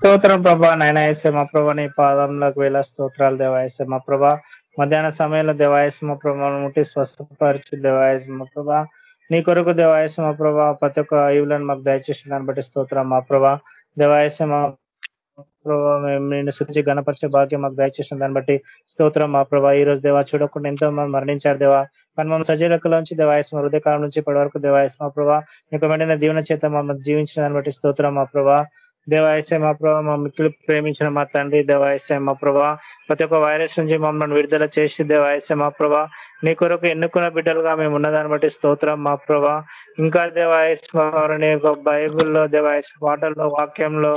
స్తోత్రం ప్రభా నైనా వేసే మా ప్రభా నీ పాదంలోకి వేల స్తోత్రాలు దేవాయసే మా ప్రభా మధ్యాహ్న సమయంలో దేవాయసమ మా ప్రభా ముట్టి స్వస్థపరిచి మా ప్రభా. నీ కొరకు దేవాయసమ ప్రభా ప్రతి ఒక్క ఈవులను మాకు దయచేసిన దాన్ని బట్టి స్తోత్రం. మా ప్రభా దేవాయసమ మా ప్రభా మేము నేను శుద్ధి గణపరిచే భాగ్యం మాకు దయచేసిన దాన్ని బట్టి స్తోత్రం. మా ప్రభా ఈ రోజు దేవా చూడకుండా ఎంతో మంది మరణించారు దేవా. కానీ మమ్మల్ని సజీలకలోంచి దేవాయసం హృదయకాలం నుంచి ఇప్పటి వరకు దేవాయసం మా ప్రభా నీకు వెంటనే దీవెన చేత మమ్మల్ని జీవించిన దాన్ని బట్టి స్తోత్రం. మా ప్రభా దేవాయసే మా ప్రభా మా మిక్కులు ప్రేమించిన మా తండ్రి దేవాయసే మా ప్రభా. ప్రతి ఒక్క వైరస్ నుంచి మమ్మల్ని విడుదల చేసి దేవాయసే మా ప్రభా. నీ కొరకు ఎన్నుకున్న బిడ్డలుగా మేము ఉన్నదాన్ని బట్టి స్తోత్రం మా ప్రభా. ఇంకా దేవాయస్ బైబుల్లో దేవాయస్ పాటల్లో వాక్యంలో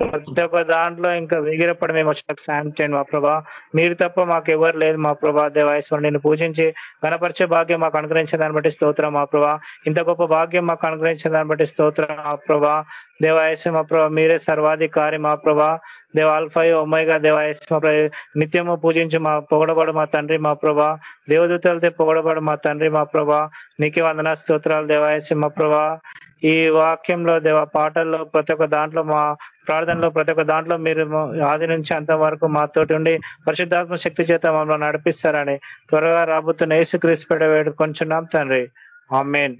ప్రతి ఒక్క దాంట్లో ఇంకా వేగిరపడి మేము వచ్చిన సాయం చేయండి మా ప్రభా. మీరు తప్ప మాకు ఎవరు లేదు మా ప్రభా. దేవాయశ్వరు నేను పూజించి గణపరిచే భాగ్యం మాకు అనుగ్రహించిన దాన్ని బట్టి స్తోత్రం మా ప్రభా. ఇంత గొప్ప భాగ్యం మాకు అనుగ్రహించిన దాన్ని బట్టి స్తోత్రం మా ప్రభా. దేవాయస్య మా ప్రభా మీరే సర్వాధికారి మా ప్రభా. దేవ ఆల్ఫై ఒమైగా దేవాయస్య మా ప్రభా. నిత్యము పూజించి మా పొగడబడు మా తండ్రి మా ప్రభా. దేవదూతలతో పొగడబడు మా తండ్రి మా ప్రభా. నీకే వందనా స్తోత్రాలు దేవాయస్య మా ప్రభా. ఈ వాక్యంలో దేవ పాటల్లో ప్రతి ఒక్క దాంట్లో మా ప్రార్థనలో ప్రతి ఒక్క దాంట్లో మీరు ఆది నుంచి అంత వరకు మాతోటి ఉండి పరిశుద్ధాత్మ శక్తి చేత మమ్మల్ని నడిపిస్తారని త్వరగా రాబోతున్న యేసు క్రీస్తు వేడు కొంచున్నాం తండ్రి. ఆమెన్.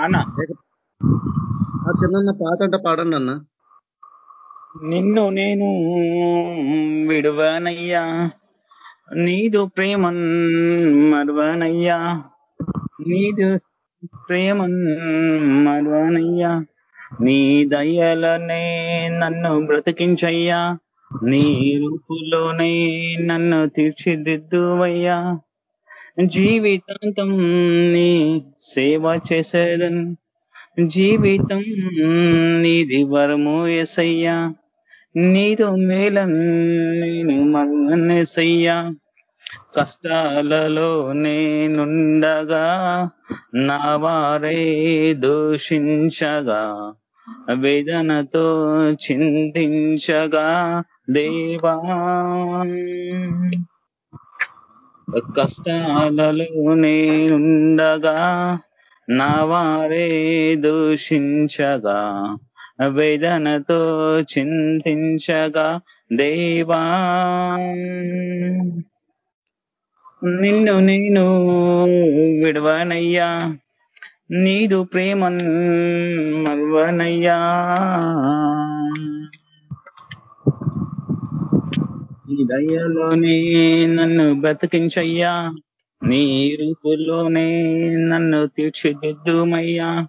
అన్న. చిన్న పాట అంటే పాడండి అన్న. నిన్ను నేను విడువనయ్యా నీదు ప్రేమన్ మరువనయ్యా నీదు ప్రేమన్ మరువనయ్యా నీ దయలనే నన్ను బ్రతికించయ్యా. నీ రూపులోనే నన్ను తీర్చిదిద్దువయ్యా. జీవితాంతం నీ సేవ చేసేదన్ జీవితం నీది వరము ఎసయ్యా నీతో మేలం నేను మన్నెసయ్యా. కష్టాలలో నేనుండగా నా వారే దూషించగా వేదనతో చింతించగా దేవా. కష్టాలలో నేనుండగా నా వారే దూషించగా వేదనతో చింతించగా దేవా. నిన్ను నేను విడవనయ్యా. నీదు ప్రేమ మల్వనయ్యా నీ దయలోనే నన్ను బ్రతికించయ్యా. నీ రూపులోనే నన్ను తీర్చిదిద్దుమయ్యా.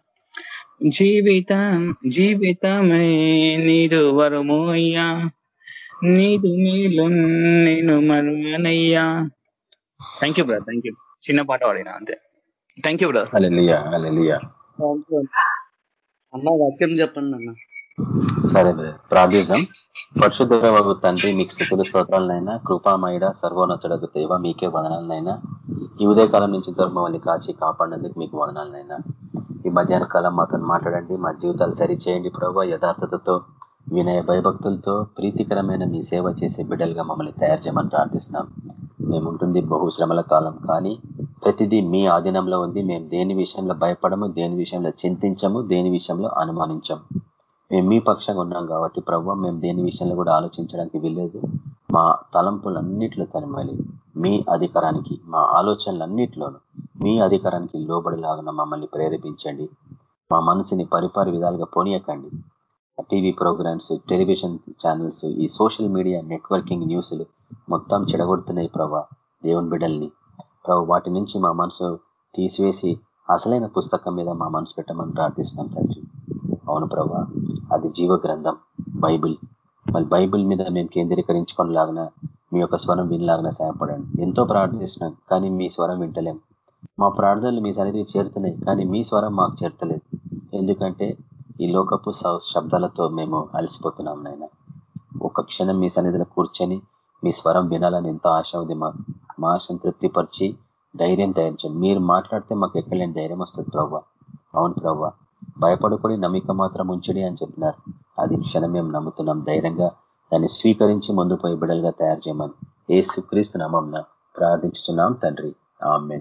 జీవితం జీవితమే నీదు వరము అయ్యా నీదు మేలు నేను మరువనయ్యా. Thank you brother thank you చిన్న పాట పాడినా? అంతే. థ్యాంక్ యూ బ్రదర్ అన్న వాక్యం చెప్పండి అన్న. సరే బ్రదర్ ప్రార్థిద్దాం పరిశుద్ధ బాబు తండ్రి మీకు స్థుతుల స్తోత్రాలనైనా కృపామయుడ సర్వోన్నతుడకు దేవ మీకే వదనాలనైనా ఈ ఉదయకాలం నుంచి మమ్మల్ని కాచి కాపాడినందుకు మీకు వదనాలనైనా ఈ మధ్యాహ్న కాలం మాతో మాట్లాడండి మా జీవితాలు సరిచేయండి ప్రభావ యథార్థతతో వినయ భయభక్తులతో ప్రీతికరమైన మీ సేవ చేసే బిడ్డలుగా మమ్మల్ని తయారు చేయమని ప్రార్థిస్తున్నాం. మేముంటుంది బహుశ్రమల కాలం కానీ ప్రతిదీ మీ ఆధీనంలో ఉంది. మేము దేని విషయంలో భయపడము దేని విషయంలో చింతించము దేని విషయంలో అనుమానించము. మేము మీ పక్షంగా ఉన్నాం కాబట్టి ప్రభు మేము దేని విషయంలో కూడా ఆలోచించడానికి వీల్లేదు. మా తలంపులన్నిట్లో తనమలి మీ అధికారానికి మా ఆలోచనలన్నిట్లోనూ మీ అధికారానికి లోబడిలాగా మమ్మల్ని ప్రేరేపించండి. మా మనసుని పరిపార విధాలుగా పోనీయకండి. టీవీ ప్రోగ్రామ్స్ టెలివిజన్ ఛానల్స్ ఈ సోషల్ మీడియా నెట్వర్కింగ్ న్యూస్లు మొత్తం చెడగొడుతున్నాయి ప్రభా దేవుని బిడ్డల్ని. ప్రభు వాటి నుంచి మా మనసు తీసివేసి అసలైన పుస్తకం మీద మా మనసు పెట్టమని ప్రార్థిస్తున్నాం తండ్రి. అవును ప్రభా అది జీవ గ్రంథం బైబిల్. మళ్ళీ బైబిల్ మీద మేము కేంద్రీకరించుకొని లాగిన మీ యొక్క స్వరం వినలాగిన సహాయపడండి. ఎంతో ప్రార్థిస్తున్నాం కానీ మీ స్వరం వింటలేం. మా ప్రార్థనలు మీ సన్నిధికి చేరుతున్నాయి కానీ మీ స్వరం మాకు చేరతలేదు ఎందుకంటే ఈ లోకపు శబ్దాలతో మేము అలసిపోతున్నాం నాయన. ఒక క్షణం మీ సన్నిధిలో కూర్చొని మీ స్వరం వినాలని ఎంతో ఆశ ఉంది మా మా ఆశను తృప్తిపరిచి ధైర్యం తయారించండి మీరు మాట్లాడితే మాకు ఎక్కడలేని ధైర్యం వస్తుంది ప్రభావ అవును ప్రభావ భయపడుకొని నమ్మిక మాత్రం ఉంచడి అని చెప్పినారు. అది క్షణం మేము నమ్ముతున్నాం. ధైర్యంగా దాన్ని స్వీకరించి ముందు పోయి బిడలుగా తయారు చేయమని ఏ సుక్రీస్తు నామంన ప్రార్థించుతున్నాం తండ్రి. ఆమె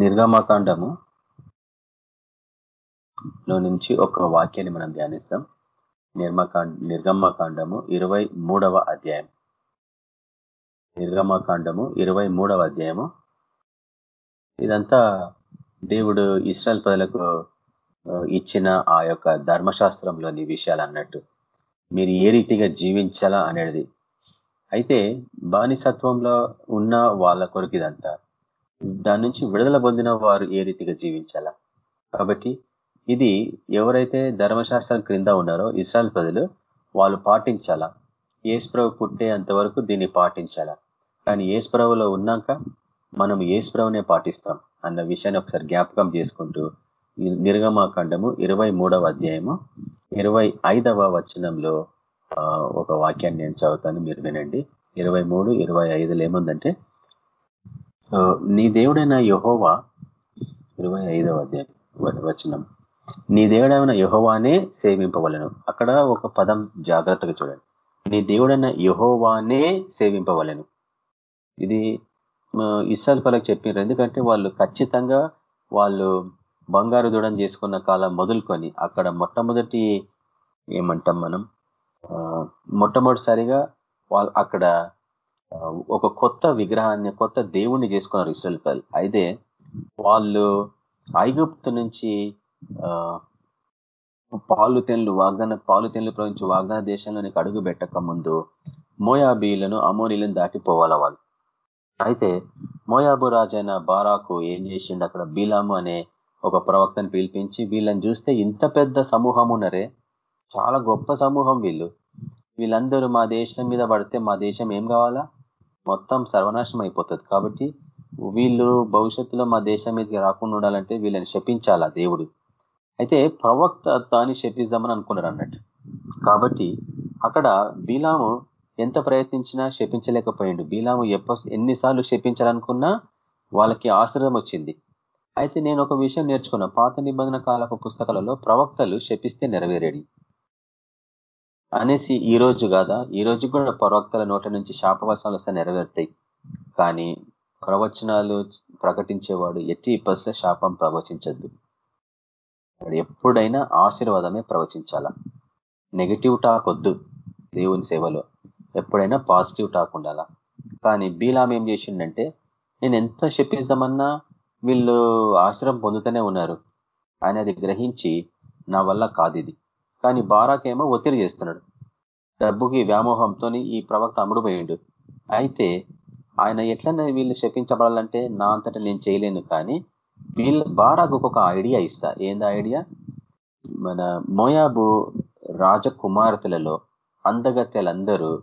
నిర్గమకాండము లో నుంచి ఒక వాక్యాన్ని మనం ధ్యానిస్తాం. నిర్మకాండ నిర్గమ్మకాండము ఇరవై మూడవ అధ్యాయం. నిర్గమ్మకాండము ఇరవై మూడవ అధ్యాయము. ఇదంతా దేవుడు ఇస్రాయల్ ప్రజలకు ఇచ్చిన ఆ యొక్క ధర్మశాస్త్రంలోని విషయాలు అన్నట్టు. మీరు ఏ రీతిగా జీవించాలా అనేది. అయితే బానిసత్వంలో ఉన్న వాళ్ళ కొరకు ఇదంతా. దాని నుంచి విడుదల పొందిన వారు ఏ రీతిగా జీవించాలా? కాబట్టి ఇది ఎవరైతే ధర్మశాస్త్రం క్రింద ఉన్నారో ఇస్రాయల్ ప్రజలు వాళ్ళు పాటించాలా. ఏసుప్రభు పుట్టే అంతవరకు దీన్ని పాటించాలా. కానీ ఏసుప్రభులో ఉన్నాక మనం ఏసుప్రభునే పాటిస్తాం అన్న విషయాన్ని ఒకసారి జ్ఞాపకం చేసుకుంటూ నిర్గమాకాండము ఇరవై అధ్యాయము ఇరవై ఐదవ వచనంలో ఒక వాక్యాన్ని నేను చదువుతాను మీరు వినండి. ఇరవై మూడు ఇరవై ఐదులో ఏముందంటే నీ దేవుడైన యహోవా ఇరవై ఐదవ అధ్యాయం వచనం. నీ దేవుడైన యహోవానే సేవింపవలను. అక్కడ ఒక పదం జాగ్రత్తగా చూడండి. నీ దేవుడైన యహోవానే సేవింపవలను. ఇది ఇస్సాల్ పలకు చెప్పారు ఎందుకంటే వాళ్ళు ఖచ్చితంగా వాళ్ళు బంగారు దూడం చేసుకున్న కాలం మొదలుకొని అక్కడ మొట్టమొదటి ఏమంటాం మనం? మొట్టమొదటిసారిగా వాళ్ళు అక్కడ ఒక కొత్త విగ్రహాన్ని కొత్త దేవుణ్ణి చేసుకున్నారు ఇస్రాయల్ అయితే వాళ్ళు ఐగుప్తు నుంచి పాలు తెన్లు వాగ్దాన పాలు తెన్లు ప్రవహించి వాగ్దాన దేశంలోనికి అడుగు పెట్టక ముందు మోయాబీలను అమోనీలను దాటిపోవాల వాళ్ళు. అయితే మోయాబు రాజైన బారాకు ఏం చేసిండు అక్కడ? బీలాము అనే ఒక ప్రవక్తను పిలిపించి వీళ్ళని చూస్తే ఇంత పెద్ద సమూహం ఉన్నరే. చాలా గొప్ప సమూహం వీళ్ళు. వీళ్ళందరూ మా దేశం మీద పడితే మా దేశం ఏం కావాలా? మొత్తం సర్వనాశనం అయిపోతుంది. కాబట్టి వీళ్ళు భవిష్యత్తులో మా దేశం మీదకి రాకుండా ఉండాలంటే వీళ్ళని శపించాలా దేవుడు? అయితే ప్రవక్త తాని శపిద్దామని అనుకున్నారు అన్నట్టు. కాబట్టి అక్కడ బీలాము ఎంత ప్రయత్నించినా శపించలేకపోయిండు. బీలాము ఎప్ప ఎన్నిసార్లు శపించాలనుకున్నా వాళ్ళకి ఆశ్రయం వచ్చింది. అయితే నేను ఒక విషయం నేర్చుకున్నా. పాత నిబంధన కాలపు పుస్తకాలలో ప్రవక్తలు శపిస్తే నెరవేరేడి అనేసి ఈ రోజు కాదా? ఈ రోజు కూడా ప్రవక్తల నోట నుంచి శాపవశాలు వస్తే నెరవేరుతాయి. కానీ ప్రవచనాలు ప్రకటించేవాడు ఎట్టి పసుల శాపం ప్రవచించద్దు. ఎప్పుడైనా ఆశీర్వాదమే ప్రవచించాల? నెగిటివ్ టాక్ వద్దు దేవుని సేవలో. ఎప్పుడైనా పాజిటివ్ టాక్ ఉండాలా? కానీ బీలాం ఏం చేసిండంటే నేను ఎంత చెప్పిస్తామన్నా వీళ్ళు ఆశ్రయం పొందుతూనే ఉన్నారు. ఆయన అది గ్రహించి నా వల్ల కాదు ఇది కానీ బారాకేమో ఒత్తిడి చేస్తున్నాడు. డబ్బుకి వ్యామోహంతో ఈ ప్రవక్త అమ్ముడు అయితే ఆయన ఎట్లనే వీళ్ళు శపించబడాలంటే నా అంతటా నేను చేయలేను కానీ వీళ్ళ బారాకు ఒక ఐడియా ఇస్తా. ఏందా ఐడియా? మన మోయాబు రాజకుమార్తెలలో అందగత్యలందరూ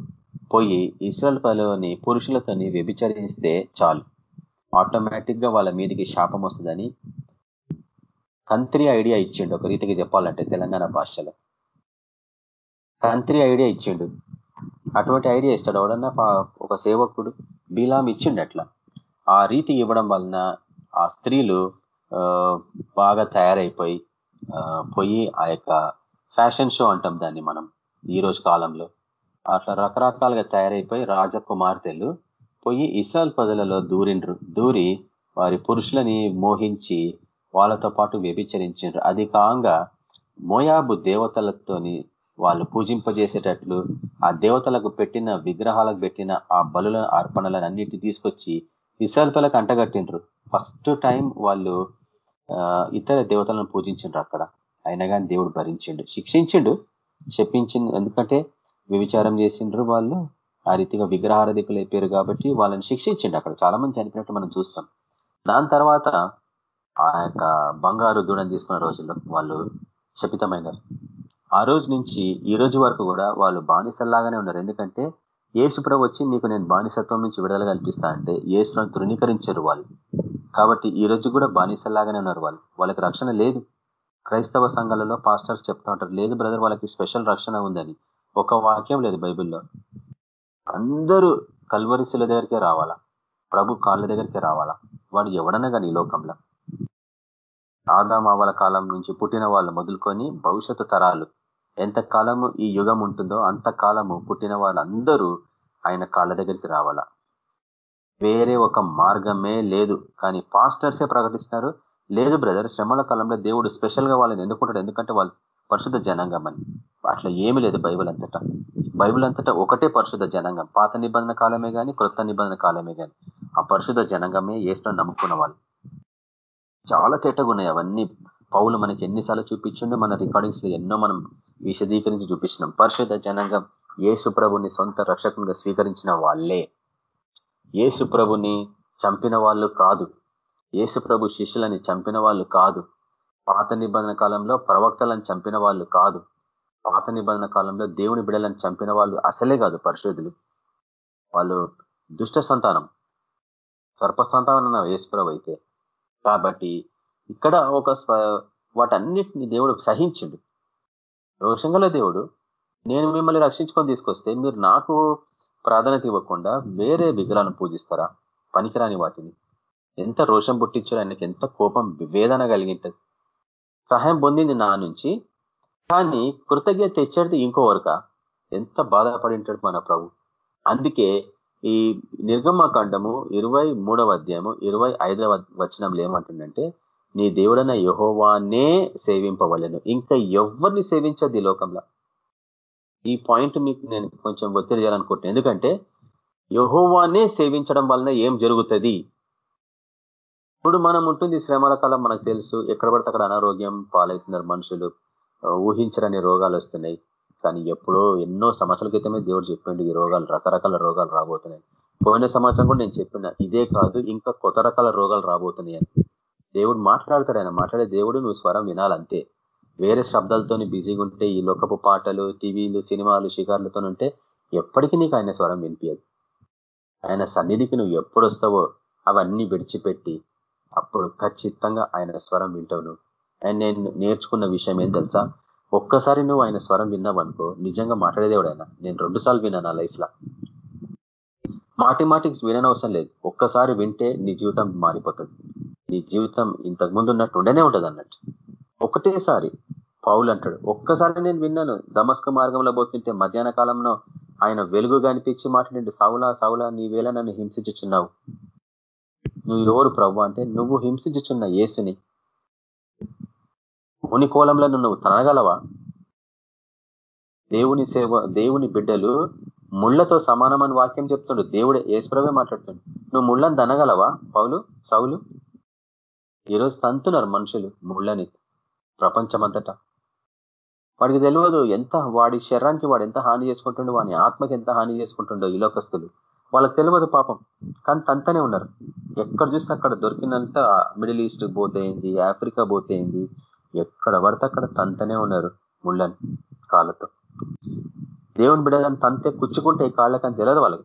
పోయి ఇస్రాల్ పలోని పురుషులతోని వ్యభిచరిస్తే చాలు. ఆటోమేటిక్గా వాళ్ళ మీదకి శాపం వస్తుందని కంత్రి ఐడియా ఇచ్చిండు. ఒక రీతికి చెప్పాలంటే తెలంగాణ భాషలో. కంత్రి ఐడియా ఇచ్చిండు. అటువంటి ఐడియా ఇస్తాడు. ఎవడన్నా ఒక సేవకుడు బీలాం ఇచ్చిండు అట్లా. ఆ రీతి ఇవ్వడం వలన ఆ స్త్రీలు బాగా తయారైపోయి పోయి ఆ యొక్క ఫ్యాషన్ షో అంటాం దాన్ని మనం ఈ రోజు కాలంలో. అట్లా రకరకాలుగా తయారైపోయి రాజకుమార్తెలు పోయి ఇస్రాయల్ పదలలో దూరిండ్రు దూరి వారి పురుషులని మోహించి వాళ్ళతో పాటు వ్యభిచరించారు అది కాంగా మోయాబు దేవతలతోని వాళ్ళు పూజింపజేసేటట్లు ఆ దేవతలకు పెట్టిన విగ్రహాలకు పెట్టిన ఆ బలుల అర్పణలను అన్నిటి తీసుకొచ్చి ఇసల్పలకు అంటగట్టిండ్రు. ఫస్ట్ టైం వాళ్ళు ఇతర దేవతలను పూజించిండ్రు అక్కడ. అయినా కానీ దేవుడు భరించిండు. శిక్షించిండు చెప్పించిండు ఎందుకంటే వ్యభిచారం చేసిండ్రు వాళ్ళు. ఆ రీతిగా విగ్రహారధికులు అయిపోయారు కాబట్టి వాళ్ళని శిక్షించిండు అక్కడ. చాలా మంది చనిపోయినట్టు మనం చూస్తాం. దాని తర్వాత ఆ యొక్క బంగారు దూడని తీసుకున్న రోజుల్లో వాళ్ళు శపితమైనారు. ఆ రోజు నుంచి ఈ రోజు వరకు కూడా వాళ్ళు బానిసల్లాగానే ఉన్నారు. ఎందుకంటే ఏసుప్రభు వచ్చి నీకు నేను బానిసత్వం నుంచి విడుదల కల్పిస్తా అంటే ఏసుప్రభు తృణీకరించారు వాళ్ళు. కాబట్టి ఈ రోజు కూడా బానిసలాగానే ఉన్నారు వాళ్ళు. వాళ్ళకి రక్షణ లేదు. క్రైస్తవ సంఘాలలో పాస్టర్స్ చెప్తా ఉంటారు లేదు బ్రదర్ వాళ్ళకి స్పెషల్ రక్షణ ఉందని. ఒక వాక్యం లేదు బైబిల్లో. అందరూ కల్వరిశిల దగ్గరికే రావాలా? ప్రభు కాళ్ళ దగ్గరికే రావాలా? వాడు ఎవడన్నా కానీ ఈ లోకంలో. ఆదామావల కాలం నుంచి పుట్టిన వాళ్ళు మొదలుకొని భవిష్యత్తు తరాలు. ఎంత కాలము ఈ యుగం ఉంటుందో అంత కాలము పుట్టిన వాళ్ళందరూ ఆయన కాళ్ళ దగ్గరికి రావాలా? వేరే ఒక మార్గమే లేదు. కానీ పాస్టర్సే ప్రకటిస్తున్నారు. లేదు బ్రదర్ శ్రమల కాలంలో దేవుడు స్పెషల్గా వాళ్ళని ఎందుకుంటాడు ఎందుకంటే వాళ్ళు పరిశుద్ధ జనాంగం అని. అట్లా ఏమి లేదు బైబుల్ అంతటా. బైబుల్ అంతటా ఒకటే పరిశుద్ధ జనాంగం. పాత నిబంధన కాలమే కానీ క్రొత్త నిబంధన కాలమే కానీ ఆ పరిశుద్ధ జనాంగమే ఏసులో నమ్ముకున్న వాళ్ళు. చాలా తేటగా ఉన్నాయి. అవన్నీ పౌలు మనకి ఎన్నిసార్లు చూపించిండో. మన రికార్డింగ్స్లో ఎన్నో మనం విశదీకరించి చూపించినాం. పరిశుద్ధ జనాంగం ఏసు ప్రభుని సొంత రక్షకునిగా స్వీకరించిన వాళ్ళే. యేసు ప్రభుని చంపిన వాళ్ళు కాదు. యేసు ప్రభు శిష్యులని చంపిన వాళ్ళు కాదు. పాత నిబంధన కాలంలో ప్రవక్తలను చంపిన వాళ్ళు కాదు. పాత నిబంధన కాలంలో దేవుని బిడలను చంపిన వాళ్ళు అసలే కాదు పరిశుద్ధులు. వాళ్ళు దుష్ట సంతానం. సర్ప సంతానం యేసుప్రభు అయితే. కాబట్టి ఇక్కడ ఒక వాటన్నిటిని దేవుడు సహించిండు. రోషంగల దేవుడు నేను మిమ్మల్ని రక్షించుకొని తీసుకొస్తే మీరు నాకు ప్రాధాన్యత ఇవ్వకుండా వేరే విగ్రహాలను పూజిస్తారా? పనికిరాని వాటిని. ఎంత రోషం పుట్టించారు ఆయనకి ఎంత కోపం వేదన కలిగింటది. సహాయం పొందింది నా నుంచి కానీ కృతజ్ఞత తెచ్చేది ఇంకోవరక ఎంత బాధపడి ఉంటాడు మన ప్రభు. అందుకే ఈ నిర్గమకాండము ఇరవై మూడవ అధ్యాయము ఇరవై ఐదవ వచనంలో ఏమంటుందంటే నీ దేవుడైన యహోవానే సేవింపవలను. ఇంకా ఎవరిని సేవించదు ఈ లోకంలో. ఈ పాయింట్ మీకు నేను కొంచెం ఒత్తిడి చేయాలనుకుంటున్నాను ఎందుకంటే యహోవానే సేవించడం వలన ఏం జరుగుతుంది? ఇప్పుడు మనం ఉంటుంది శ్రమల కాలం మనకు తెలుసు. ఎక్కడ పడితే అక్కడ అనారోగ్యం పాలవుతున్నారు మనుషులు. ఊహించరని రోగాలు వస్తున్నాయి. కానీ ఎప్పుడో ఎన్నో సంవత్సరాల క్రితమే దేవుడు చెప్పిండు ఈ రోగాలు రకరకాల రోగాలు రాబోతున్నాయి. పోయిన సంవత్సరం కూడా నేను చెప్పిన ఇదే కాదు ఇంకా కొత్త రకాల రోగాలు రాబోతున్నాయి అని. దేవుడు మాట్లాడతాడు ఆయన మాట్లాడే దేవుడు నువ్వు స్వరం వినాలంతే. వేరే శబ్దాలతోని బిజీగా ఉంటే ఈ లోకపు పాటలు టీవీలు సినిమాలు షికార్లతో ఉంటే ఎప్పటికీ నీకు ఆయన స్వరం వినిపించదు ఆయన సన్నిధికి నువ్వు ఎప్పుడు వస్తావో అవన్నీ విడిచిపెట్టి అప్పుడు ఖచ్చితంగా ఆయన స్వరం వింటావు నువ్వు. ఆయన నేను నేర్చుకున్న విషయం ఏం తెలుసా? ఒక్కసారి నువ్వు ఆయన స్వరం విన్నావనుకో నిజంగా మాట్లాడేదేవాడు ఆయన నేను రెండుసార్లు విన్నాను విన్నా నా లైఫ్ మాటి మాటికి విననవసరం లేదు. ఒక్కసారి వింటే నీ జీవితం మారిపోతుంది. నీ జీవితం ఇంతకు ముందు ఉన్నట్టు ఉండనే ఉంటుంది అన్నట్టు ఒకటేసారి పౌలు అంటాడు ఒక్కసారి నేను విన్నాను దమస్క మార్గంలో పోతుంటే మధ్యాహ్న కాలంలో ఆయన వెలుగు కనిపించి మాట్లాడి సౌలా సౌలా నీ వేళ నన్ను హింసించుచున్నావు. నువ్వు ఎవరు ప్రభు? అంటే నువ్వు హింసించుచున్న యేసుని. ముని కోలంలో నువ్వు తనగలవా దేవుని సేవ దేవుని బిడ్డలు ముళ్ళతో సమానమని వాక్యం చెప్తుండు. దేవుడే ఏసుప్రవే మాట్లాడుతుండు. నువ్వు ముళ్ళని తనగలవా పౌలు సౌలు? ఈరోజు తంతున్నారు మనుషులు ముళ్ళని. ప్రపంచమంతటా. వాడికి తెలియదు ఎంత వాడి శరీరానికి వాడు ఎంత హాని చేసుకుంటుండో వాని ఆత్మకి ఎంత హాని చేసుకుంటుండో ఈ లోకస్తులు. వాళ్ళకి తెలియదు పాపం. కానీ తంతనే ఉన్నారు. ఎక్కడ చూస్తే అక్కడ దొరికినంత మిడిల్ ఈస్ట్ పోతేంది ఆఫ్రికా పోతేంది ఎక్కడ పడితే అక్కడ తంతనే ఉన్నారు ముళ్ళని కాళ్ళతో. దేవుని బిడ్డలను తంతే కుచ్చుకుంటే కాళ్ళకని తెలియదు వాళ్ళకి.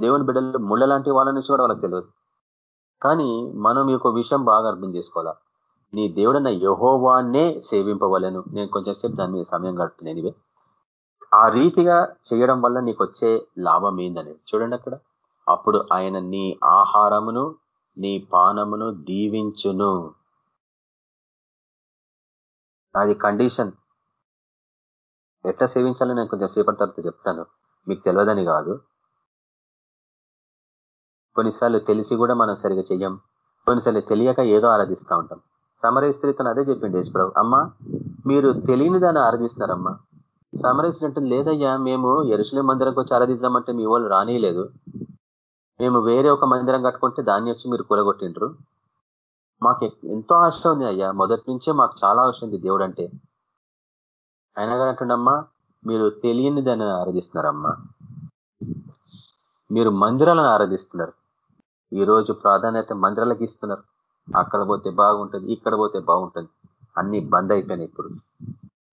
దేవుని బిడ్డలు ముళ్ళ లాంటి వాళ్ళ నుంచి కూడా వాళ్ళకి తెలియదు కానీ మనం ఈ విషయం బాగా అర్థం చేసుకోవాలా? నీ దేవుడన్న యహోవాన్నే సేవింపవలను. నేను కొంచెం సేపు దాని మీద సమయం గడుపుతున్నాను ఇవే ఆ రీతిగా చేయడం వల్ల నీకు వచ్చే లాభం ఏందని చూడండి అక్కడ. అప్పుడు ఆయన నీ ఆహారమును నీ పానమును దీవించును. అది కండిషన్. ఎట్లా సేవించాలో నేను కొంచెం సేపటి తర్వాత చెప్తాను. మీకు తెలియదని కాదు. కొన్నిసార్లు తెలిసి కూడా మనం సరిగా చెయ్యం. కొన్నిసార్లు తెలియక ఏదో ఆరాధిస్తూ ఉంటాం. సమరయ స్త్రీతో అదే చెప్పింది యశ్వరావు అమ్మ మీరు తెలియని దాన్ని ఆరాధిస్తున్నారమ్మా. సమరయ స్త్రీ లేదయ్యా మేము ఎరుసలే మందిరంకి వచ్చి ఆరాధిద్దామంటే మీ వాళ్ళు రానియలేదు. మేము వేరే ఒక మందిరం కట్టుకుంటే దాన్ని వచ్చి మీరు కూరగొట్టిండ్రు మాకు ఎంతో ఆశ ఉంది అయ్యా. మొదటి నుంచే మాకు చాలా ఆశ ఉంది దేవుడు అంటే అయినా కానీ అంటుండమ్మా మీరు తెలియని దాన్ని ఆరాధిస్తున్నారమ్మా. మీరు మందిరాలను ఆరాధిస్తున్నారు. ఈరోజు ప్రాధాన్యత మందిరాలకు ఇస్తున్నారు. అక్కడ పోతే బాగుంటుంది ఇక్కడ పోతే బాగుంటుంది. అన్ని బంద్ అయిపోయినాయి ఇప్పుడు.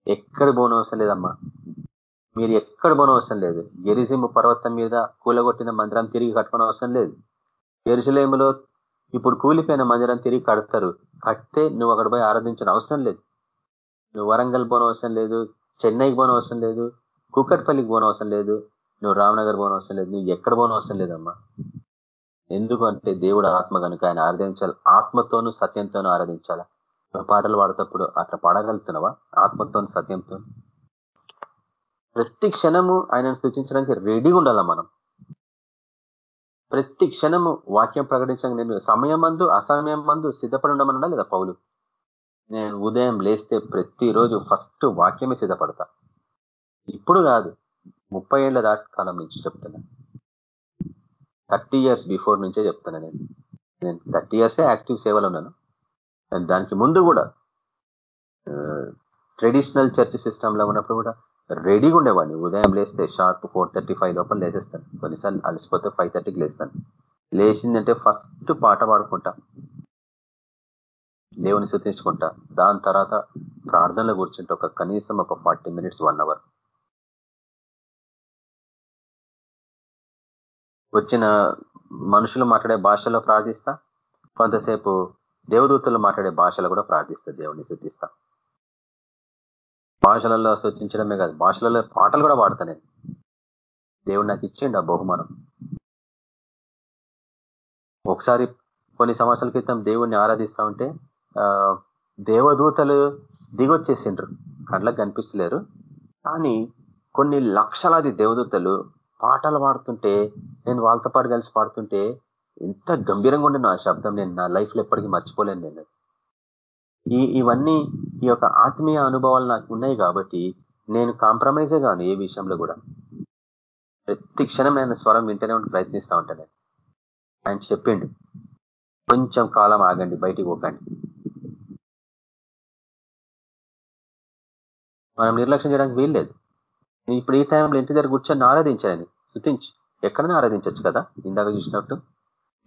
ఎక్కడ పోనవసరం లేదమ్మా. మీరు ఎక్కడ పోనవసరం లేదు. ఎరిజిమ్ పర్వతం మీద కూలగొట్టిన మందిరం తిరిగి కట్టుకునే అవసరం లేదు. ఎరుసలేములో ఇప్పుడు కూలిపోయిన మందిరం తిరిగి కడతారు. కడితే నువ్వు అక్కడ పోయి ఆరాధించిన అవసరం లేదు. నువ్వు వరంగల్ పోనవసరం లేదు చెన్నైకి పోనవసరం లేదు కుక్కట్పల్లికి పోనవసరం లేదు నువ్వు రామనగర్ పోనవసరం లేదు నువ్వు ఎక్కడ పోనవసరం లేదమ్మా. ఎందుకు అంటే దేవుడు ఆత్మ కనుక ఆయన ఆరాధించాలి. ఆత్మతోనూ సత్యంతోనూ ఆరాధించాలా? పాటలు పాడేటప్పుడు అట్లా పాడగలుగుతున్నావా? ఆత్మతో సత్యంతో? ప్రతి క్షణము ఆయనను సూచించడానికి రెడీగా ఉండాలా మనం? ప్రతి క్షణము వాక్యం ప్రకటించడానికి నేను సమయం మందు అసమయం మందు సిద్ధపడి ఉండమన్నా లేదా పౌలు? నేను ఉదయం లేస్తే ప్రతిరోజు ఫస్ట్ వాక్యమే సిద్ధపడతా. ఇప్పుడు కాదు ముప్పై ఏళ్ళ దాటి కాలం నుంచి చెప్తున్నా. థర్టీ ఇయర్స్ బిఫోర్ నుంచే చెప్తాను నేను. నేను థర్టీ ఇయర్సే యాక్టివ్ సేవలో ఉన్నాను. దానికి ముందు కూడా ట్రెడిషనల్ చర్చ్ సిస్టంలో ఉన్నప్పుడు కూడా రెడీగా ఉండేవాడిని. ఉదయం లేస్తే షార్ప్ ఫోర్ థర్టీ ఫైవ్ లోపల లేచేస్తాను కొన్నిసార్లు అలసిపోతే ఫైవ్ థర్టీకి లేస్తాను. లేచిందంటే ఫస్ట్ పాట పాడుకుంటా. దేవుని శృతించుకుంటా దాని తర్వాత ప్రార్థనలో కూర్చుంటే ఒక కనీసం ఒక ఫార్టీ మినిట్స్ వన్ అవర్ వచ్చిన మనుషులు మాట్లాడే భాషలో ప్రార్థిస్తా. కొంతసేపు దేవదూతలు మాట్లాడే భాషలో కూడా ప్రార్థిస్తా దేవుని శృతిస్తా భాషలలో సూచించడమే కాదు భాషలలో పాటలు కూడా పాడతా నేను. దేవుడు నాకు ఇచ్చిండు ఆ బహుమానం. ఒకసారి కొన్ని సంవత్సరాల క్రితం దేవుణ్ణి ఆరాధిస్తా ఉంటే దేవదూతలు దిగొచ్చేసిండ్రు. కళ్ళకు కనిపిస్తలేరు. కానీ కొన్ని లక్షలాది దేవదూతలు పాటలు పాడుతుంటే నేను వాళ్ళతో పాటు కలిసి పాడుతుంటే ఎంత గంభీరంగా ఉండే నా శబ్దం నేను నా లైఫ్లో ఎప్పటికీ మర్చిపోలేను నేను. ఈ ఇవన్నీ ఈ యొక్క ఆత్మీయ అనుభవాలు నాకు ఉన్నాయి కాబట్టి నేను కాంప్రమైజే కాను ఏ విషయంలో కూడా. ప్రతి క్షణం నేను స్వరం వింటనే ఉండి ప్రయత్నిస్తూ ఉంటాను ఆయన చెప్పిండు కొంచెం కాలం ఆగండి బయటికి పోకండి. మనం నిర్లక్ష్యం చేయడానికి వీల్లేదు. ఇప్పుడు ఈ టైంలో ఇంటి దగ్గర కూర్చొని ఆరాధించాలని స్థుతించి ఎక్కడైనా ఆరాధించవచ్చు కదా? ఇందాక చూసినట్టు.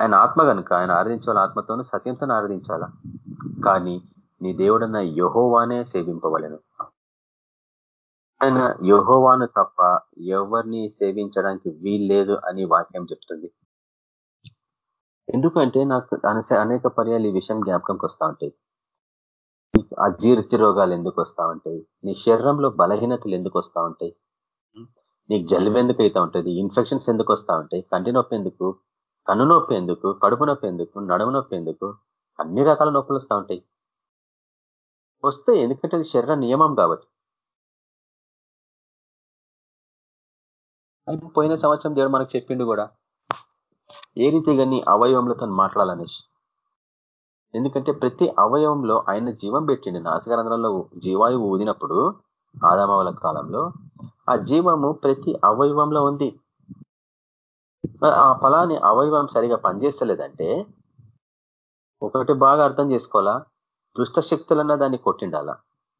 ఆయన ఆత్మ కనుక ఆయన ఆరాధించాల వాళ్ళ ఆత్మతోనూ సత్యంతో ఆరాధించాలా? కానీ నీ దేవుడన్న యహోవానే సేవింపవలను. ఆయన యహోవాను తప్ప ఎవరిని సేవించడానికి వీల్లేదు అని వాక్యం చెప్తుంది. ఎందుకంటే నాకు అనేక పర్యాలు ఈ విషయం జ్ఞాపకంకి వస్తూ ఉంటాయి. అజీర్తి రోగాలు ఎందుకు వస్తూ ఉంటాయి? నీ శరీరంలో బలహీనతలు ఎందుకు వస్తూ ఉంటాయి? నీకు జలుబు ఎందుకు అవుతా ఉంటుంది? ఇన్ఫెక్షన్స్ ఎందుకు వస్తూ ఉంటాయి? కంటి నొప్పి ఎందుకు? కన్ను నొప్పి ఎందుకు? కడుపు నొప్పి ఎందుకు? నడుము నొప్పి ఎందుకు? అన్ని రకాల నొప్పులు వస్తూ ఉంటాయి. వస్తే ఎందుకంటే అది శరీర నియమం కాబట్టి. అయితే పోయిన సంవత్సరం దేవుడు మనకు చెప్పిండు కూడా ఏ రీతిగా నీ అవయవంలో తను మాట్లాడాలనేసి. ఎందుకంటే ప్రతి అవయవంలో ఆయన జీవం పెట్టిండు. నాసికరంధ్రంలో జీవాయువు ఊదినప్పుడు ఆదామవల కాలంలో ఆ జీవము ప్రతి అవయవంలో ఉంది. ఆ ఫలాన్ని అవయవం సరిగా పనిచేస్తలేదంటే ఒకటి బాగా అర్థం చేసుకోవాలా? దుష్ట శక్తులన్నా దాన్ని కొట్టిండాలా?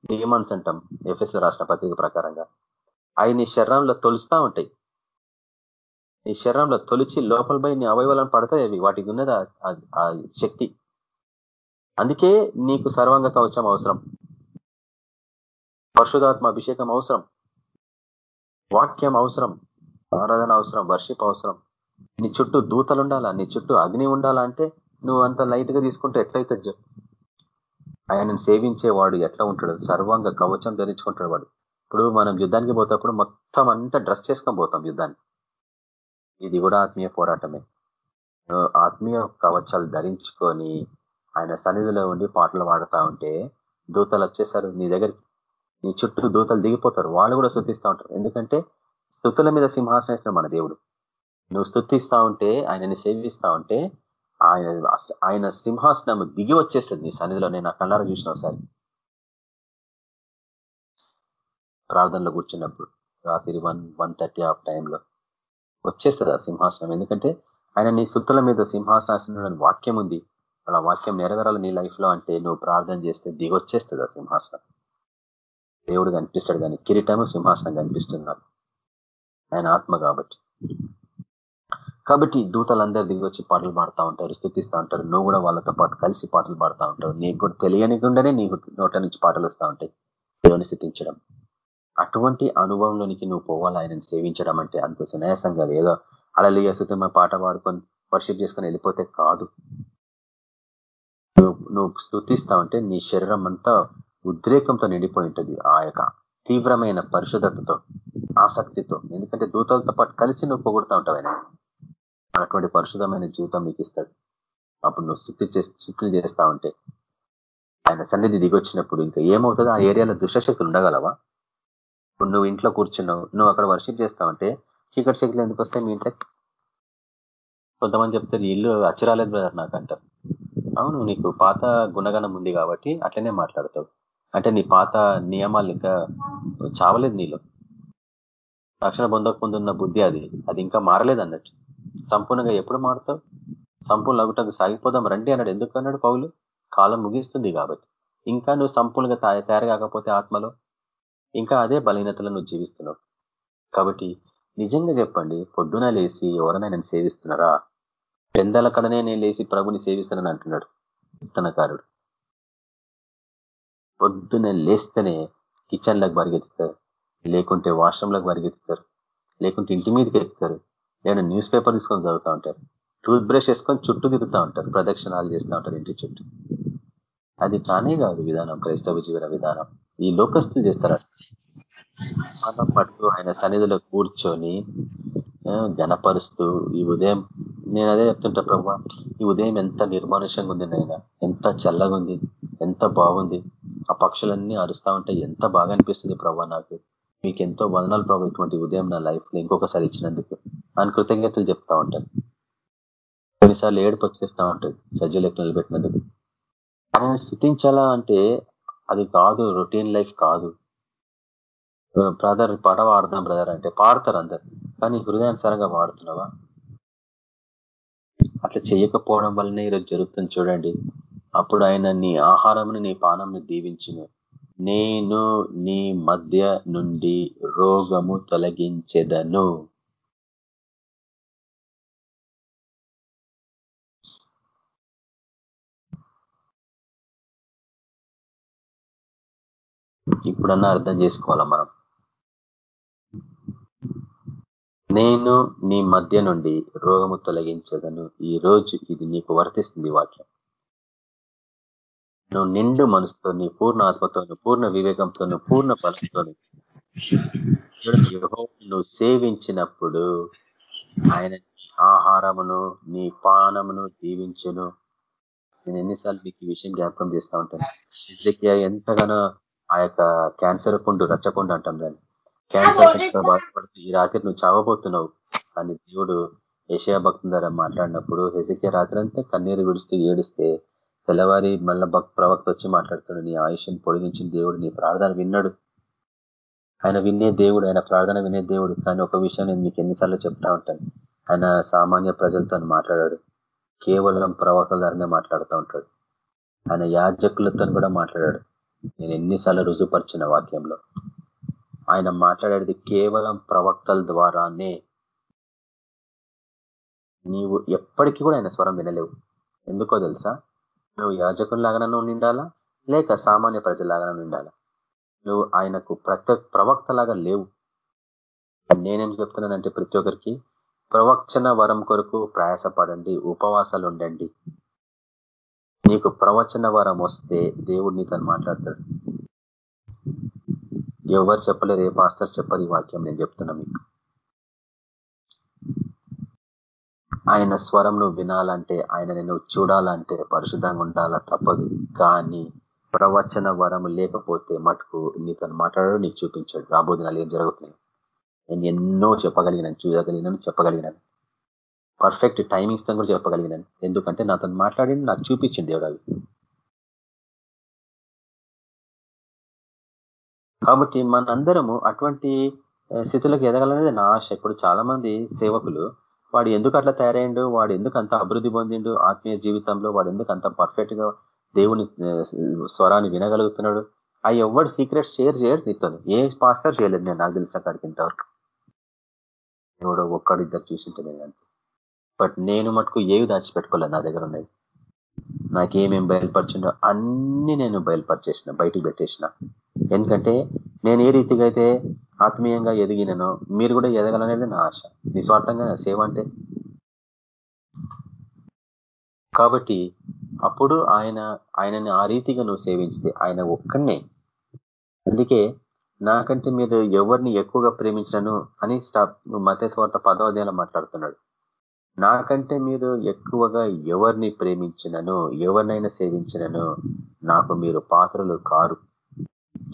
డిమాన్స్ అంటాం ఎఫ్ఎస్ల రాష్ట్ర పత్రిక ప్రకారంగా. అవి నీ శరీరంలో తొలుస్తూ ఉంటాయి. నీ శరీరంలో తొలిచి లోపల పోయి నీ అవయవాలను పడతాయి అవి. వాటికి ఉన్నది? ఆ శక్తి. అందుకే నీకు సర్వాంగ కవచం అవసరం. పరిశుధాత్మ అభిషేకం అవసరం. వాక్యం అవసరం. ఆరాధన అవసరం. వర్షిప్ అవసరం. నీ చుట్టూ దూతలు ఉండాలా? నీ చుట్టూ అగ్ని ఉండాలంటే నువ్వు అంత లైట్గా తీసుకుంటే ఎట్లయితే చెప్పు. ఆయనను సేవించేవాడు ఎట్లా ఉంటాడు? సర్వంగా కవచం ధరించుకుంటాడు వాడు. ఇప్పుడు మనం యుద్ధానికి పోతేప్పుడు మొత్తం అంతా డ్రెస్ చేసుకొని పోతాం యుద్ధాన్ని ఇది కూడా ఆత్మీయ పోరాటమే. ఆత్మీయ కవచాలు ధరించుకొని ఆయన సన్నిధిలో ఉండి పాటలు పాడుతూ ఉంటే దూతలు వచ్చేసారు. నీ దగ్గరికి నీ చుట్టూ దూతలు దిగిపోతారు. వాళ్ళు కూడా స్థుతిస్తూ ఉంటారు. ఎందుకంటే స్థుతుల మీద సింహాసనం మన దేవుడు. నువ్వు స్థుతిస్తా ఉంటే ఆయనని సేవిస్తా ఉంటే ఆయన ఆయన సింహాసనం దిగి వచ్చేస్తుంది నీ సన్నిధిలో. నేను కళ్ళారా చూసిన ఒకసారి. ప్రార్థనలో కూర్చున్నప్పుడు రాత్రి వన్ వన్ థర్టీ ఆఫ్ టైంలో వచ్చేస్తుంది ఆ సింహాసనం. ఎందుకంటే ఆయన నీ సుత్తుల మీద సింహాసనం వాక్యం ఉంది. అలా వాక్యం నెరవేరాలి నీ లైఫ్లో అంటే నువ్వు ప్రార్థన చేస్తే దిగొచ్చేస్తుంది ఆ సింహాసనం. దేవుడు కనిపిస్తాడు కానీ కిరీటము సింహాసనం కనిపిస్తున్నారు. ఆయన ఆత్మ కాబట్టి. కాబట్టి దూతలందరూ దిగి వచ్చి పాటలు పాడుతూ ఉంటారు స్థుతిస్తూ ఉంటారు. నువ్వు కూడా వాళ్ళతో పాటు కలిసి పాటలు పాడుతూ ఉంటావు. నీకు తెలియనికుండానే నీకు నోట నుంచి పాటలు వస్తూ ఉంటాయి. దేవుని స్థితించడం. అటువంటి అనుభవంలోనికి నువ్వు పోవాలి ఆయనను సేవించడం అంటే అంత సునాయాసంగా ఏదో అలలియ సుతమ పాట పాడుకొని వర్షిప్ చేసుకొని వెళ్ళిపోతే కాదు. నువ్వు నువ్వు స్థుతిస్తా ఉంటే నీ శరీరం అంతా ఉద్రేకంతో నిండిపోయి ఉంటుంది ఆ యొక్క తీవ్రమైన పరిశుద్ధతతో ఆసక్తితో. ఎందుకంటే దూతలతో పాటు కలిసి నువ్వు పొగుడుతూ ఉంటావు ఆయన. అటువంటి పరిశుధమైన జీవితం నీకు ఇస్తాడు. అప్పుడు నువ్వు స్థుతి స్థుతులు చేస్తా ఉంటే ఆయన సన్నిధి దిగొచ్చినప్పుడు ఇంకా ఏమవుతుందో ఆ ఏరియాలో దుష్టశక్తులు ఉండగలవా? ఇప్పుడు నువ్వు ఇంట్లో కూర్చున్నావు నువ్వు అక్కడ వర్షిప్ చేస్తావంటే చీకటి శక్తులు ఎందుకు వస్తాయి మీ ఇంట్లో కొంతమంది చెప్తారు ఇల్లు అచ్చరాలేదు బ్రదర్ నాకు అంటారు అవును నీకు పాత గుణగణం ఉంది కాబట్టి అట్లనే మాట్లాడతావు. అంటే నీ పాత నియమాలు ఇంకా చావలేదు నీలో. రక్షణ పొందక ముందున్న బుద్ధి అది. అది ఇంకా మారలేదు అన్నట్టు. సంపూర్ణంగా ఎప్పుడు మారుతావు? సంపూర్ణ అగుటకు సాగిపోదాం రండి అన్నాడు. ఎందుకు అన్నాడు పౌలు? కాలం ముగిస్తుంది కాబట్టి. ఇంకా నువ్వు సంపూర్ణంగా తయారు కాకపోతే ఆత్మలో? ఇంకా అదే బలహీనతలో నువ్వు జీవిస్తున్నావు. కాబట్టి నిజంగా చెప్పండి పొద్దున లేసి ఎవరైనా నేను సేవిస్తున్నారా? పెందల కడనే నేను లేసి ప్రభుని సేవిస్తున్నాను అంటున్నాడు. కీర్తనకారుడు పొద్దున లేస్తేనే కిచెన్లకు పరిగెత్తుతారు లేకుంటే వాష్రూమ్లకు పరిగెత్తుతారు లేకుంటే ఇంటి మీదకి ఎక్కుతారు. లేదా న్యూస్ పేపర్ తీసుకొని చదువుతూ ఉంటారు టూత్ బ్రష్ వేసుకొని చుట్టూ తిరుగుతూ ఉంటారు. ప్రదక్షిణాలు చేస్తూ ఉంటారు ఇంటి చుట్టూ. అది కానే కాదు విధానం. క్రైస్తవ జీవన విధానం. ఈ లోకస్తులు చేస్తారు? మనం పట్టు ఆయన సన్నిధిలో కూర్చొని గనపరుస్తూ ఈ ఉదయం నేను అదే చెప్తుంటా ప్రభా ఈ ఉదయం ఎంత నిర్మానుషంగా ఉంది నాయన. ఎంత చల్లగా ఉంది. ఎంత బాగుంది. ఆ పక్షులన్నీ అరుస్తా ఉంటే ఎంత బాగా అనిపిస్తుంది ప్రభా నాకు. మీకు ఎంతో వదనాలు ప్రభావ ఇటువంటి ఉదయం నా లైఫ్ ఇంకొకసారి ఇచ్చినందుకు. అని కృతజ్ఞతలు చెప్తా ఉంటాను. కొన్నిసార్లు ఏడుపు వచ్చేస్తా ఉంటుంది సజ్జలకు నిలబెట్టినందుకు. ఆయన స్థుతించాలా అంటే అది కాదు రొటీన్ లైఫ్ కాదు. బ్రదర్ పాట పాడదాం బ్రదర్ అంటే పాడతారు అందరు. కానీ హృదయానుసారంగా వాడుతున్నావా అట్లా చేయకపోవడం వల్లనే ఈరోజు జరుగుతుంది చూడండి. అప్పుడు ఆయన నీ ఆహారంను నీ పానంను దీవించును. నేను నీ మధ్య నుండి రోగము తొలగించెదను. ఇప్పుడన్నా అర్థం చేసుకోవాలా మనం? నేను నీ మధ్య నుండి రోగము తొలగించదను. ఈ రోజు ఇది నీకు వర్తిస్తుంది వాక్యం. నువ్వు నిండు మనసుతో నీ పూర్ణ ఆత్మతో పూర్ణ వివేకంతో పూర్ణ బలంతో నువ్వు సేవించినప్పుడు ఆయన ఆహారమును నీ పానమును దీవించును. నేను ఎన్నిసార్లు మీకు ఈ విషయం జ్ఞాపకం చేస్తూ ఉంటాను. ఎంతగానో ఆ యొక్క క్యాన్సర్ పుండు రచ్చపుండు అంటాం దాన్ని. క్యాన్సర్ బాధపడుతూ ఈ రాత్రి నువ్వు చావబోతున్నావు. అని దేవుడు ఏషియా భక్తుల ద్వారా మాట్లాడినప్పుడు హెజికే రాత్రి అంతా కన్నీరు విడుస్తూ ఏడిస్తే తెల్లవారి మళ్ళా భక్ ప్రవక్త వచ్చి మాట్లాడుతున్నాడు నీ ఆయుష్ని పొడిగించిన దేవుడు నీ ప్రార్థన విన్నాడు. ఆయన వినే దేవుడు ఆయన ప్రార్థన వినే దేవుడు. కానీ ఒక విషయం నేను మీకు ఎన్నిసార్లు చెప్తా ఉంటాను. ఆయన సామాన్య ప్రజలతో మాట్లాడాడు. కేవలం ప్రవక్తల ద్వారానే మాట్లాడుతూ ఉంటాడు. ఆయన యాజకులతో కూడా మాట్లాడాడు. నేను ఎన్నిసార్లు రుజుపరిచిన వాక్యంలో. ఆయన మాట్లాడేది కేవలం ప్రవక్తల ద్వారానే. నీవు ఎప్పటికీ కూడా ఆయన స్వరం వినలేవు. ఎందుకో తెలుసా? నువ్వు యాజకుల్లాగానే ఉండాలా లేక సామాన్య ప్రజలాగా ఉండాలా నువ్వు ఆయనకు ప్రత్యేక ప్రవక్తలాగా లేవు. నేనేం చెప్తున్నానంటే ప్రతి ఒక్కరికి ప్రవచన వరం కొరకు ప్రయాసపడండి ఉపవాసాలు ఉండండి. నీకు ప్రవచన వరం వస్తే దేవుడు నీతో మాట్లాడతాడు. ఎవరు చెప్పలేరు ఏ పాస్టర్ చెప్పరు ఈ వాక్యం నేను చెప్తున్నా మీకు. ఆయన స్వరం నువ్వు వినాలంటే ఆయన నువ్వు చూడాలంటే పరిశుద్ధంగా ఉండాలా తప్పదు. కానీ ప్రవచన వరం లేకపోతే మటుకు నీతో మాట్లాడాడు నీకు చూపించాడు. రాబోదినాలు ఏం జరుగుతున్నాయి? నేను ఎన్నో చెప్పగలిగినాను చూడగలిగినాను చెప్పగలిగినాను. పర్ఫెక్ట్ టైమింగ్స్ కూడా చెప్పగలిగినాను. ఎందుకంటే నాతో మాట్లాడి నాకు చూపించింది దేవుడు అవి. కాబట్టి మనందరము అటువంటి స్థితిలోకి ఎదగాలనేది నా ఆశ. ఇప్పుడు చాలా మంది సేవకులు వాడు ఎందుకు అట్లా తయారైండు వాడు ఎందుకు అంత అభివృద్ధి పొందిండు? ఆత్మీయ జీవితంలో వాడు ఎందుకు అంత పర్ఫెక్ట్గా దేవుని స్వరాన్ని వినగలుగుతున్నాడు? ఆ ఎవరు సీక్రెట్స్ షేర్ చేయరు నీతో ఏ పాస్టర్ చేయలేదు నేను నాకు తెలిసిన కాడికి ఇంతవరకు. ఎవడో ఒక్కడిద్దరు చూసింటే నేను బట్ నేను మటుకు ఏవి దాచిపెట్టుకోలేదు నా దగ్గర ఉన్నాయి నాకేమేమి బయలుపరిచిండో అన్ని నేను బయలుపరిచేసిన బయటికి పెట్టేసిన. ఎందుకంటే నేను ఏ రీతిగా అయితే ఆత్మీయంగా ఎదిగినను మీరు కూడా ఎదగాలనేది నా ఆశ. నిస్వార్థంగా సేవ అంటే? కాబట్టి అప్పుడు ఆయన ఆయనని ఆ రీతిగా నువ్వు సేవించితే ఆయన ఒక్కనే అందుకే నాకంటే మీరు ఎవరిని ఎక్కువగా ప్రేమించను అని స్టాప్ మతేశ్వార్త పదో అధ్యాయంలో మాట్లాడుతున్నాడు. నాకంటే మీరు ఎక్కువగా ఎవరిని ప్రేమించినను ఎవరినైనా సేవించినను నాకు మీరు పాత్రలు కారు.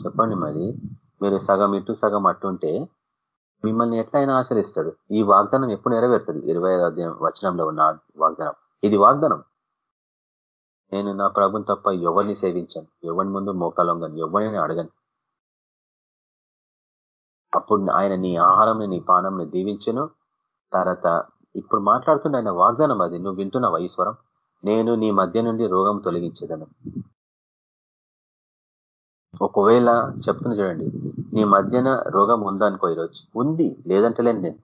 చెప్పండి మరి. మీరు సగం ఇటు సగం అట్టుంటే మిమ్మల్ని ఎట్లయినా ఆచరిస్తాడు ఈ వాగ్దానం ఎప్పుడు నెరవేరుతుంది? ఇరవై అధ్యాయం వచనంలో ఉన్న వాగ్దానం. ఇది వాగ్దానం. నేను నా ప్రభుని తప్ప ఎవరిని సేవించాను? ఎవరి ముందు మోకాలొంగను ఎవరిని అడగను? అప్పుడు ఆయన నీ ఆహారం నీ పానంని దీవించను. తర్వాత ఇప్పుడు మాట్లాడుతున్న ఆయన వాగ్దానం అది. నువ్వు వింటున్నావు ఈశ్వరం నేను నీ మధ్య నుండి రోగం తొలగించేదను ఒకవేళ చెప్తున్నా చూడండి. నీ మధ్యన రోగం ఉందనుకో ఈరోజు. ఉంది. లేదంటలేను నేను.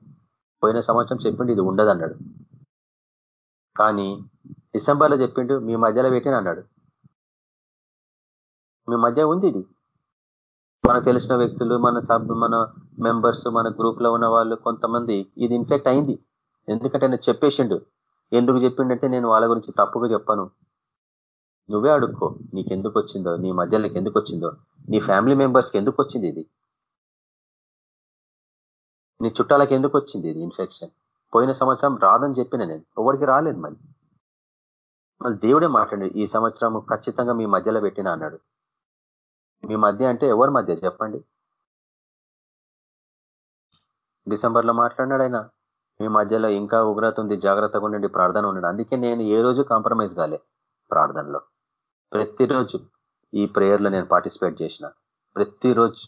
పోయిన సంవత్సరం చెప్పిండు ఇది ఉండదు అన్నాడు కానీ డిసెంబర్లో చెప్పిండు మీ మధ్యలో పెట్టిన అన్నాడు. మీ మధ్య ఉంది ఇది. మనకు తెలిసిన వ్యక్తులు మన సబ్ మన మెంబర్స్ మన గ్రూప్లో ఉన్న వాళ్ళు కొంతమంది ఇది ఇన్ఫెక్ట్ అయింది. ఎందుకంటే ఆయన చెప్పేసిండు. ఎందుకు చెప్పిండంటే నేను వాళ్ళ గురించి తప్పుగా చెప్పను. నువ్వే అడుక్కో నీకు ఎందుకు వచ్చిందో నీ మధ్యలోకి ఎందుకు వచ్చిందో నీ ఫ్యామిలీ మెంబర్స్కి ఎందుకు వచ్చింది ఇది? నీ చుట్టాలకు ఎందుకు వచ్చింది ఇది ఇన్ఫెక్షన్? పోయిన సంవత్సరం రాదని చెప్పిన నేను ఎవరికి రాలేదు మళ్ళీ మళ్ళీ దేవుడే మాట్లాడి ఈ సంవత్సరం ఖచ్చితంగా మీ మధ్యలో పెట్టిన అన్నాడు. మీ మధ్య అంటే ఎవరి మధ్య? చెప్పండి. డిసెంబర్లో మాట్లాడినాడు ఆయన. మీ మధ్యలో ఇంకా ఉగ్రత ఉంది జాగ్రత్తగా ఉండండి ప్రార్థన ఉండండి. అందుకే నేను ఏ రోజు కాంప్రమైజ్ కాలే ప్రార్థనలో. ప్రతిరోజు ఈ ప్రేయర్లో నేను పార్టిసిపేట్ చేసిన. ప్రతిరోజు.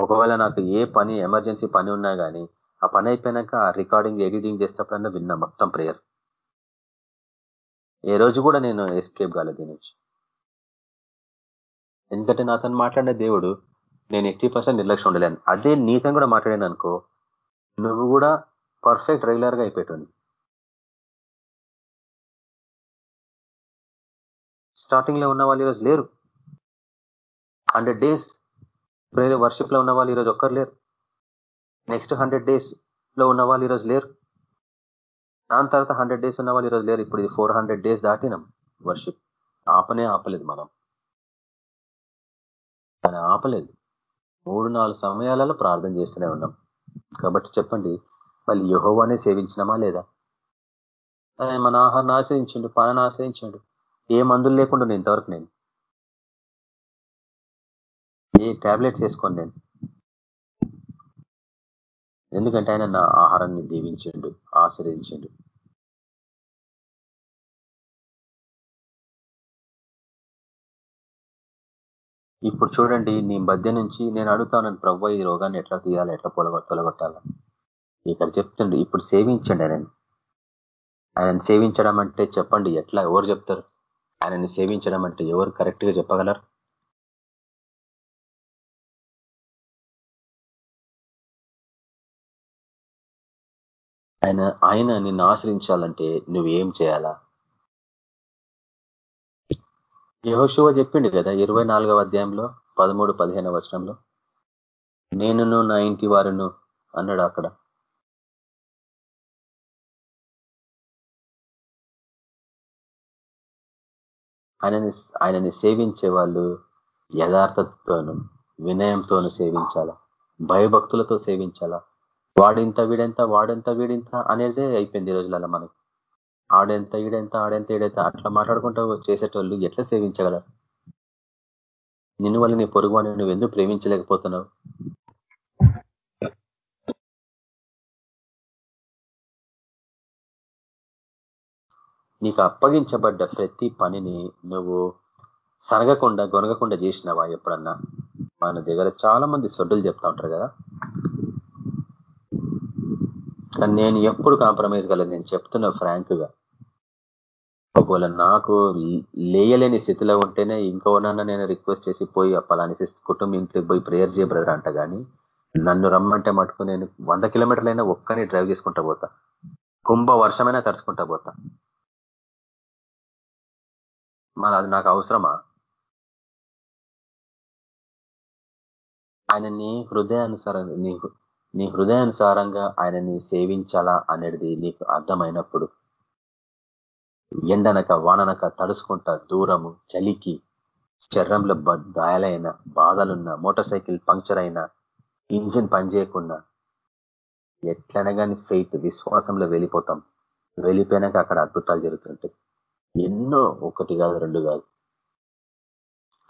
ఒకవేళ నాకు ఏ పని ఎమర్జెన్సీ పని ఉన్నా కానీ ఆ పని అయిపోయినాక ఆ రికార్డింగ్ ఎడిటింగ్ చేసేటప్పుడన్నా విన్నా మొత్తం ప్రేయర్. ఏ రోజు కూడా నేను ఎస్కేప్ కాలేదు దీని నుంచి ఎందుకంటే నాతో మాట్లాడిన దేవుడు నేను ఎయిటీ పర్సెంట్ నిర్లక్ష్యం ఉండలేను. అదే నీతో కూడా మాట్లాడాను అనుకో నువ్వు కూడా పర్ఫెక్ట్ రెగ్యులర్గా అయిపోయాడు స్టార్టింగ్లో ఉన్న వాళ్ళు ఈరోజు లేరు. హండ్రెడ్ డేస్ ప్రేర్ వర్షిప్‌లో ఉన్న వాళ్ళు ఈరోజు ఒక్కరు లేరు. నెక్స్ట్ హండ్రెడ్ డేస్లో ఉన్న వాళ్ళు ఈరోజు లేరు. దాని తర్వాత హండ్రెడ్ డేస్ ఉన్న వాళ్ళు ఈరోజు లేరు. ఇప్పుడు ఇది ఫోర్ హండ్రెడ్ డేస్ దాటినాం వర్షిప్ ఆపనే ఆపలేదు మనం. కానీ ఆపలేదు. మూడు నాలుగు సమయాలలో ప్రార్థన చేస్తూనే ఉన్నాం. కాబట్టి చెప్పండి మళ్ళీ యహోవానే సేవించినమా లేదా? మన ఆహారాన్ని ఆశ్రయించండు పాలన ఆశ్రయించండు. ఏ మందులు లేకుండా నేను ఇంతవరకు నేను. ఏ ట్యాబ్లెట్స్ వేసుకోండి నేను. ఎందుకంటే ఆయన నా ఆహారాన్ని దీవించండు ఆశ్రయించండు. ఇప్పుడు చూడండి నీ మధ్య నుంచి నేను అడుగుతాను ప్రవ్వ ఈ రోగాన్ని ఎట్లా తీయాలి? ఎట్లా పొలగొ తొలగొట్టాలా? ఇక్కడ చెప్తుండే ఇప్పుడు సేవించండి ఆయన ఆయనను సేవించడం అంటే చెప్పండి ఎట్లా ఎవరు చెప్తారు? ఆయనని సేవించడం అంటే ఎవరు కరెక్ట్గా చెప్పగలరు? ఆయన ఆయన నిన్ను ఆశ్రయించాలంటే నువ్వేం చేయాలా? యహోశివ చెప్పిండు కదా ఇరవై నాలుగవ అధ్యాయంలో పదమూడు పదిహేనవ వచనంలో. నేనును నా ఇంటి వారును అన్నాడు అక్కడ. ఆయనని ఆయనని సేవించే వాళ్ళు యథార్థతోను వినయంతోను సేవించాలా? భయభక్తులతో సేవించాలా? వాడింత వీడెంత వాడెంత వీడింత అనేదే అయిపోయింది ఈ రోజులలో మనకి. ఆడెంత ఈడెంత ఆడెంత ఈడెంత అట్లా మాట్లాడుకుంటూ చేసేటోళ్ళు ఎట్లా సేవించగలరు? నిన్ను వల్ల నీ పొరుగు అని నువ్వు ఎందుకు ప్రేమించలేకపోతున్నావు? నీకు అప్పగించబడ్డ ప్రతి పనిని నువ్వు సరగకుండా గొనగకుండా చేసినావా ఎప్పుడన్నా? మన దగ్గర చాలా మంది సొడ్డులు చెప్తా ఉంటారు కదా. కానీ నేను ఎప్పుడు కాంప్రమైజ్ కలదు నేను చెప్తున్నా ఫ్రాంక్ ఒకవేళ నాకు లేయలేని స్థితిలో ఉంటేనే ఇంకోనన్నా నేను రిక్వెస్ట్ చేసి పోయి పలాని కుటుంబం ఇంట్లోకి పోయి ప్రేయర్ చేయ బ్రదర్ అంట కానీ నన్ను రమ్మంటే మటుకు నేను వంద కిలోమీటర్లైనా ఒక్కనే డ్రైవ్ చేసుకుంటా పోతా. కుంభ వర్షమైనా తరుచుకుంటా పోతా. మరి అది నాకు అవసరమా? ఆయన నీ హృదయానుసారంగా నీ నీ హృదయానుసారంగా ఆయనని సేవించాలా అనేది నీకు అర్థమైనప్పుడు ఎండనక వాననక తడుసుకుంటా దూరము చలికి శరీరంలో గాయాలైన బాధలున్న మోటార్ సైకిల్ పంక్చర్ అయినా ఇంజిన్ పనిచేయకుండా ఎట్లనే కానీ ఫెయిత్ విశ్వాసంలో వెళ్ళిపోతాం. వెళ్ళిపోయినాక అక్కడ అద్భుతాలు జరుగుతుంటాయి. ఎన్నో ఒకటి కాదు రెండు కాదు.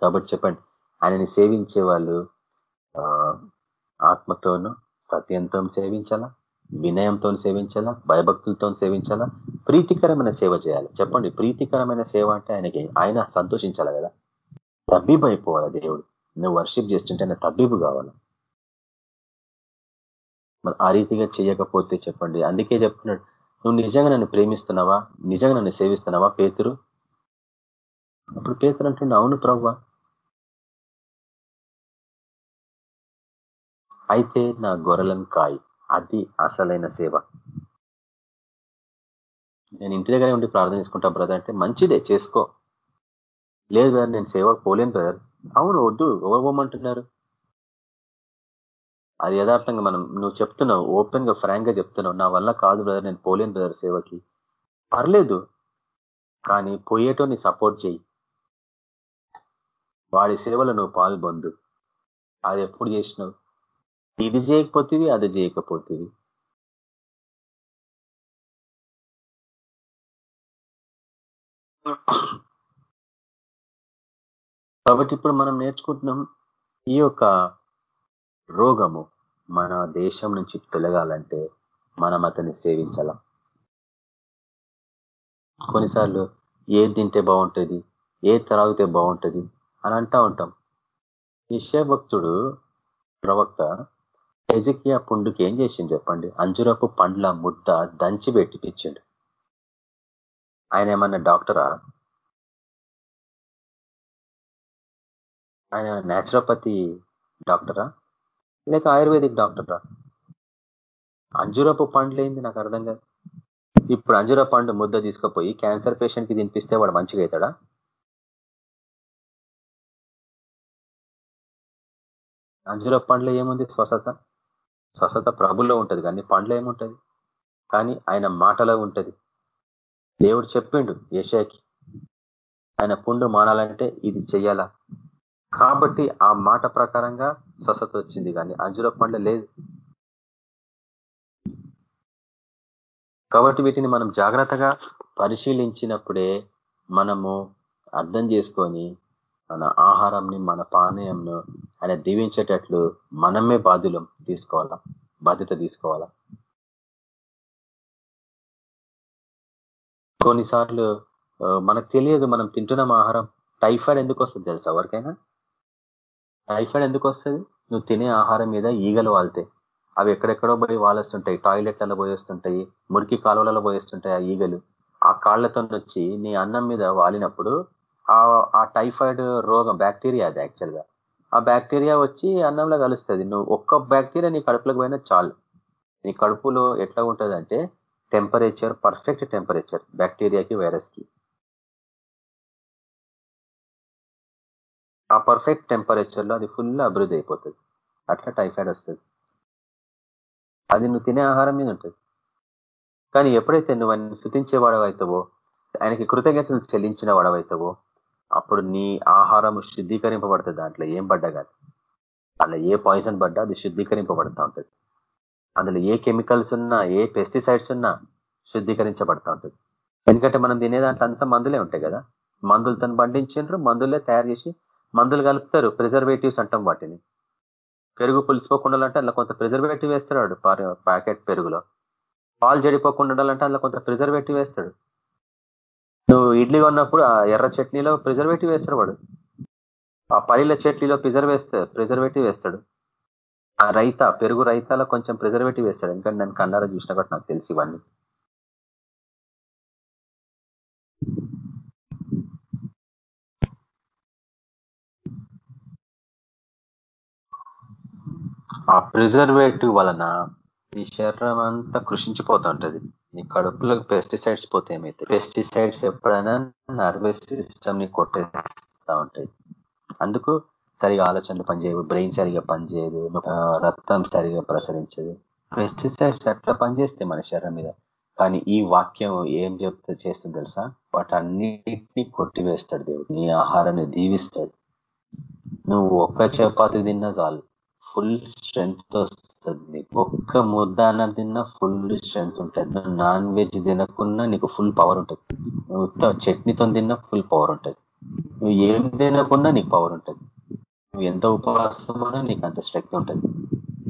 కాబట్టి చెప్పండి ఆయనని సేవించే వాళ్ళు ఆత్మతోనూ సత్యంతో సేవించాలా? వినయంతో సేవించాలా? భయభక్తులతో సేవించాలా? ప్రీతికరమైన సేవ చేయాలి. చెప్పండి ప్రీతికరమైన సేవ అంటే ఆయనకి ఆయన సంతోషించాలి కదా? తబ్బీబు అయిపోవాలి దేవుడు? నువ్వు వర్షిప్ చేస్తుంటే ఆయన తబ్బీబు కావాలి? మరి ఆ రీతిగా చేయకపోతే చెప్పండి. అందుకే చెప్తున్నాడు నువ్వు నిజంగా నన్ను ప్రేమిస్తున్నావా? నిజంగా నన్ను సేవిస్తున్నావా పేతురు? అప్పుడు పేతురు అంటుండే అవును ప్రవ్వా. అయితే నా గొర్రెలను కాయి. అది అసలైన సేవ. నేను ఇంటి దగ్గరే ఉండి ప్రార్థన చేసుకుంటా బ్రదర్ అంటే మంచిదే చేసుకో. లేదు బ్రదర్ నేను సేవ పోలేను బ్రదర్. అవును వద్దు ఎవరు పోమంటున్నారు? అది యథార్థంగా మనం నువ్వు చెప్తున్నావు ఓపెన్గా ఫ్రాంక్గా చెప్తున్నావు. నా వల్ల కాదు బ్రదర్ నేను పోలేను బ్రదర్ సేవకి. పర్లేదు కానీ పోయేటో సపోర్ట్ చేయి వాడి సేవలో నువ్వు పాల్పొందు. అది ఎప్పుడు చేసినావు? ఇది చేయకపోతుంది అది చేయకపోతుంది కాబట్టి ఇప్పుడు మనం నేర్చుకుంటున్నాం ఈ యొక్క రోగము మన దేశం నుంచి తొలగాలంటే మనం అతన్ని సేవించాల. కొన్నిసార్లు ఏది తింటే బాగుంటుంది ఏది త్రాగితే బాగుంటుంది అని అంటా ఉంటాం. భక్తుడు ప్రవక్త ఎజికియా పుండుకి ఏం చేసిండు చెప్పండి? అంజురపు పండ్ల ముద్ద దంచి పెట్టిపించిండు ఆయన ఏమన్నా డాక్టరా? ఆయన న్యాచురోపతి డాక్టరా? లేక ఆయుర్వేదిక్ డాక్టరా? అంజురపు పండ్లు ఏంది? నాకు అర్థం కాదు. ఇప్పుడు అంజుర పండు ముద్ద తీసుకుపోయి క్యాన్సర్ పేషెంట్కి తినిపిస్తే వాడు మంచిగా అవుతాడా? అంజుర పండ్లు ఏముంది? స్వస్థత? స్వస్థత ప్రభుల్లో ఉంటుంది కానీ పండ్లో ఏముంటుంది? కానీ ఆయన మాటలో ఉంటుంది. దేవుడు చెప్పిండు యశాకి ఆయన పుండు మానాలంటే ఇది చెయ్యాలా? కాబట్టి ఆ మాట ప్రకారంగా స్వస్థత వచ్చింది కానీ అంజులో పండ్ల లేదు. కాబట్టి వీటిని మనం జాగ్రత్తగా పరిశీలించినప్పుడే మనము అర్థం చేసుకొని మన ఆహారంని మన పానీయంను ఆయన దీవించేటట్లు మనమే బాధ్యులం తీసుకోవాలా? బాధ్యత తీసుకోవాలా? కొన్నిసార్లు మనకు తెలియదు మనం తింటున్నాం ఆహారం. టైఫాయిడ్ ఎందుకు వస్తుంది తెలుసా ఎవరికైనా? టైఫాయిడ్ ఎందుకు వస్తుంది? నువ్వు తినే ఆహారం మీద ఈగలు వాళ్తే. అవి ఎక్కడెక్కడో పోయి వాలేస్తుంటాయి. టాయిలెట్లలో పోయేస్తుంటాయి. మురికి కాలువలలో పోయేస్తుంటాయి ఆ ఈగలు. ఆ కాళ్ళతో వచ్చి నీ అన్నం మీద వాలినప్పుడు ఆ టైఫాయిడ్ రోగం బ్యాక్టీరియా అది యాక్చువల్గా ఆ బ్యాక్టీరియా వచ్చి అన్నంలో కలుస్తుంది. నువ్వు ఒక్క బ్యాక్టీరియా నీ కడుపులోకి పోయినా చాలు. నీ కడుపులో ఎట్లా ఉంటుంది అంటే టెంపరేచర్ పర్ఫెక్ట్ టెంపరేచర్ బ్యాక్టీరియాకి వైరస్కి. ఆ పర్ఫెక్ట్ టెంపరేచర్లో అది ఫుల్ అభివృద్ధి అయిపోతుంది. అట్లా టైఫాయిడ్ వస్తుంది. అది నువ్వు తినే ఆహారం మీద ఉంటుంది. కానీ ఎప్పుడైతే నువ్వు ఆయన స్థుతించే వాడవైతావో ఆయనకి కృతజ్ఞతలు చెల్లించిన వాడవైతావో అప్పుడు నీ ఆహారం శుద్ధీకరింపబడుతుంది దాంట్లో. ఏం పడ్డా కాదు. అందులో ఏ పాయిజన్ పడ్డా అది శుద్ధీకరింపబడుతూ ఉంటుంది. అందులో ఏ కెమికల్స్ ఉన్నా ఏ పెస్టిసైడ్స్ ఉన్నా శుద్ధీకరించబడతా ఉంటుంది. ఎందుకంటే మనం తినే దాంట్లో అంతా మందులే ఉంటాయి కదా. మందులు తను పండించారు మందులే తయారు చేసి మందులు కలుపుతారు. ప్రిజర్వేటివ్స్ అంటాం వాటిని. పెరుగు పులిసిపోకుండా అంటే అందులో కొంత ప్రిజర్వేటివ్ వేస్తాడు ప్యాకెట్ పెరుగులో. పాలు జడిపోకుండా ఉండాలంటే అందులో కొంత ప్రిజర్వేటివ్ వేస్తాడు. నువ్వు ఇడ్లీ కొన్నప్పుడు ఆ ఎర్ర చట్నీలో ప్రిజర్వేటివ్ వేస్తాడు వాడు. ఆ పల్లీల చట్నీలో ప్రిజర్వ్ వేస్తే ప్రిజర్వేటివ్ వేస్తాడు. ఆ రైత పెరుగు రైతాలో కొంచెం ప్రిజర్వేటివ్ వేస్తాడు. ఎందుకంటే నేను కన్నారా చూసిన కాబట్టి నాకు తెలిసి ఇవన్నీ. ఆ ప్రిజర్వేటివ్ వలన ఈ శరీరం అంతా కృషించిపోతుంటది నీ కడుపులో పెస్టిసైడ్స్ పోతే ఏమైతే పెస్టిసైడ్స్ ఎప్పుడైనా నర్వస్ సిస్టమ్ని కొట్టేస్తా ఉంటాయి. అందుకు సరిగా ఆలోచనలు పనిచేయవు బ్రెయిన్ సరిగా పనిచేయదు రక్తం సరిగా ప్రసరించదు. పెస్టిసైడ్స్ ఎట్లా పనిచేస్తాయి మన శరీరం మీద. కానీ ఈ వాక్యం ఏం చెప్తే చేస్తుంది తెలుసా? వాటన్నిటిని కొట్టివేస్తాడు దేవుడు. నీ ఆహారాన్ని దీవిస్తాడు. నువ్వు ఒక్క చపాతి తిన్నా చాలు. ఫుల్ స్ట్రెంగ్త్ వస్తుంది. ఒక్క ముద్ద అన్నం తిన్నా ఫుల్ స్ట్రెంగ్త్ ఉంటుంది. నాన్ వెజ్ తినకున్నా నీకు ఫుల్ పవర్ ఉంటుంది. నువ్వు చట్నీతో తిన్నా ఫుల్ పవర్ ఉంటుంది. నువ్వు ఏం తినకున్నా నీకు పవర్ ఉంటుంది. నువ్వు ఎంత ఉపవాసమన్నా నీకు అంత శక్తి ఉంటుంది.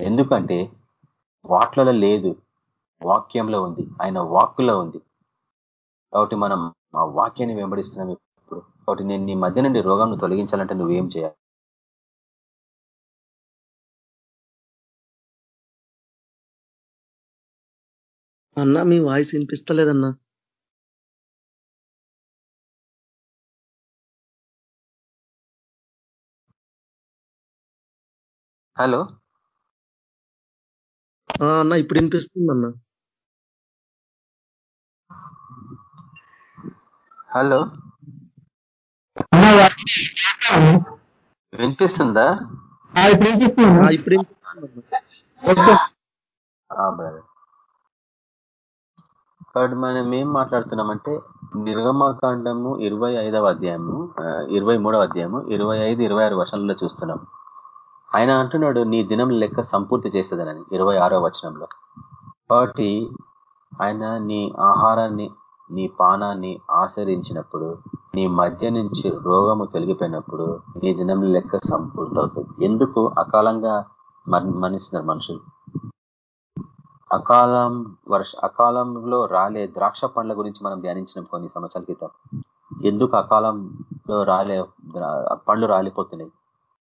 ఎందుకంటే వాట్లలో లేదు. వాక్యంలో ఉంది. ఆయన వాక్కులో ఉంది. కాబట్టి మనం ఆ వాక్యాన్ని వెంబడిస్తున్నాం ఇప్పుడు. కాబట్టి నేను నీ మధ్య నుండి రోగంను తొలగించాలంటే నువ్వేం చేయాలి? అన్న మీ వాయిస్ వినిపిస్తలేదన్నా. హలో? అన్న ఇప్పుడు వినిపిస్తుంది అన్న హలో వినిపిస్తుందా? ఇప్పుడు కాబట్టి మనం ఏం మాట్లాడుతున్నామంటే నిర్గమాకాండము ఇరవై ఐదవ అధ్యాయము ఇరవై మూడవ అధ్యాయము ఇరవై ఐదు ఇరవై ఆరు వర్షాలలో చూస్తున్నాం. ఆయన అంటున్నాడు నీ దినం లెక్క సంపూర్తి చేసేదనని ఇరవై ఆరో వచనంలో. కాబట్టి ఆయన నీ ఆహారాన్ని నీ పానాన్ని ఆచరించినప్పుడు నీ మధ్య నుంచి రోగము తొలగిపోయినప్పుడు నీ దినం లెక్క సంపూర్తవుతుంది. ఎందుకు? అకాలంగా మరణిస్తున్నారు మనుషులు. అకాలం వర్ష అకాలంలో రాలే ద్రాక్ష పండ్ల గురించి మనం ధ్యానించిన కొన్ని సంవత్సరాల క్రితం. ఎందుకు అకాలంలో రాలే పండ్లు రాలిపోతున్నాయి?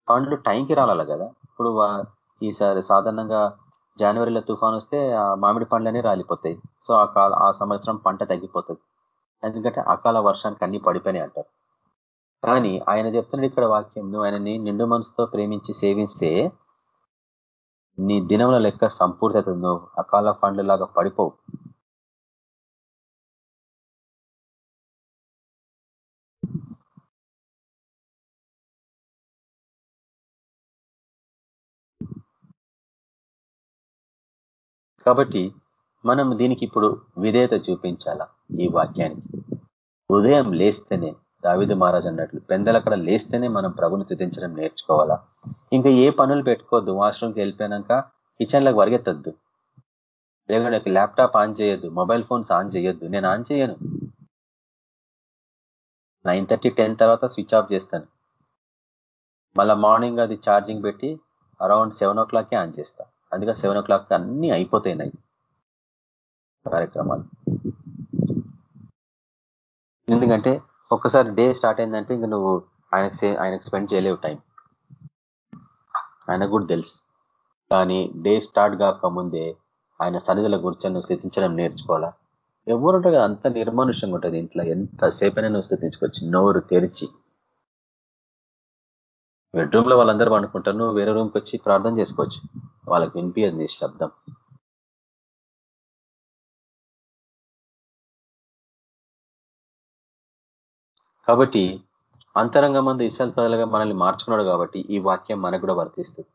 పండ్లు టైంకి రాలాలి కదా. ఇప్పుడు ఈసారి సాధారణంగా జనవరిలో తుఫాన్ వస్తే ఆ మామిడి పండ్లనే రాలిపోతాయి. సో ఆ కాల ఆ సంవత్సరం పంట తగ్గిపోతుంది. ఎందుకంటే అకాల వర్షానికి అన్ని పడిపోయినాయి అంటారు. కానీ ఆయన చెప్తున్నాడు ఇక్కడ వాక్యం. నువ్వు ఆయనని నిండు మనసుతో ప్రేమించి సేవిస్తే నీ దినముల లెక్క సంపూర్తత నువ్వు అకాల పండ్లు లాగా పడిపోవు. కాబట్టి మనం దీనికి ఇప్పుడు విధేయత చూపించాలా ఈ వాక్యానికి? ఉదయం లేస్తేనే దావిద మహారాజ్ అన్నట్లు పెందలక్కడ లేస్తేనే మనం ప్రభుని స్థుతించడం నేర్చుకోవాలా? ఇంకా ఏ పనులు పెట్టుకోవద్దు? వాష్రూమ్కి వెళ్ళిపోయినాక కిచెన్లకు వరిగెత్తద్దు లేకుంటే ల్యాప్టాప్ ఆన్ చేయొద్దు. మొబైల్ ఫోన్స్ ఆన్ చేయొద్దు. నేను ఆన్ చేయను. నైన్ థర్టీ టెన్ తర్వాత స్విచ్ ఆఫ్ చేస్తాను. మళ్ళీ మార్నింగ్ అది ఛార్జింగ్ పెట్టి అరౌండ్ సెవెన్ ఓ క్లాక్కే ఆన్ చేస్తా. అందుకే సెవెన్ ఓ క్లాక్ అన్ని అయిపోతాయి కార్యక్రమాలు. ఎందుకంటే ఒక్కసారి డే స్టార్ట్ అయిందంటే ఇంక నువ్వు ఆయనకు ఆయనకు స్పెండ్ చేయలేవు టైం. ఆయనకు కూడా తెలుసు. కానీ డే స్టార్ట్ కాకముందే ఆయన సన్నిధుల గురించి నువ్వు స్థితించడం నేర్చుకోవాలా? ఎవరుంటారు కదా అంత నిర్మానుష్యంగా ఉంటుంది ఇంట్లో. ఎంతసేపైనా నువ్వు స్థితించుకోవచ్చు. నోరు తెరిచి. బెడ్రూమ్లో వాళ్ళందరూ పండుకుంటారు. నువ్వు వేరే రూమ్కి వచ్చి ప్రార్థన చేసుకోవచ్చు. వాళ్ళకి వినిపించదు శబ్దం. కాబట్టి అంతరంగ మంది ఇసల్ ప్రజలుగా మనల్ని మార్చుకున్నాడు కాబట్టి ఈ వాక్యం మనకు కూడా వర్తిస్తుంది.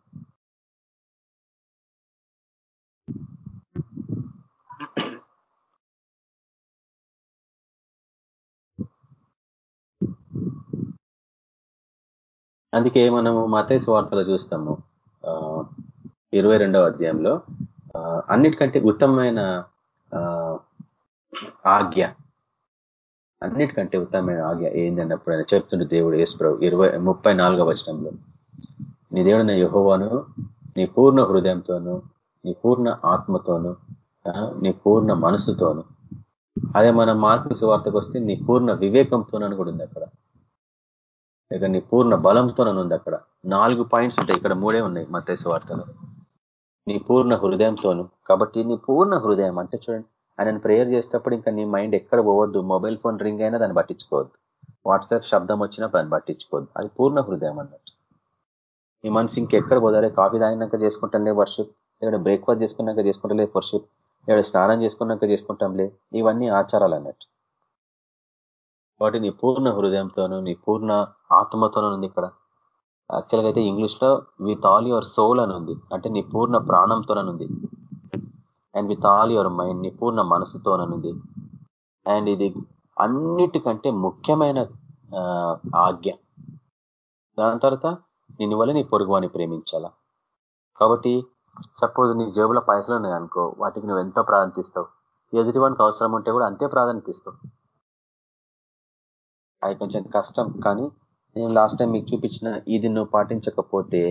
అందుకే మనము మతేసు వార్తలు చూస్తాము. ఇరవై రెండవ అధ్యాయంలో. అన్నిటికంటే ఉత్తమమైన ఆజ్ఞ అన్నిటికంటే ఉత్తమమైన ఆజ్ఞ ఏందన్నప్పుడు ఆయన చెప్తుండే దేవుడు ఏసుప్రభు ఇరవై ముప్పై నాలుగవ వచనంలో. నీ దేవుడు నా యహోవాను నీ పూర్ణ హృదయంతోను నీ పూర్ణ ఆత్మతోను నీ పూర్ణ మనసుతోను అదే మన మార్పు సువార్తకు వస్తే నీ పూర్ణ వివేకంతోనని కూడా ఉంది అక్కడ. ఇక నీ పూర్ణ బలంతోనని ఉంది అక్కడ. నాలుగు పాయింట్స్ ఉంటాయి ఇక్కడ మూడే ఉన్నాయి మతేసు సువార్తలో. నీ పూర్ణ హృదయంతోను కాబట్టి నీ పూర్ణ హృదయం అంటే చూడండి ఆయన ప్రేయర్ చేసేటప్పుడు ఇంకా నీ మైండ్ ఎక్కడ పోవద్దు. మొబైల్ ఫోన్ రింగ్ అయినా దాన్ని పట్టించుకోవద్దు. వాట్సాప్ శబ్దం వచ్చినా దాన్ని పట్టించుకోవద్దు. అది పూర్ణ హృదయం అన్నట్టు. నీ మనసు ఇంకెక్కడ పోదారే కాఫీ తాగినాక చేసుకుంటాంలే వర్షిప్. లేదా బ్రేక్ఫాస్ట్ చేసుకున్నాక చేసుకుంటలే వర్షిప్. లేదా స్నానం చేసుకున్నాక చేసుకుంటాంలే ఇవన్నీ ఆచారాలు అన్నట్టు. వాటి నీ పూర్ణ హృదయంతోనూ నీ పూర్ణ ఆత్మతోనూ ఉంది ఇక్కడ. యాక్చువల్గా అయితే ఇంగ్లీష్లో విత్ ఆల్ యువర్ సోల్ అని ఉంది. అంటే నీ పూర్ణ ప్రాణంతోననుంది and with all your mind నీ పూర్ణ మనసుతోననుంది అండ్ ఇది అన్నిటికంటే ముఖ్యమైన ఆజ్ఞ. దాని తర్వాత నిన్ను వల్ల నీ పొరుగువాన్ని ప్రేమించాలా. కాబట్టి సపోజ్ నీ జేబులో పైసలు ఉన్నాయి అనుకో వాటికి నువ్వు ఎంతో ప్రాధాన్యత ఎదుటి వానికి అవసరం ఉంటే కూడా అంతే ప్రాధాన్యత ఇస్తావు. అది కొంచెం కష్టం కానీ నేను లాస్ట్ టైం మీకు చూపించిన ఇది నువ్వు పాటించకపోతే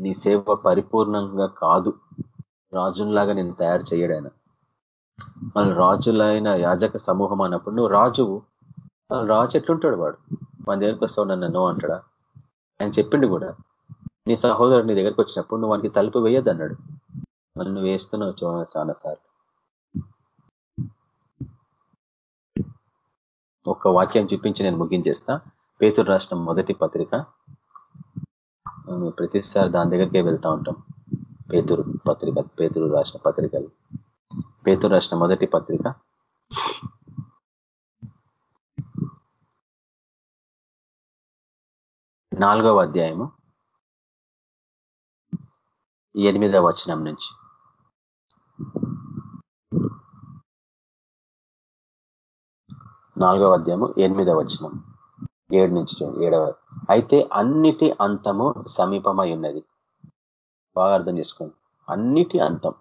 నీ సేవ పరిపూర్ణంగా కాదు. రాజులాగా నేను తయారు చేయడాయన. మన రాజులైన యాజక సమూహం అన్నప్పుడు నువ్వు రాజువు రాజు ఎట్లుంటాడు వాడు? మన దగ్గరికి వస్తావు నన్ను నో అంటాడా? ఆయన చెప్పిండు కూడా. నీ సహోదరుడు నీ దగ్గరికి వచ్చినప్పుడు నువ్వు వానికి తలుపు వేయద్దు అన్నాడు మళ్ళీ నువ్వు వేస్తున్నావు చూడండి సార్లు. ఒక వాక్యం చూపించి నేను ముగించేస్తా. పేతురు రాష్ట్రం మొదటి పత్రిక. ప్రతిసారి దాని దగ్గరికే వెళ్తా ఉంటాం. పేతురు పత్రిక పేతురు రాష్ట్ర పత్రికలు. పేతురు రాసిన మొదటి పత్రిక. నాలుగవ అధ్యాయము. ఎనిమిదవ వచనం నుంచి. నాలుగవ అధ్యాయము ఎనిమిదవ వచనం. ఏడు నుంచి ఏడవ అయితే అన్నిటి అంతము సమీపమై ఉన్నది. బాగా అర్థం చేసుకోండి. అన్నిటి అంతం.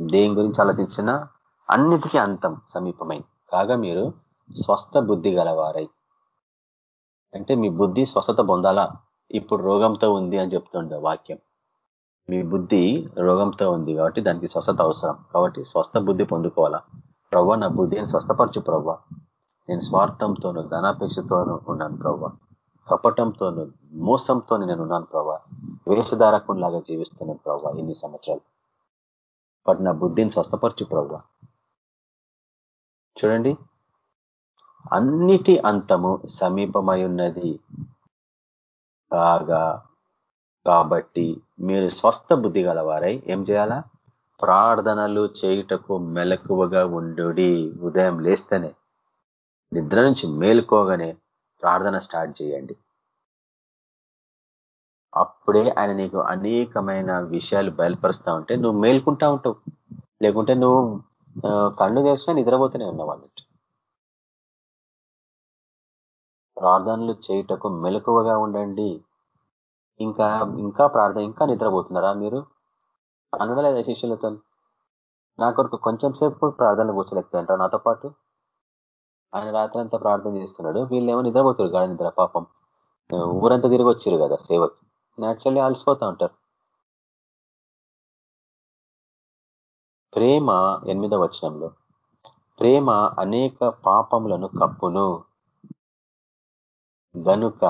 దేని గురించి ఆలోచించినా అన్నిటికీ అంతం సమీపమై. కాగా మీరు స్వస్థ బుద్ధి గలవారై. అంటే మీ బుద్ధి స్వస్థత పొందాలా? ఇప్పుడు రోగంతో ఉంది అని చెప్తుండే వాక్యం. మీ బుద్ధి రోగంతో ఉంది కాబట్టి దానికి స్వస్థత అవసరం. కాబట్టి స్వస్థ బుద్ధి పొందుకోవాలా? ప్రవ్వ నా బుద్ధిని స్వస్థపరచు ప్రవ్వ. నేను స్వార్థంతోను ధనాపేక్షతోనూ ఉన్నాను ప్రభా కపటంతోను మోసంతో నేను ఉన్నాను ప్రభా వేషధారకుంలాగా జీవిస్తున్నాను ప్రభా ఇన్ని సంవత్సరాలు. బట్ నా బుద్ధిని స్వస్థపరచు ప్రభా చూడండి. అన్నిటి అంతము సమీపమై ఉన్నది. కాగా కాబట్టి మీరు స్వస్థ బుద్ధి గలవారై ఏం చేయాలా? ప్రార్థనలు చేయుటకు మెలకువగా ఉండు ఉదయం లేస్తేనే నిద్ర నుంచి మేలుకోగానే ప్రార్థన స్టార్ట్ చేయండి. అప్పుడే ఆయన నీకు అనేకమైన విషయాలు బయలుపరుస్తూ ఉంటే నువ్వు మేల్కుంటా ఉంటావు. లేకుంటే నువ్వు కళ్ళు తెరిచినా నిద్రపోతూనే ఉన్నావు అన్నట్టు. ప్రార్థనలు చేయుటకు మెలకువగా ఉండండి. ఇంకా ఇంకా ప్రార్థన ఇంకా నిద్రపోతున్నారా మీరు? అనడలేదా శిష్యులతో? నా కొరకు కొంచెం సేపు ప్రార్థనలు కూర్చోలేకపోతారంటారు నాతో పాటు? ఆయన రాత్రి అంతా ప్రార్థన చేస్తున్నాడు. వీళ్ళేమో నిద్రపోతారు గాడి నిద్ర పాపం. ఊరంతా తిరిగి వచ్చారు కదా సేవకి. నేచురల్లీ అలసిపోతా ఉంటారు. ప్రేమ ఎనిమిదవ వచనంలో. ప్రేమ అనేక పాపములను కప్పును. గనుక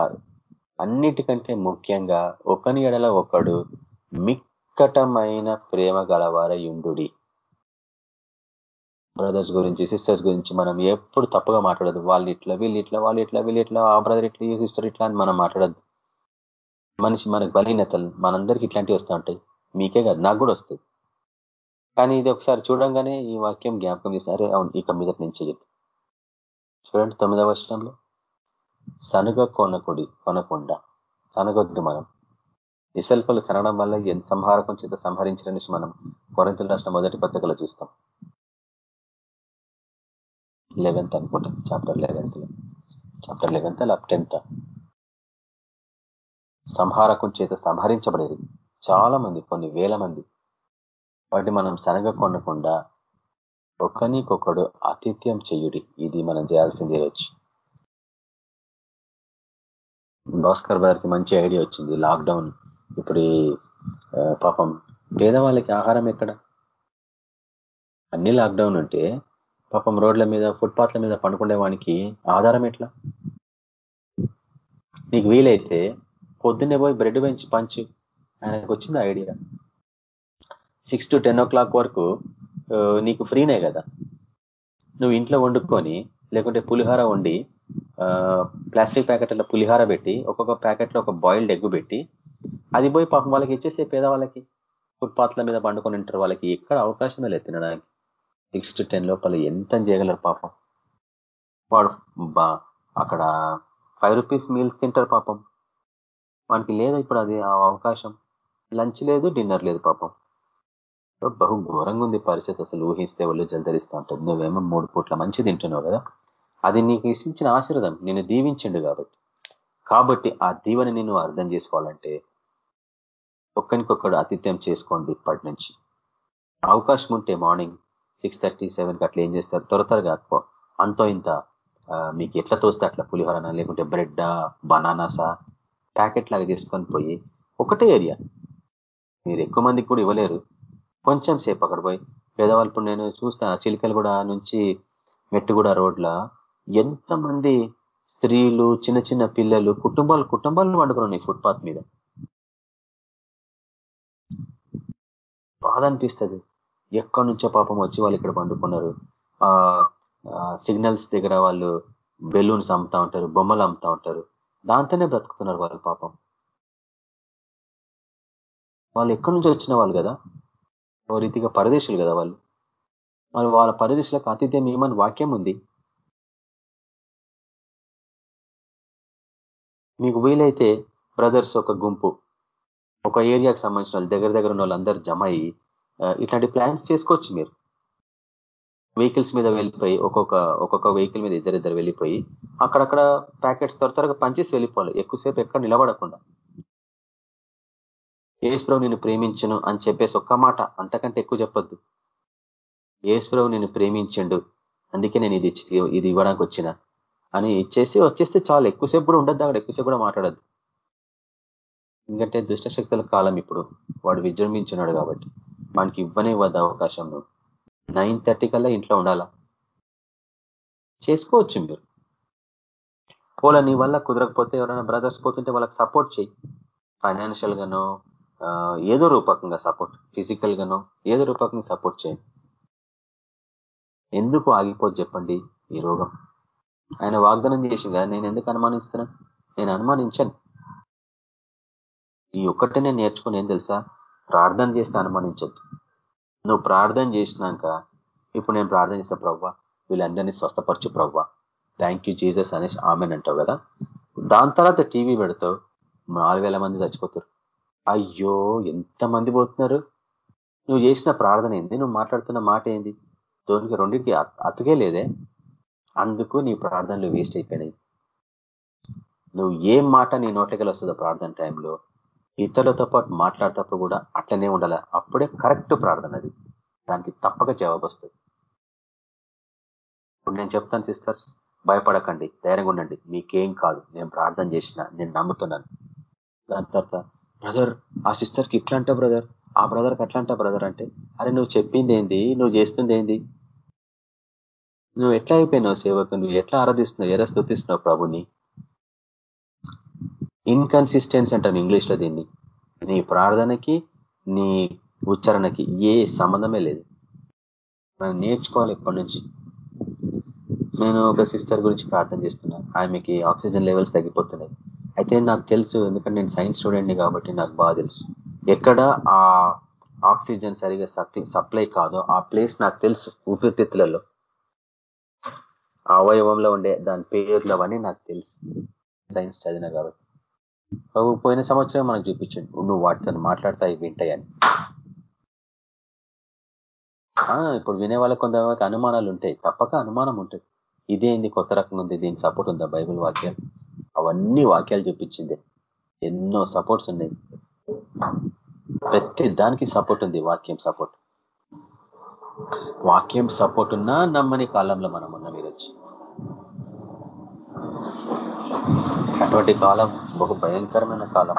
అన్నిటికంటే ముఖ్యంగా ఒకని ఎడల ఒకడు మిక్కటమైన ప్రేమ గలవారయుండు బ్రదర్స్ గురించి సిస్టర్స్ గురించి మనం ఎప్పుడు తప్పుగా మాట్లాడదు. వాళ్ళు ఇట్లా వీళ్ళు ఇట్లా వాళ్ళు ఇట్లా వీళ్ళు ఇట్లా ఆ బ్రదర్ ఇట్లా ఈ సిస్టర్ ఇట్లా అని మనం మాట్లాడద్దు. మనిషి మనకు బలహీనతలు మనందరికి ఇట్లాంటివి వస్తూ ఉంటాయి. మీకే కాదు నాకు కూడా వస్తుంది కానీ ఇది ఒకసారి చూడంగానే ఈ వాక్యం జ్ఞాపకం చేసినారే అవును ఇక మీద నుంచి చెప్పి. చూడండి తొమ్మిదవ వర్షంలో సనుగ కొనకుడి కొనకుండా. సనగొద్దు మనం. ఇసల్పలు సనడం వల్ల ఎంత సంహారకం చేత సంహరించడానికి మనం కొరంతులు రాష్ట్ర మొదటి పత్రికలో చూస్తాం. లెవెన్త్ అనుకుంటా చాప్టర్ లెవెన్త్ చాప్టర్ లెవెన్త్ అలా టెన్త్ సంహారకుని చేత సంహరించబడేది చాలా మంది కొన్ని వేల మంది. వాటి మనం సనగ కొనకుండా ఒకనికొకడు ఆతిథ్యం చెయ్యుడి ఇది మనం చేయాల్సిందే వచ్చి భాస్కర్ గారికి మంచి ఐడియా వచ్చింది లాక్డౌన్ ఇప్పుడు పాపం పేదవాళ్ళకి ఆహారం ఎక్కడ? అన్ని లాక్డౌన్ ఉంటే పాపం రోడ్ల మీద ఫుట్పాత్ల మీద పండుకునే వానికి ఆధారం ఎట్లా? నీకు వీలైతే పొద్దున్నే పోయి బ్రెడ్ పెంచి పంచు. ఆయనకు వచ్చింది idea six to ten o'clock వరకు నీకు ఫ్రీనే కదా. నువ్వు ఇంట్లో వండుకొని లేకుంటే పులిహార వండి ప్లాస్టిక్ ప్యాకెట్ల పులిహార పెట్టి ఒక్కొక్క ప్యాకెట్లో ఒక బాయిల్డ్ ఎగ్ పెట్టి అది పోయి పాపం వాళ్ళకి ఇచ్చేసే పేదవాళ్ళకి. ఫుట్పాత్ల మీద పండుకొని ఉంటారు వాళ్ళకి ఎక్కడ అవకాశమే లేదు తినడానికి. సిక్స్ టు టెన్ లోపల ఎంత చేయగలరు పాపం? వాడు బా అక్కడ ఫైవ్ రూపీస్ మీల్స్ తింటారు పాపం. వానికి లేదు ఇప్పుడు అది ఆ అవకాశం. లంచ్ లేదు డిన్నర్ లేదు పాపం. బహు ఘోరంగా ఉంది పరిస్థితి అసలు. ఊహిస్తే వాళ్ళు జలధరిస్తూ ఉంటుంది. నువ్వేమో మూడు పూట్ల మంచి తింటున్నావు కదా. అది నీకు ఇచ్చిన ఆశీర్వాదం. నేను దీవించిండు కాబట్టి. కాబట్టి ఆ దీవెని నేను అర్థం చేసుకోవాలంటే ఒక్కరికొక్కడు ఆతిథ్యం చేసుకోండి ఇప్పటి నుంచి. అవకాశం ఉంటే మార్నింగ్ సిక్స్ థర్టీ సెవెన్కి అట్లా ఏం చేస్తారు? త్వర త్వరగా అంతో ఇంత మీకు ఎట్లా తోస్తే అట్లా పులిహోరనా లేకుంటే బ్రెడ్డా బనానాసా? ప్యాకెట్ లాగా తీసుకొని పోయి ఒకటే ఏరియా. మీరు ఎక్కువ మందికి కూడా ఇవ్వలేరు. కొంచెం సేపు అక్కడ పోయి పేదవాళ్ళు నేను చూస్తాను చిలికలగూడ నుంచి మెట్టుగూడ రోడ్ల ఎంతమంది స్త్రీలు చిన్న చిన్న పిల్లలు కుటుంబాలు కుటుంబాలను వండుకున్నాయి ఫుట్పాత్ మీద. బాధ అనిపిస్తుంది. ఎక్కడి నుంచో పాపం వచ్చి వాళ్ళు ఇక్కడ పండుకున్నారు. ఆ సిగ్నల్స్ దగ్గర వాళ్ళు బెలూన్స్ అమ్ముతా ఉంటారు బొమ్మలు అమ్ముతా ఉంటారు. దాంతోనే బ్రతుకుతున్నారు వాళ్ళు పాపం. వాళ్ళు ఎక్కడి నుంచి వచ్చిన వాళ్ళు కదా. ఓ రీతిగా పరదేశులు కదా వాళ్ళు. మరి వాళ్ళ పరదేశులకు అతిథ్యం ఏమని వాక్యం ఉంది. మీకు వీలైతే బ్రదర్స్ ఒక గుంపు. ఒక ఏరియాకి సంబంధించిన వాళ్ళు దగ్గర దగ్గర ఉన్న వాళ్ళందరూ జమ అయ్యి ఇట్లాంటి ప్లాన్స్ చేసుకోవచ్చు మీరు. వెహికల్స్ మీద వెళ్ళిపోయి ఒక్కొక్క ఒక్కొక్క వెహికల్ మీద ఇద్దరిద్దరు వెళ్ళిపోయి అక్కడక్కడ ప్యాకెట్స్ త్వర త్వరగా పనిచేసి వెళ్ళిపోవాలి. ఎక్కువసేపు ఎక్కడ నిలబడకుండా. ఏసుప్రభు నేను ప్రేమించను అని చెప్పేసి ఒక్క మాట అంతకంటే ఎక్కువ చెప్పొద్దు. ఏసుప్రభు నేను ప్రేమించండు అందుకే నేను ఇది ఇది ఇవ్వడానికి వచ్చిన అని ఇచ్చేసి వచ్చేస్తే చాలు. ఎక్కువసేపు కూడా ఉండద్దు అక్కడ ఎక్కువసేపు కూడా మాట్లాడద్దు. ఎందుకంటే దుష్టశక్తుల కాలం ఇప్పుడు వాడు విజృంభించున్నాడు కాబట్టి. మనకి ఇవ్వనే వద్ద అవకాశం. నువ్వు నైన్ థర్టీ కల్లా ఇంట్లో ఉండాలా? చేసుకోవచ్చు మీరు. పోలా నీ వల్ల కుదరకపోతే ఎవరైనా బ్రదర్స్ పోతుంటే వాళ్ళకి సపోర్ట్ చేయి ఫైనాన్షియల్ గానో ఏదో రూపకంగా సపోర్ట్ ఫిజికల్ గానో ఏదో రూపకంగా సపోర్ట్ చేయండి ఎందుకు ఆగిపోదు చెప్పండి ఈ రోగం. ఆయన వాగ్దానం చేసి నేను ఎందుకు అనుమానిస్తున్నాను నేను అనుమానించాను. ఈ ఒక్కటే నేను నేర్చుకుని ఏం తెలుసా? ప్రార్థన చేస్తే అనుమానించద్దు. నువ్వు ప్రార్థన చేసినాక ఇప్పుడు నేను ప్రార్థన చేస్తా ప్రవ్వా వీళ్ళందరినీ స్వస్థపరచు ప్రవ్వా. థ్యాంక్ యూ జీసస్ అనేసి ఆమెన్ అంటావు కదా. దాని తర్వాత టీవీ పెడతావు నాలుగు మంది చచ్చిపోతారు. అయ్యో ఎంతమంది పోతున్నారు? నువ్వు చేసిన ప్రార్థన ఏంది? నువ్వు మాట్లాడుతున్న మాట ఏంది? దోనికి రెండింటికి అతుకే లేదే. అందుకు నీ ప్రార్థనలు వేస్ట్ అయిపోయినాయి. నువ్వు ఏం మాట నీ నోట్లకెళ్ళి వస్తుందో ప్రార్థన టైంలో ఇతరులతో పాటు మాట్లాడేటప్పుడు కూడా అట్లనే ఉండాలి. అప్పుడే కరెక్ట్ ప్రార్థన అది. దానికి తప్పక జవాబు వస్తుంది. ఇప్పుడు నేను చెప్తాను సిస్టర్స్ భయపడకండి. ధైర్యంగా ఉండండి. మీకేం కాదు. నేను ప్రార్థన చేసిన నేను నమ్ముతున్నాను. దాని తర్వాత బ్రదర్ ఆ సిస్టర్కి ఇట్లా బ్రదర్? ఆ బ్రదర్కి అట్లా బ్రదర్ అంటే అరే నువ్వు చెప్పింది ఏంది? నువ్వు చేస్తుంది ఏంది? నువ్వు ఎట్లా అయిపోయినావు సేవకు నువ్వు ఎట్లా ఆరాధిస్తున్నావు? ఎరా స్థుతిస్తున్నావు ప్రభుని? ఇన్కన్సిస్టెన్స్ అంటాను ఇంగ్లీష్లో దీన్ని. నీ ప్రార్థనకి నీ ఉచ్చారణకి ఏ సంబంధమే లేదు. మనం నేర్చుకోవాలి ఎప్పటి నుంచి. నేను ఒక సిస్టర్ గురించి ప్రార్థన చేస్తున్నాను ఆమెకి ఆక్సిజన్ లెవెల్స్ తగ్గిపోతున్నాయి. అయితే నాకు తెలుసు ఎందుకంటే నేను సైన్స్ స్టూడెంట్ని కాబట్టి నాకు బాగా తెలుసు. ఎక్కడ ఆ ఆక్సిజన్ సరిగా సప్లై కాదో ఆ ప్లేస్ నాకు తెలుసు ఊపిరితిత్తులలో. అవయవంలో ఉండే దాని పేర్లు అవన్నీ నాకు తెలుసు. సైన్స్ చదివిన కాబట్టి. పోయిన సంవత్సరం మనకు చూపించండి. నువ్వు వాటితో మాట్లాడతాయి వింటాయని ఇప్పుడు వినే వాళ్ళకి కొంతమంది అనుమానాలు ఉంటాయి. తప్పక అనుమానం ఉంటుంది. ఇదేంది కొత్త రకంగా ఉంది దీనికి సపోర్ట్ ఉందా బైబుల్ వాక్యాలు అవన్నీ వాక్యాలు చూపించింది. ఎన్నో సపోర్ట్స్ ఉన్నాయి. ప్రతి దానికి సపోర్ట్ ఉంది వాక్యం సపోర్ట్ వాక్యం సపోర్ట్ ఉన్నా నమ్మని కాలంలో మనం ఉన్నాం ఈరోజు. అటువంటి కాలం బహు భయంకరమైన కాలం.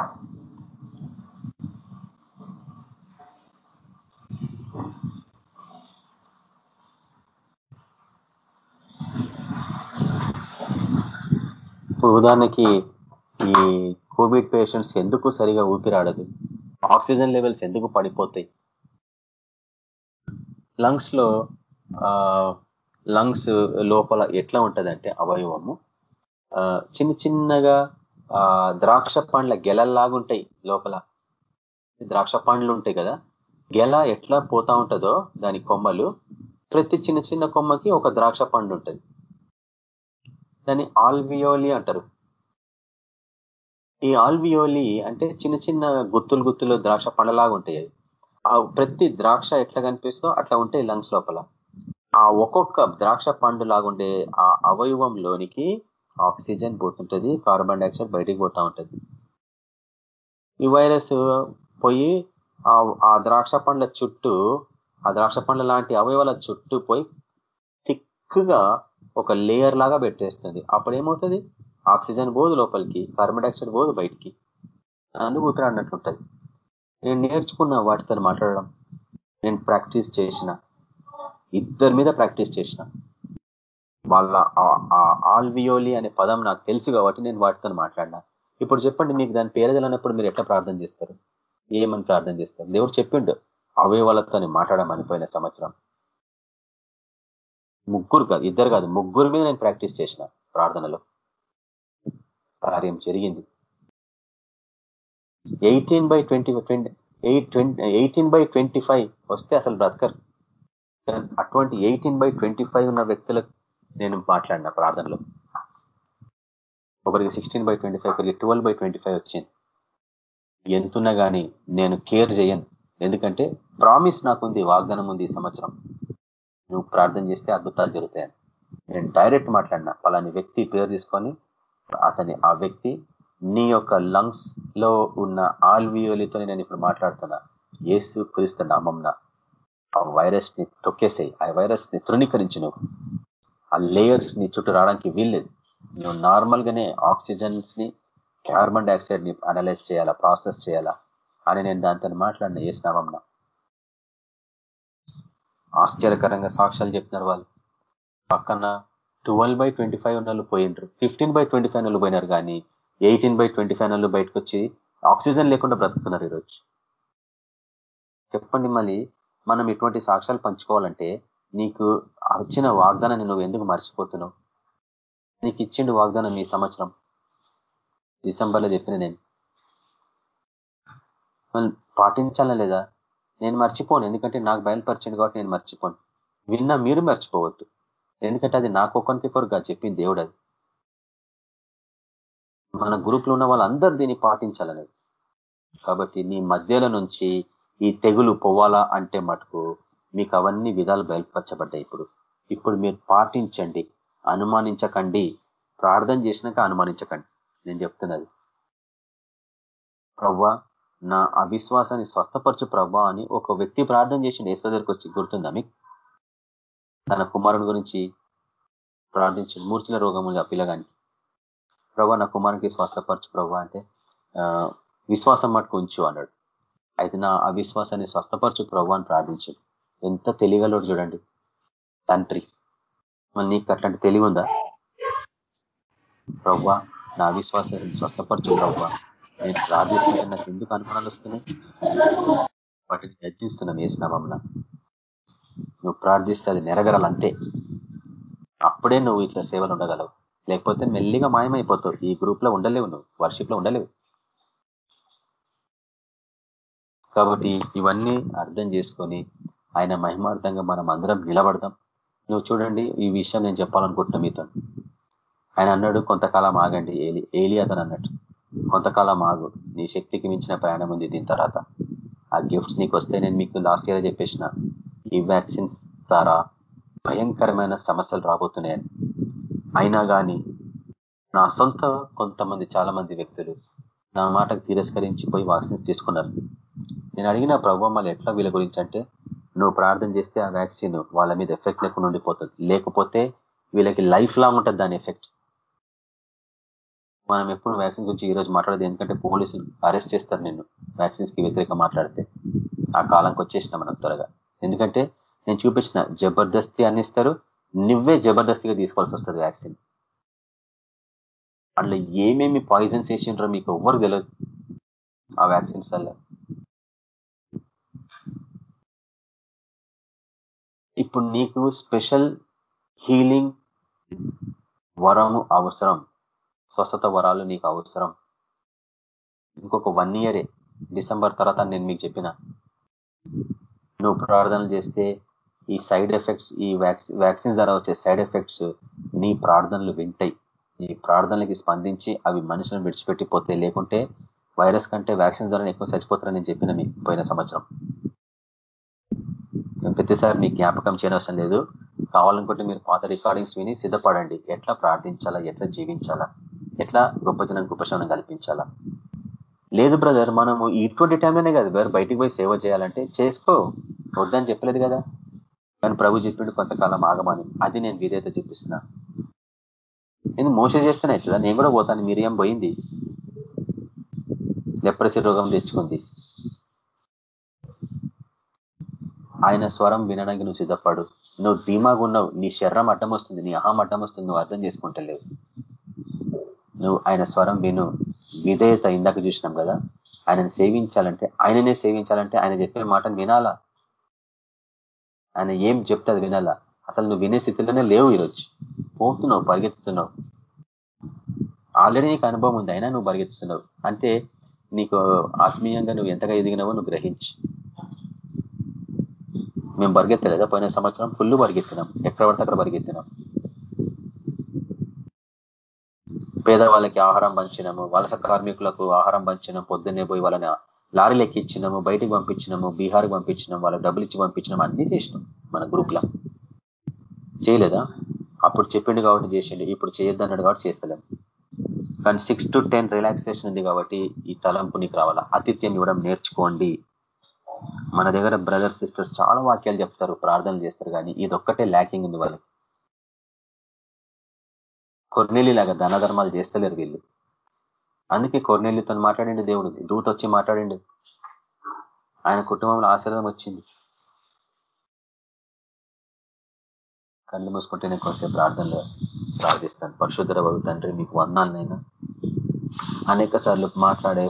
ఉదాహరణకి ఈ కోవిడ్ పేషెంట్స్ ఎందుకు సరిగా ఊపిరాడదు ఆక్సిజన్ లెవెల్స్ ఎందుకు పడిపోతాయి? లంగ్స్లో లంగ్స్ లోపల ఎట్లా ఉంటుందంటే అవయవము చిన్న చిన్నగా ద్రాక్ష పండ్ల గెలల్లాగుంటాయి లోపల. ద్రాక్ష పండ్లు ఉంటాయి కదా. గెల ఎట్లా పోతా ఉంటుందో దాని కొమ్మలు ప్రతి చిన్న చిన్న కొమ్మకి ఒక ద్రాక్ష పండు ఉంటుంది. దాన్ని ఆల్వియోలి అంటారు. ఈ ఆల్వియోలి అంటే చిన్న చిన్న గుత్తులు గుత్తులు ద్రాక్ష పండ్లలాగా ఉంటాయి ఆ ప్రతి ద్రాక్ష ఎట్లా కనిపిస్తుందో అట్లా ఉంటాయి లంగ్స్ లోపల. ఆ ఒక్కొక్క ద్రాక్ష పండు లాగుండే ఆ అవయవంలోనికి ఆక్సిజన్ పోతుంటుంది కార్బన్ డైఆక్సైడ్ బయటికి పోతూ ఉంటుంది. ఈ వైరస్ పోయి ఆ ద్రాక్ష పండ్ల చుట్టూ ఆ ద్రాక్ష పండ్ల లాంటి అవయవాల చుట్టూ పోయి థిక్గా ఒక లేయర్ లాగా పెట్టేస్తుంది. అప్పుడు ఏమవుతుంది? ఆక్సిజన్ పోదు లోపలికి కార్బన్ డైఆక్సైడ్ పోదు బయటికి. అనుభూతులు అన్నట్లుంటుంది నేను నేర్చుకున్న వాటితో మాట్లాడడం. నేను ప్రాక్టీస్ చేసిన. ఇద్దరి మీద ప్రాక్టీస్ చేసిన. వాళ్ళ ఆల్వియోలి అనే పదం నాకు తెలుసు కాబట్టి నేను వాటితో మాట్లాడినా. ఇప్పుడు చెప్పండి మీకు దాని పేరు తెలియనప్పుడు మీరు ఎట్లా ప్రార్థన చేస్తారు? ఏమని ప్రార్థన చేస్తారు? దేవుడు చెప్పిండు అవయవాలతో మాట్లాడమని పోయిన సంవత్సరం. ముగ్గురు కాదు ఇద్దరు కాదు ముగ్గురు మీద నేను ప్రాక్టీస్ చేసిన ప్రార్థనలో. కార్యం జరిగింది. Eighteen by twenty twenty eight twenty eighteen by twenty five వస్తే అసలు బ్రతకర్. అటువంటి ఎయిటీన్ బై ట్వంటీ ఫైవ్ ఉన్న వ్యక్తులకు నేను మాట్లాడిన ప్రార్థనలో. ఒకరికి సిక్స్టీన్ బై ట్వంటీ ఫైవ్ ఒకరికి ట్వెల్వ్ బై ట్వంటీ ఫైవ్ వచ్చింది. ఎంతున్నా కానీ నేను కేర్ చేయను. ఎందుకంటే ప్రామిస్ నాకుంది వాగ్దానం ఉంది ఈ సంవత్సరం. నువ్వు ప్రార్థన చేస్తే అద్భుతాలు జరుగుతాయని. నేను డైరెక్ట్ మాట్లాడినా పలాని వ్యక్తి పేరు తీసుకొని అతని ఆ వ్యక్తి నీ యొక్క లంగ్స్లో ఉన్న ఆల్వియోలితో నేను ఇప్పుడు మాట్లాడుతున్నా. ఏసు క్రీస్తు నామంన ఆ వైరస్ని తొక్కేసాయి. ఆ వైరస్ని తృణీకరించి నువ్వు. ఆ లేయర్స్ని చుట్టూ రావడానికి వీల్లేదు. నువ్వు నార్మల్ గానే ఆక్సిజన్స్ని కార్బన్ డైఆక్సైడ్ని అనలైజ్ చేయాలా ప్రాసెస్ చేయాలా అని నేను దాంతో మాట్లాడిన ఏ స్నామంన ఆశ్చర్యకరంగా సాక్ష్యాలు చెప్తున్నారు వాళ్ళు. పక్కన ట్వెల్వ్ బై ట్వంటీ ఫైవ్ ఉన్న పోయిండ్రు. ఫిఫ్టీన్ బై ట్వంటీ ఫైవ్ వాళ్ళు పోయినారు కానీ ఎయిటీన్ బై ట్వంటీ ఫైవ్ వాళ్ళు బయటకు వచ్చి ఆక్సిజన్ లేకుండా బ్రతుకుతున్నారు ఈరోజు. చెప్పండి మళ్ళీ మనం ఇటువంటి సాక్ష్యాలు పంచుకోవాలంటే నీకు వచ్చిన వాగ్దానాన్ని నువ్వు ఎందుకు మర్చిపోతున్నావు? నీకు ఇచ్చిండు వాగ్దానం ఈ సంవత్సరం. డిసెంబర్లో చెప్పిన నేను. పాటించాలా లేదా? నేను మర్చిపోను ఎందుకంటే నాకు బయలుపరిచింది కాబట్టి నేను మర్చిపోను. విన్నా మీరు మర్చిపోవద్దు. ఎందుకంటే అది నాకు ఒకరికి కొరగా చెప్పింది దేవుడు అది. మన గ్రూప్లో ఉన్న వాళ్ళందరూ దీన్ని పాటించాలనేది కాబట్టి నీ మధ్యలో నుంచి ఈ తెగులు పోవాలా అంటే మటుకు మీకు అవన్నీ విధాలు బయలుపరచబడ్డాయి ఇప్పుడు. ఇప్పుడు మీరు పాటించండి. అనుమానించకండి. ప్రార్థన చేసినాక అనుమానించకండి. నేను చెప్తున్నది. ప్రవ్వా నా అవిశ్వాసాన్ని స్వస్థపరచు ప్రవ్వా అని ఒక వ్యక్తి ప్రార్థన చేసి నేశ్వ దగ్గరికి వచ్చి గుర్తుందా మీకు? తన కుమారుని గురించి ప్రార్థించి మూర్తిల రోగం ఉంది ఆ పిల్లగానికి ప్రభా నా కుమారునికి స్వస్థపరచు ప్రభా అంటే విశ్వాసం మటుకు ఉంచు అన్నాడు. అయితే నా అవిశ్వాసాన్ని స్వస్థపరచు ప్రభు అని ప్రార్థించాడు. ఎంత తెలియగలడు చూడండి. తండ్రి. మళ్ళీ నీకు అట్లాంటి తెలివి ఉందా? ప్రవ్వా నా అవిశ్వాసాన్ని స్వస్థపరచు ప్రవ్వా. నేను ప్రార్థిస్తుంటే నాకు ఎందుకు అనుమానాలు వస్తున్నాయి? వాటిని యజ్ఞిస్తున్నాం వేసినామన్న నువ్వు ప్రార్థిస్తే అది నెరగరాలంటే అప్పుడే నువ్వు ఇట్లా సేవలు ఉండగలవు. లేకపోతే మెల్లిగా మాయమైపోతావు. ఈ గ్రూప్లో ఉండలేవు నువ్వు. వర్షిప్లో ఉండలేవు. కాబట్టి ఇవన్నీ అర్థం చేసుకొని ఆయన మహిమార్థంగా మనం అందరం నిలబడదాం. నువ్వు చూడండి ఈ విషయం నేను చెప్పాలనుకుంటున్నా మీతో. ఆయన అన్నాడు కొంతకాలం ఆగండి ఏలి ఏలి అతను అన్నట్టు. కొంతకాలం ఆగు నీ శక్తికి మించిన ప్రయాణం ఉంది దీని తర్వాత. ఆ గిఫ్ట్స్ నీకు వస్తే నేను మీకు లాస్ట్ ఇయర్ చెప్పేసిన. ఈ వ్యాక్సిన్స్ ద్వారా భయంకరమైన సమస్యలు రాబోతున్నాయని. అయినా కానీ నా సొంత కొంతమంది చాలా మంది వ్యక్తులు నా మాటకు తిరస్కరించి పోయి వ్యాక్సిన్స్ తీసుకున్నారు. నేను అడిగిన ప్రభావం మళ్ళీ ఎట్లా వీళ్ళ గురించి? అంటే నువ్వు ప్రార్థన చేస్తే ఆ వ్యాక్సిన్ వాళ్ళ మీద ఎఫెక్ట్ లేకుండా ఉండిపోతుంది. లేకపోతే వీళ్ళకి లైఫ్ లాంగ్ ఉంటుంది దాని ఎఫెక్ట్. మనం ఎప్పుడు వ్యాక్సిన్ గురించి ఈ రోజు మాట్లాడదు ఎందుకంటే పోలీసులు అరెస్ట్ చేస్తారు నిన్ను వ్యాక్సిన్స్కి వ్యతిరేక మాట్లాడితే. ఆ కాలంకి వచ్చేసిన మనం త్వరగా. ఎందుకంటే నేను చూపించిన జబర్దస్తి అన్నిస్తారు నువ్వే జబర్దస్తిగా తీసుకోవాల్సి వస్తుంది వ్యాక్సిన్. అందులో ఏమేమి పాయిజన్స్ వేసిండ్రో మీకు ఎవ్వరు తెలియదు ఆ వ్యాక్సిన్స్ వల్ల. ఇప్పుడు నీకు స్పెషల్ హీలింగ్ వరము అవసరం. స్వస్థత వరాలు నీకు అవసరం. ఇంకొక వన్ ఇయరే డిసెంబర్ తర్వాత నేను మీకు చెప్పిన. నువ్వు ప్రార్థనలు చేస్తే ఈ సైడ్ ఎఫెక్ట్స్ ఈ వ్యాక్సిన్స్ ద్వారా వచ్చే సైడ్ ఎఫెక్ట్స్ నీ ప్రార్థనలు వింటాయి. నీ ప్రార్థనలకి స్పందించి అవి మనుషులను విడిచిపెట్టిపోతే లేకుంటే వైరస్ కంటే వ్యాక్సిన్స్ ద్వారా ఎక్కువ చచ్చిపోతారని నేను చెప్పిన మీకు పోయిన సంవత్సరం. ప్రతిసారి మీకు జ్ఞాపకం చేయనవసరం లేదు. కావాలనుకుంటే మీరు పాత రికార్డింగ్స్ విని సిద్ధపడండి. ఎట్లా ప్రార్థించాలా? ఎట్లా జీవించాలా? ఎట్లా గొప్ప జనం ఉపశమనం కల్పించాలా? లేదు బ్రదర్ మనము ఇటువంటి టైంలోనే కదా వేరు బయటికి పోయి సేవ చేయాలంటే చేసుకో. వద్దని చెప్పలేదు కదా? కానీ ప్రభు చెప్పిండు కొంతకాలం ఆగమని. అది నేను వీరైతే చూపిస్తున్నా. నేను మోస చేస్తున్నా ఇట్లా. నేను కూడా పోతాను. మీరేం పోయింది? లెప్రసీ రోగం తెచ్చుకుంది. ఆయన స్వరం వినడానికి నువ్వు సిద్ధపడు. నువ్వు ధీమాగా ఉన్నావు. నీ శరీరం అడ్డం వస్తుంది. నీ అహం అడ్డం వస్తుంది. నువ్వు అర్థం చేసుకుంటలేవు నువ్వు ఆయన స్వరం విను. విధేయత ఇందాక చూసినాం కదా? ఆయనను సేవించాలంటే ఆయననే సేవించాలంటే ఆయన చెప్పే మాటను వినాలా? ఆయన ఏం చెప్తే అది వినాలా? అసలు నువ్వు వినే స్థితిలోనే లేవు ఈరోజు. పోతున్నావు పరిగెత్తుతున్నావు. ఆల్రెడీ నీకు అనుభవం ఉంది. అయినా నువ్వు పరిగెత్తుతున్నావు. అంటే నీకు ఆత్మీయంగా నువ్వు ఎంతగా ఎదిగినావో నువ్వు గ్రహించి. మేము పరిగెత్తలేదా? పోయిన సంవత్సరం ఫుల్ పరిగెత్తినాం. ఎక్కడ పడితే అక్కడ పరిగెత్తినాం. పేదవాళ్ళకి ఆహారం పంచినాము వలస కార్మికులకు ఆహారం పంచినాం పొద్దున్నే పోయి వాళ్ళని లారీలు ఎక్కించినాము బయటికి పంపించినాము బీహార్కి పంపించినాం వాళ్ళకి డబ్బులు ఇచ్చి పంపించినాము అన్నీ చేసినాం మన గ్రూప్లో చేయలేదా? అప్పుడు చెప్పిండు కాబట్టి చేసిండు ఇప్పుడు చేయొద్దు అన్నాడు కాబట్టి చేస్తలేం. కానీ సిక్స్ టు టెన్ రిలాక్సేషన్ ఉంది కాబట్టి ఈ తలంపు నీకు రావాలా? ఆతిథ్యం ఇవ్వడం నేర్చుకోండి. మన దగ్గర బ్రదర్స్ సిస్టర్స్ చాలా వాక్యాలు చెప్తారు ప్రార్థనలు చేస్తారు కానీ ఇది ఒక్కటే ల్యాకింగ్ ఉంది వాళ్ళకి. కొర్నెలి లాగా ధనధర్మాలు చేస్తలేరు వీళ్ళు. అందుకే కొర్నెలితో మాట్లాడిండు దేవుడు దూత వచ్చి మాట్లాడిండు. ఆయన కుటుంబంలో ఆశీర్వాదం వచ్చింది. కళ్ళు మూసుకుంటే నేను కొంచెం ప్రార్థనలో ప్రార్థిస్తాను. పరశుధర తండ్రి మీకు వందాలనైనా అనేక సార్లు మాట్లాడే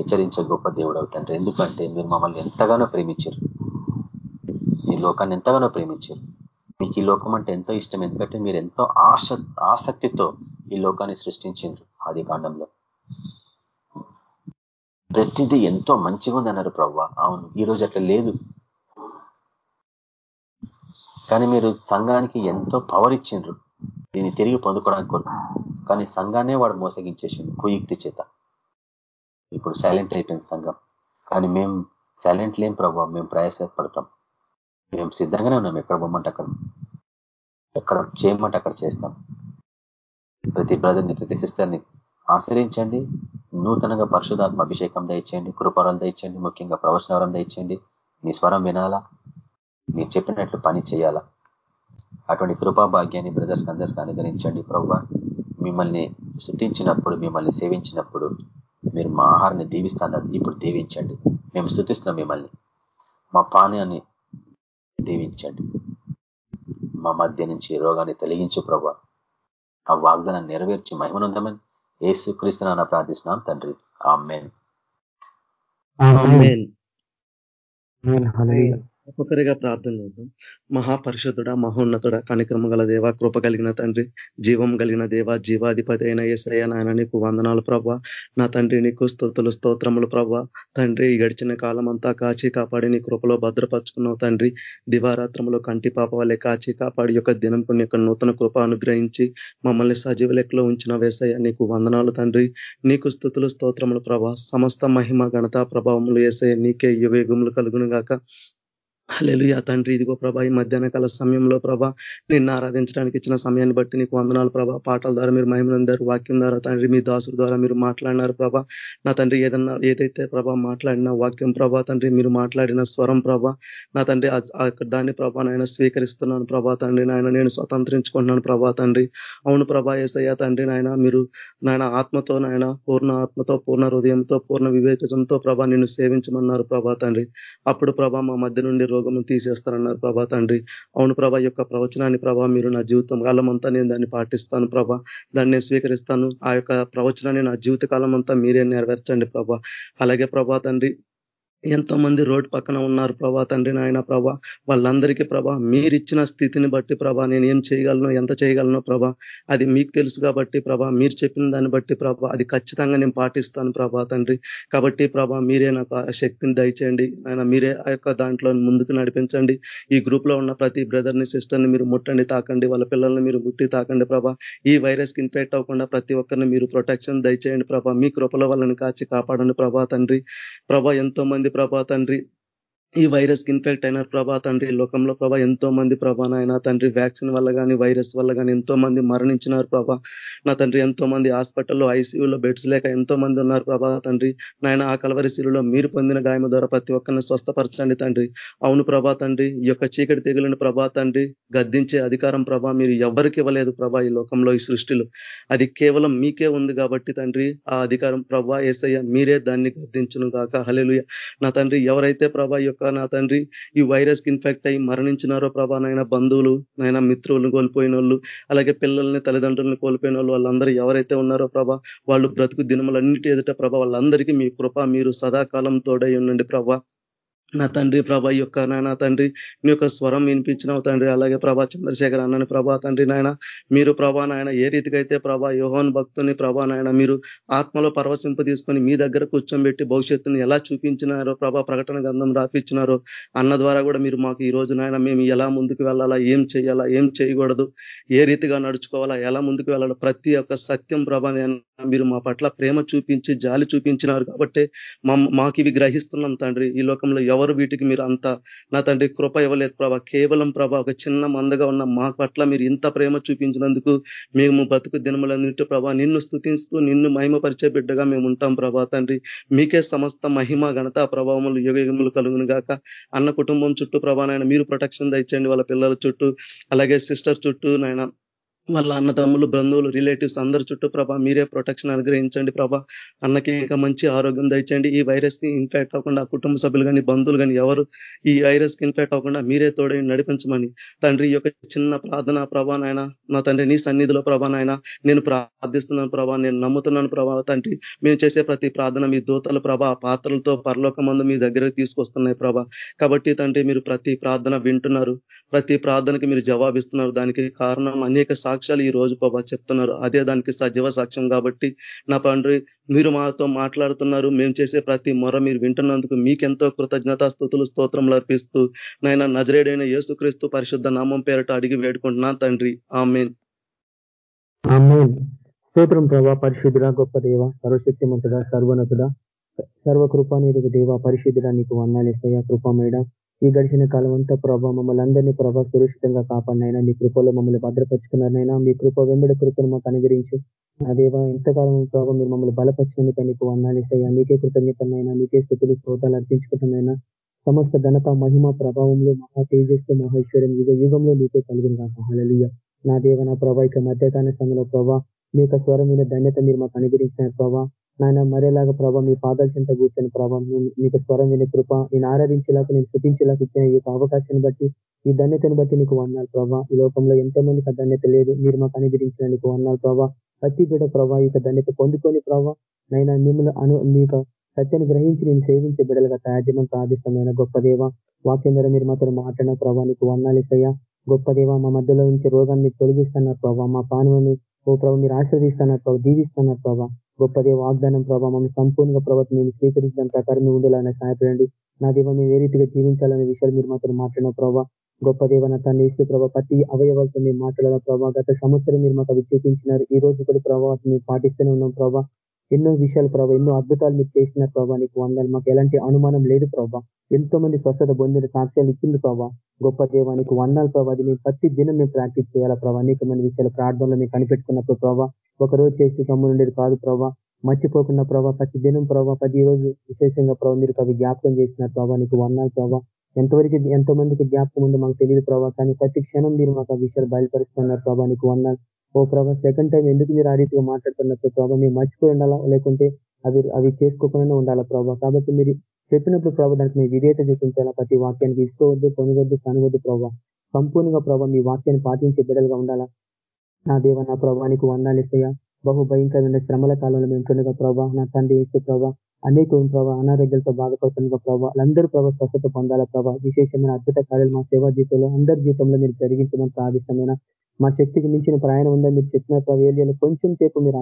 హెచ్చరించే గొప్ప దేవుడు అవుతండ్రి ఎందుకంటే మీరు మమ్మల్ని ఎంతగానో ప్రేమించారు. ఈ లోకాన్ని ఎంతగానో ప్రేమించారు. మీకు ఈ లోకం అంటే ఎంతో ఇష్టం. ఎందుకంటే మీరు ఎంతో ఆశ ఆసక్తితో ఈ లోకాన్ని సృష్టించారు ఆది కాండంలో. ప్రతిదీ ఎంతో మంచిగా ఉందన్నారు ప్రవ్వ. అవును ఈ రోజు అట్లా లేదు. కానీ మీరు సంఘానికి ఎంతో పవర్ ఇచ్చిండ్రు. దీన్ని తిరిగి పొందుకోవడానికి కానీ సంఘాన్నే వాడు మోసగించేసిండు కుయుక్తి చేత. ఇప్పుడు సైలెంట్ అయిపోయింది సంఘం. కానీ మేము సైలెంట్ లేం ప్రభావ మేము ప్రయాసపడతాం. మేము సిద్ధంగానే ఉన్నాం ఎక్కడ పోమంటే అక్కడ. ఎక్కడ చేయమంటే అక్కడ చేస్తాం. ప్రతి బ్రదర్ని ప్రతి సిస్టర్ని ఆశ్రయించండి నూతనంగా పరిశుధాత్మ అభిషేకం దయచేయండి కృపరం దయచేయండి ముఖ్యంగా ప్రవచనవరం దయచేయండి. మీ స్వరం వినాలా? మీరు చెప్పినట్లు పని చేయాలా? అటువంటి కృపా భాగ్యాన్ని బ్రదర్స్ అందరికీ అనుగ్రహించండి ప్రభు. మిమ్మల్ని శుద్ధించినప్పుడు మిమ్మల్ని సేవించినప్పుడు మీరు మా ఆహారాన్ని దీవిస్తున్నారు ఇప్పుడు దీవించండి. మేము శుద్ధిస్తున్నాం మిమ్మల్ని. మా పానీయాన్ని దీవించండి. మా మధ్య నుంచి రోగాన్ని తొలగించు ప్రభా. ఆ వాగ్దానాన్ని నెరవేర్చి మహిమనుందమని ఏసు క్రీస్తున్నా ప్రార్థిస్తున్నాం తండ్రి. ఆ మెయిన్ ఒక్కొక్కరిగా ప్రార్థన చేద్దాం. మహాపరిషుద్ధుడ మహోన్నతుడ కనిక్రమ గల దేవ కృప కలిగిన తండ్రి జీవం కలిగిన దేవ జీవాధిపతి అయిన ఏసయ్య నాయన నీకు వందనాలు ప్రభావ నా తండ్రి నీకు స్తోతులు స్తోత్రములు ప్రభా. తండ్రి గడిచిన కాలం అంతా కాచి కాపాడి నీ కృపలో భద్రపరుచుకున్నావు తండ్రి. దివారాత్రములో కంటి పాప వల్లే కాచి కాపాడి యొక్క దినం కొన్ని యొక్క నూతన కృప అనుగ్రహించి మమ్మల్ని సజీవ లెక్కలో ఉంచిన వేసయ్య నీకు వందనాలు తండ్రి. నీకు స్థుతులు స్తోత్రములు ప్రభా. సమస్త మహిమ ఘనత ప్రభావములు వేసే నీకే యుగములు కలుగును గాక హలెలుయా తండ్రి. ఇదిగో ప్రభా ఈ మధ్యాహ్న కాల సమయంలో ప్రభా నిన్ను ఆరాధించడానికి ఇచ్చిన సమయాన్ని బట్టి నీకు వందనాలు ప్రభా. పాటల ద్వారా మీరు మహిమనందారు వాక్యం ద్వారా తండ్రి మీ దాసుల ద్వారా మీరు మాట్లాడినారు ప్రభా. నా తండ్రి ఏదన్నా ఏదైతే ప్రభా మాట్లాడిన వాక్యం ప్రభా తండ్రి మీరు మాట్లాడిన స్వరం ప్రభా నా తండ్రి దాన్ని ప్రభా నాయన స్వీకరిస్తున్నాను ప్రభా తండ్రి నాయన నేను స్వతంత్రించుకుంటున్నాను ప్రభా తండ్రి. అవును ప్రభా ఏసయ్యా తండ్రి నాయన మీరు నాయన ఆత్మతో నాయన పూర్ణ ఆత్మతో పూర్ణ హృదయంతో పూర్ణ వివేచనంతో ప్రభా నిన్ను సేవించమన్నారు ప్రభా తండ్రి. అప్పుడు ప్రభా మా మధ్య నుండి రోగం తీసేస్తానన్నారు ప్రభా తండ్రి. అవును ప్రభా యొక్క ప్రవచనాన్ని ప్రభా మీరు నా జీవితం కాలం అంతా నేను దాన్ని పాటిస్తాను ప్రభా. దాన్ని నేను స్వీకరిస్తాను. ఆ యొక్క ప్రవచనాన్ని నా జీవిత కాలం అంతా మీరే నెరవేర్చండి ప్రభా. అలాగే ప్రభా తండ్రి ఎంతో మంది రోడ్డు పక్కన ఉన్నారు ప్రభా తండ్రి నాయన ప్రభా. వాళ్ళందరికీ ప్రభా మీరిచ్చిన స్థితిని బట్టి ప్రభా నేను ఏం చేయగలను ఎంత చేయగలను ప్రభా. అది మీకు తెలుసు కాబట్టి ప్రభా మీరు చెప్పిన దాన్ని బట్టి ప్రభా అది ఖచ్చితంగా నేను పాటిస్తాను ప్రభా తండ్రి. కాబట్టి ప్రభా మీరే నాకు శక్తిని దయచేయండి. ఆయన మీరే ఆ యొక్క దాంట్లో ముందుకు నడిపించండి. ఈ గ్రూప్లో ఉన్న ప్రతి బ్రదర్ని సిస్టర్ని మీరు ముట్టండి తాకండి. వాళ్ళ పిల్లల్ని మీరు ముట్టి తాకండి ప్రభా. ఈ వైరస్కి ఇన్ఫెక్ట్ అవ్వకుండా ప్రతి ఒక్కరిని మీరు ప్రొటెక్షన్ దయచేయండి ప్రభా. మీ కృపల వాళ్ళని కాచి కాపాడండి ప్రభా తండ్రి. ప్రభా ఎంతో మంది ప్రభా తండ్రి ఈ వైరస్కి ఇన్ఫెక్ట్ అయినారు. ప్రభా తండ్రి లోకంలో ప్రభా ఎంతో మంది ప్రభా నాయన తండ్రి వ్యాక్సిన్ వల్ల కానీ వైరస్ వల్ల కానీ ఎంతో మంది మరణించినారు ప్రభా. నా తండ్రి ఎంతో మంది హాస్పిటల్లో ఐసీయూలో బెడ్స్ లేక ఎంతో మంది ఉన్నారు ప్రభా తండ్రి. నాయన ఆ కలవరిశీలలో మీరు పొందిన గాయమ ద్వారా ప్రతి ఒక్కరిని స్వస్థపరచండి తండ్రి. అవును ప్రభా తండ్రి ఈ యొక్క చీకటి తెగులను ప్రభా తండ్రి గద్దించే అధికారం ప్రభా మీరు ఎవరికి ఇవ్వలేదు ప్రభా ఈ లోకంలో ఈ సృష్టిలో. అది కేవలం మీకే ఉంది కాబట్టి తండ్రి ఆ అధికారం ప్రభా ఏసయ్య మీరే దాన్ని గద్దించును కాక హలెలుయ నా తండ్రి ఎవరైతే ప్రభా యొక్క నా తండ్రి ఈ వైరస్కి ఇన్ఫెక్ట్ అయ్యి మరణించినారో ప్రభా నాయన బంధువులు నాయన మిత్రులను కోల్పోయిన వాళ్ళు అలాగే పిల్లల్ని తల్లిదండ్రులను కోల్పోయిన వాళ్ళు వాళ్ళందరూ ఎవరైతే ఉన్నారో ప్రభా వాళ్ళు బ్రతుకు దినములన్నిటి ఎదుట ప్రభా వాళ్ళందరికీ మీ కృప మీరు సదాకాలం తోడై ఉండండి ప్రభా. నా తండ్రి ప్రభా యొక్క నాయన తండ్రి మీ యొక్క స్వరం వినిపించిన తండ్రి అలాగే ప్రభా చంద్రశేఖర్ అన్నని ప్రభా తండ్రి నాయన మీరు ప్రభా నాయన ఏ రీతిగా అయితే ప్రభా యోహోన్ భక్తుని ప్రభా నాయన మీరు ఆత్మలో పరవశింప తీసుకొని మీ దగ్గర కూర్చోబెట్టి భవిష్యత్తుని ఎలా చూపించినారో ప్రభా ప్రకటన గంధం రాపించినారో అన్న ద్వారా కూడా మీరు మాకు ఈ రోజు నాయన మేము ఎలా ముందుకు వెళ్ళాలా ఏం చేయాలా ఏం చేయకూడదు ఏ రీతిగా నడుచుకోవాలా ఎలా ముందుకు వెళ్ళాలో ప్రతి ఒక్క సత్యం ప్రభా మీరు మా పట్ల ప్రేమ చూపించి జాలి చూపించినారు కాబట్టి మాకు ఇవి గ్రహిస్తున్నాం తండ్రి. ఈ లోకంలో ఎవరు వీటికి మీరు అంత నా తండ్రి కృప ఇవ్వలేదు ప్రభా. కేవలం ప్రభా ఒక చిన్న మందగా ఉన్న మా పట్ల మీరు ఇంత ప్రేమ చూపించినందుకు మేము బతుకు దినములన్నిటి ప్రభా నిన్ను స్థుతిస్తూ నిన్ను మహిమపరిచే బిడ్డగా మేము ఉంటాం ప్రభా తండ్రి. మీకే సమస్త మహిమ ఘనత ప్రభావములు యుగములు కలుగును గాక. అన్న కుటుంబం చుట్టూ ప్రభా నాయన మీరు ప్రొటెక్షన్ దండి వాళ్ళ పిల్లల చుట్టూ అలాగే సిస్టర్ చుట్టూ నాయన. వాళ్ళ అన్నదమ్ములు బంధువులు రిలేటివ్స్ అందరి చుట్టూ ప్రభా మీరే ప్రొటెక్షన్ అనుగ్రహించండి ప్రభా. అన్నకి ఇంకా మంచి ఆరోగ్యం దండి ఈ వైరస్కి ఇన్ఫెక్ట్ అవ్వకుండా కుటుంబ సభ్యులు కానీ బంధువులు కానీ ఎవరు ఈ వైరస్కి ఇన్ఫెక్ట్ అవ్వకుండా మీరే తోడని నడిపించమని. తండ్రి యొక్క చిన్న ప్రార్థన ప్రభా నాయన నా తండ్రి నీ సన్నిధిలో ప్రభా నాయన నేను ప్రార్థిస్తున్నాను ప్రభా నేను నమ్ముతున్నాను ప్రభా తండ్రి. మేము చేసే ప్రతి ప్రార్థన మీ దూతల ప్రభా పాత్రలతో పరలోక మందు మీ దగ్గరకు తీసుకొస్తున్నాయి ప్రభా. కాబట్టి తండ్రి మీరు ప్రతి ప్రార్థన వింటున్నారు. ప్రతి ప్రార్థనకి మీరు జవాబిస్తున్నారు. దానికి కారణం అనేక సాక్ష్యాలు ఈ రోజు ప్రభా చెప్తున్నారు. అదే దానికి సజీవ సాక్ష్యం కాబట్టి నా తండ్రి మీరు మాతో మాట్లాడుతున్నారు. మేము చేసే ప్రతి మొర మీరు వింటున్నందుకు మీకెంతో కృతజ్ఞత స్థుతులు స్తోత్రములు అర్పిస్తూ నాయన నజరేడైన యేసుక్రీస్తు పరిశుద్ధ నామం పేరట అడిగి వేడుకుంటున్నా తండ్రి. ఆమెన్. స్తోత్రం ప్రభా పరిశుద్ధుడ గొప్ప దేవ సర్వశక్తిమంతుడ సర్వనతుడ సర్వకృపానిధికి దేవ పరిశుద్ధుడ నీకు వందాలేసయ్యా కృపమేడ ఈ గడిచిన కాలం అంతా ప్రభావ మమ్మల్ని అందరినీ ప్రభావ సురక్షితంగా కాపాడినైనా మీ కృపలో మమ్మల్ని భద్రపరుచుకున్నారనైనా మీ కృప వెంబడి కృపను మాకు అనుగ్రహించి. అదేవా ఎంతకాలం ప్రభావ మీరు మమ్మల్ని బలపరిచినందుకు నీకు వందాలేసయ్యా నీకే కృతజ్ఞతనైనా నీకే స్థుతులు శ్రోతాలు అర్పించుకుంటున్నైనా సమస్త ఘనత మహిమ ప్రభావంలో మహా తేజస్సు మహేశ్వరం యుగ యుగంలో నీకే కలిగిన మహాలలియ నా దేవ నా ప్రభా ఇక మధ్యకాల సమయంలో ప్రభా మీ యొక్క స్వరమైన ధన్యత మీరు మాకు అనుగ్రహించిన ప్రభా. నాయన మరేలాగా ప్రభావ మీ పాదాల చెంత కూర్చొని ప్రభావం మీకు స్వరం విని కృప నేను ఆరాధించేలాగా నేను శృతించేలాగా ఇచ్చిన ఈ అవకాశాన్ని బట్టి ఈ ధన్యతను బట్టి నీకు వన్నాను ప్రభా. ఈ లోకంలో ఎంతో మందికి ధన్యత లేదు మీరు మాకు అనుగ్రహించిన నీకు వన్నాను ప్రభా. ప్రతి బిడ ప్రభా ఈ ధన్యత పొందుకొని ప్రభా నైనా మిమ్మల్ని అను మీకు సత్యాన్ని గ్రహించి నేను సేవించే బిడ్డలుగా తయారు ప్రాదిష్టమైన గొప్ప దేవ వాక్యం ద్వారా మీరు మాత్రం మాట్లాడిన ప్రభా నీకు వందాలిసయ్యా గొప్ప దేవ మా మధ్యలో నుంచి రోగాన్ని తొలగిస్తున్నారు ప్రభావ మా పానుని ఓ ప్రభు మీరు ఆశ్రదిస్తున్నారు ప్రభావ దీవిస్తున్నారు ప్రభావ గొప్పదే వాగ్దానం ప్రభావ మమ్మల్ని సంపూర్ణంగా ప్రభుత్వం మేము స్వీకరించిన ప్రకారం మేము ఉండేలా సహాయపడండి. నా దేవ మేము ఏ రీతిగా జీవించాలనే విషయాలు మీరు మాత్రం మాట్లాడిన ప్రభావ గొప్ప దేవన తన ఇసు ప్రభావ ప్రతి అవయవాలతో మేము మాట్లాడాల ప్రభావ గత సంవత్సరం మీరు మాకు అవి చూపించినారు. ఈ రోజు కూడా ప్రభావ మేము పాటిస్తూనే ఉన్నాం ప్రభావ ఎన్నో విషయాలు ప్రభావ ఎన్నో అద్భుతాలు మీరు చేసిన ప్రభావ నీకు వందలు మాకు ఎలాంటి అనుమానం లేదు ప్రభావ ఎంతో మంది స్వస్థత పొందిన సాక్ష్యాలు ఇచ్చింది ప్రభావ గొప్ప దేవానికి వందాలు ప్రభావ అది మేము ప్రతి దినం మేము ప్రాక్టీస్ చేయాలా ప్రభావ అనేక మంది విషయాలు ప్రార్థనలో మేము కనిపెట్టుకున్నప్పుడు ప్రభావ ఒకరోజు చేసి కమ్ము కాదు ప్రభావ మర్చిపోకుండా ప్రభావ ప్రతి దినం ప్రభావ ప్రతి రోజు విశేషంగా ప్రభావ మీరు అవి జ్ఞాపకం చేసిన ప్రభావ నీకు వందాలు ప్రభావ ఎంతవరకు ఎంతో మందికి జ్ఞాపకం ఉందో మాకు తెలియదు ప్రభావ కానీ ప్రతి క్షణం మీరు మాకు ఆ విషయాలు బయలుపరుస్తున్నారు ప్రభావ నీకు వందాలు ఓ ప్రభావ సెకండ్ టైం ఎందుకు మీరు ఆ రీతిగా మాట్లాడుతున్నప్పుడు ప్రభావ మీరు మర్చిపోయి ఉండాలా? లేకుంటే అవి అవి చేసుకోకుండా ఉండాలా ప్రభావ కాబట్టి మీరు చెప్పినప్పుడు ప్రభావ దానికి మీ విధేయత చూపించాలా? ప్రతి వాక్యానికి ఇసుకోవద్దు కొనవద్దు కనవద్దు ప్రభావ సంపూర్ణంగా ప్రభావ మీ వాక్యాన్ని పాటించే బిడ్డలుగా ఉండాలా? నా దేవ నా ప్రభానికి వందాలిస్తాయా బహు భయంకరమైన శ్రమల కాలంలో మేము ఉంటుండగా ప్రభా నా తండ్రి ఇస్తే ప్రభా అనేక ప్రభావ అనారోగ్యాలతో బాధపడుతున్న ప్రభావ వాళ్ళందరూ ప్రభావ స్వస్థత పొందాల ప్రభావ విశేషమైన అద్భుత కార్యాలు మా సేవా జీవితంలో అందరి జీవితంలో మీరు జరిగించమని ప్రాదిష్టమైన మా శక్తికి మించిన ప్రయాణం ఉందని మీరు చెప్పిన ప్రభావ కొంచెం సేపు మీరు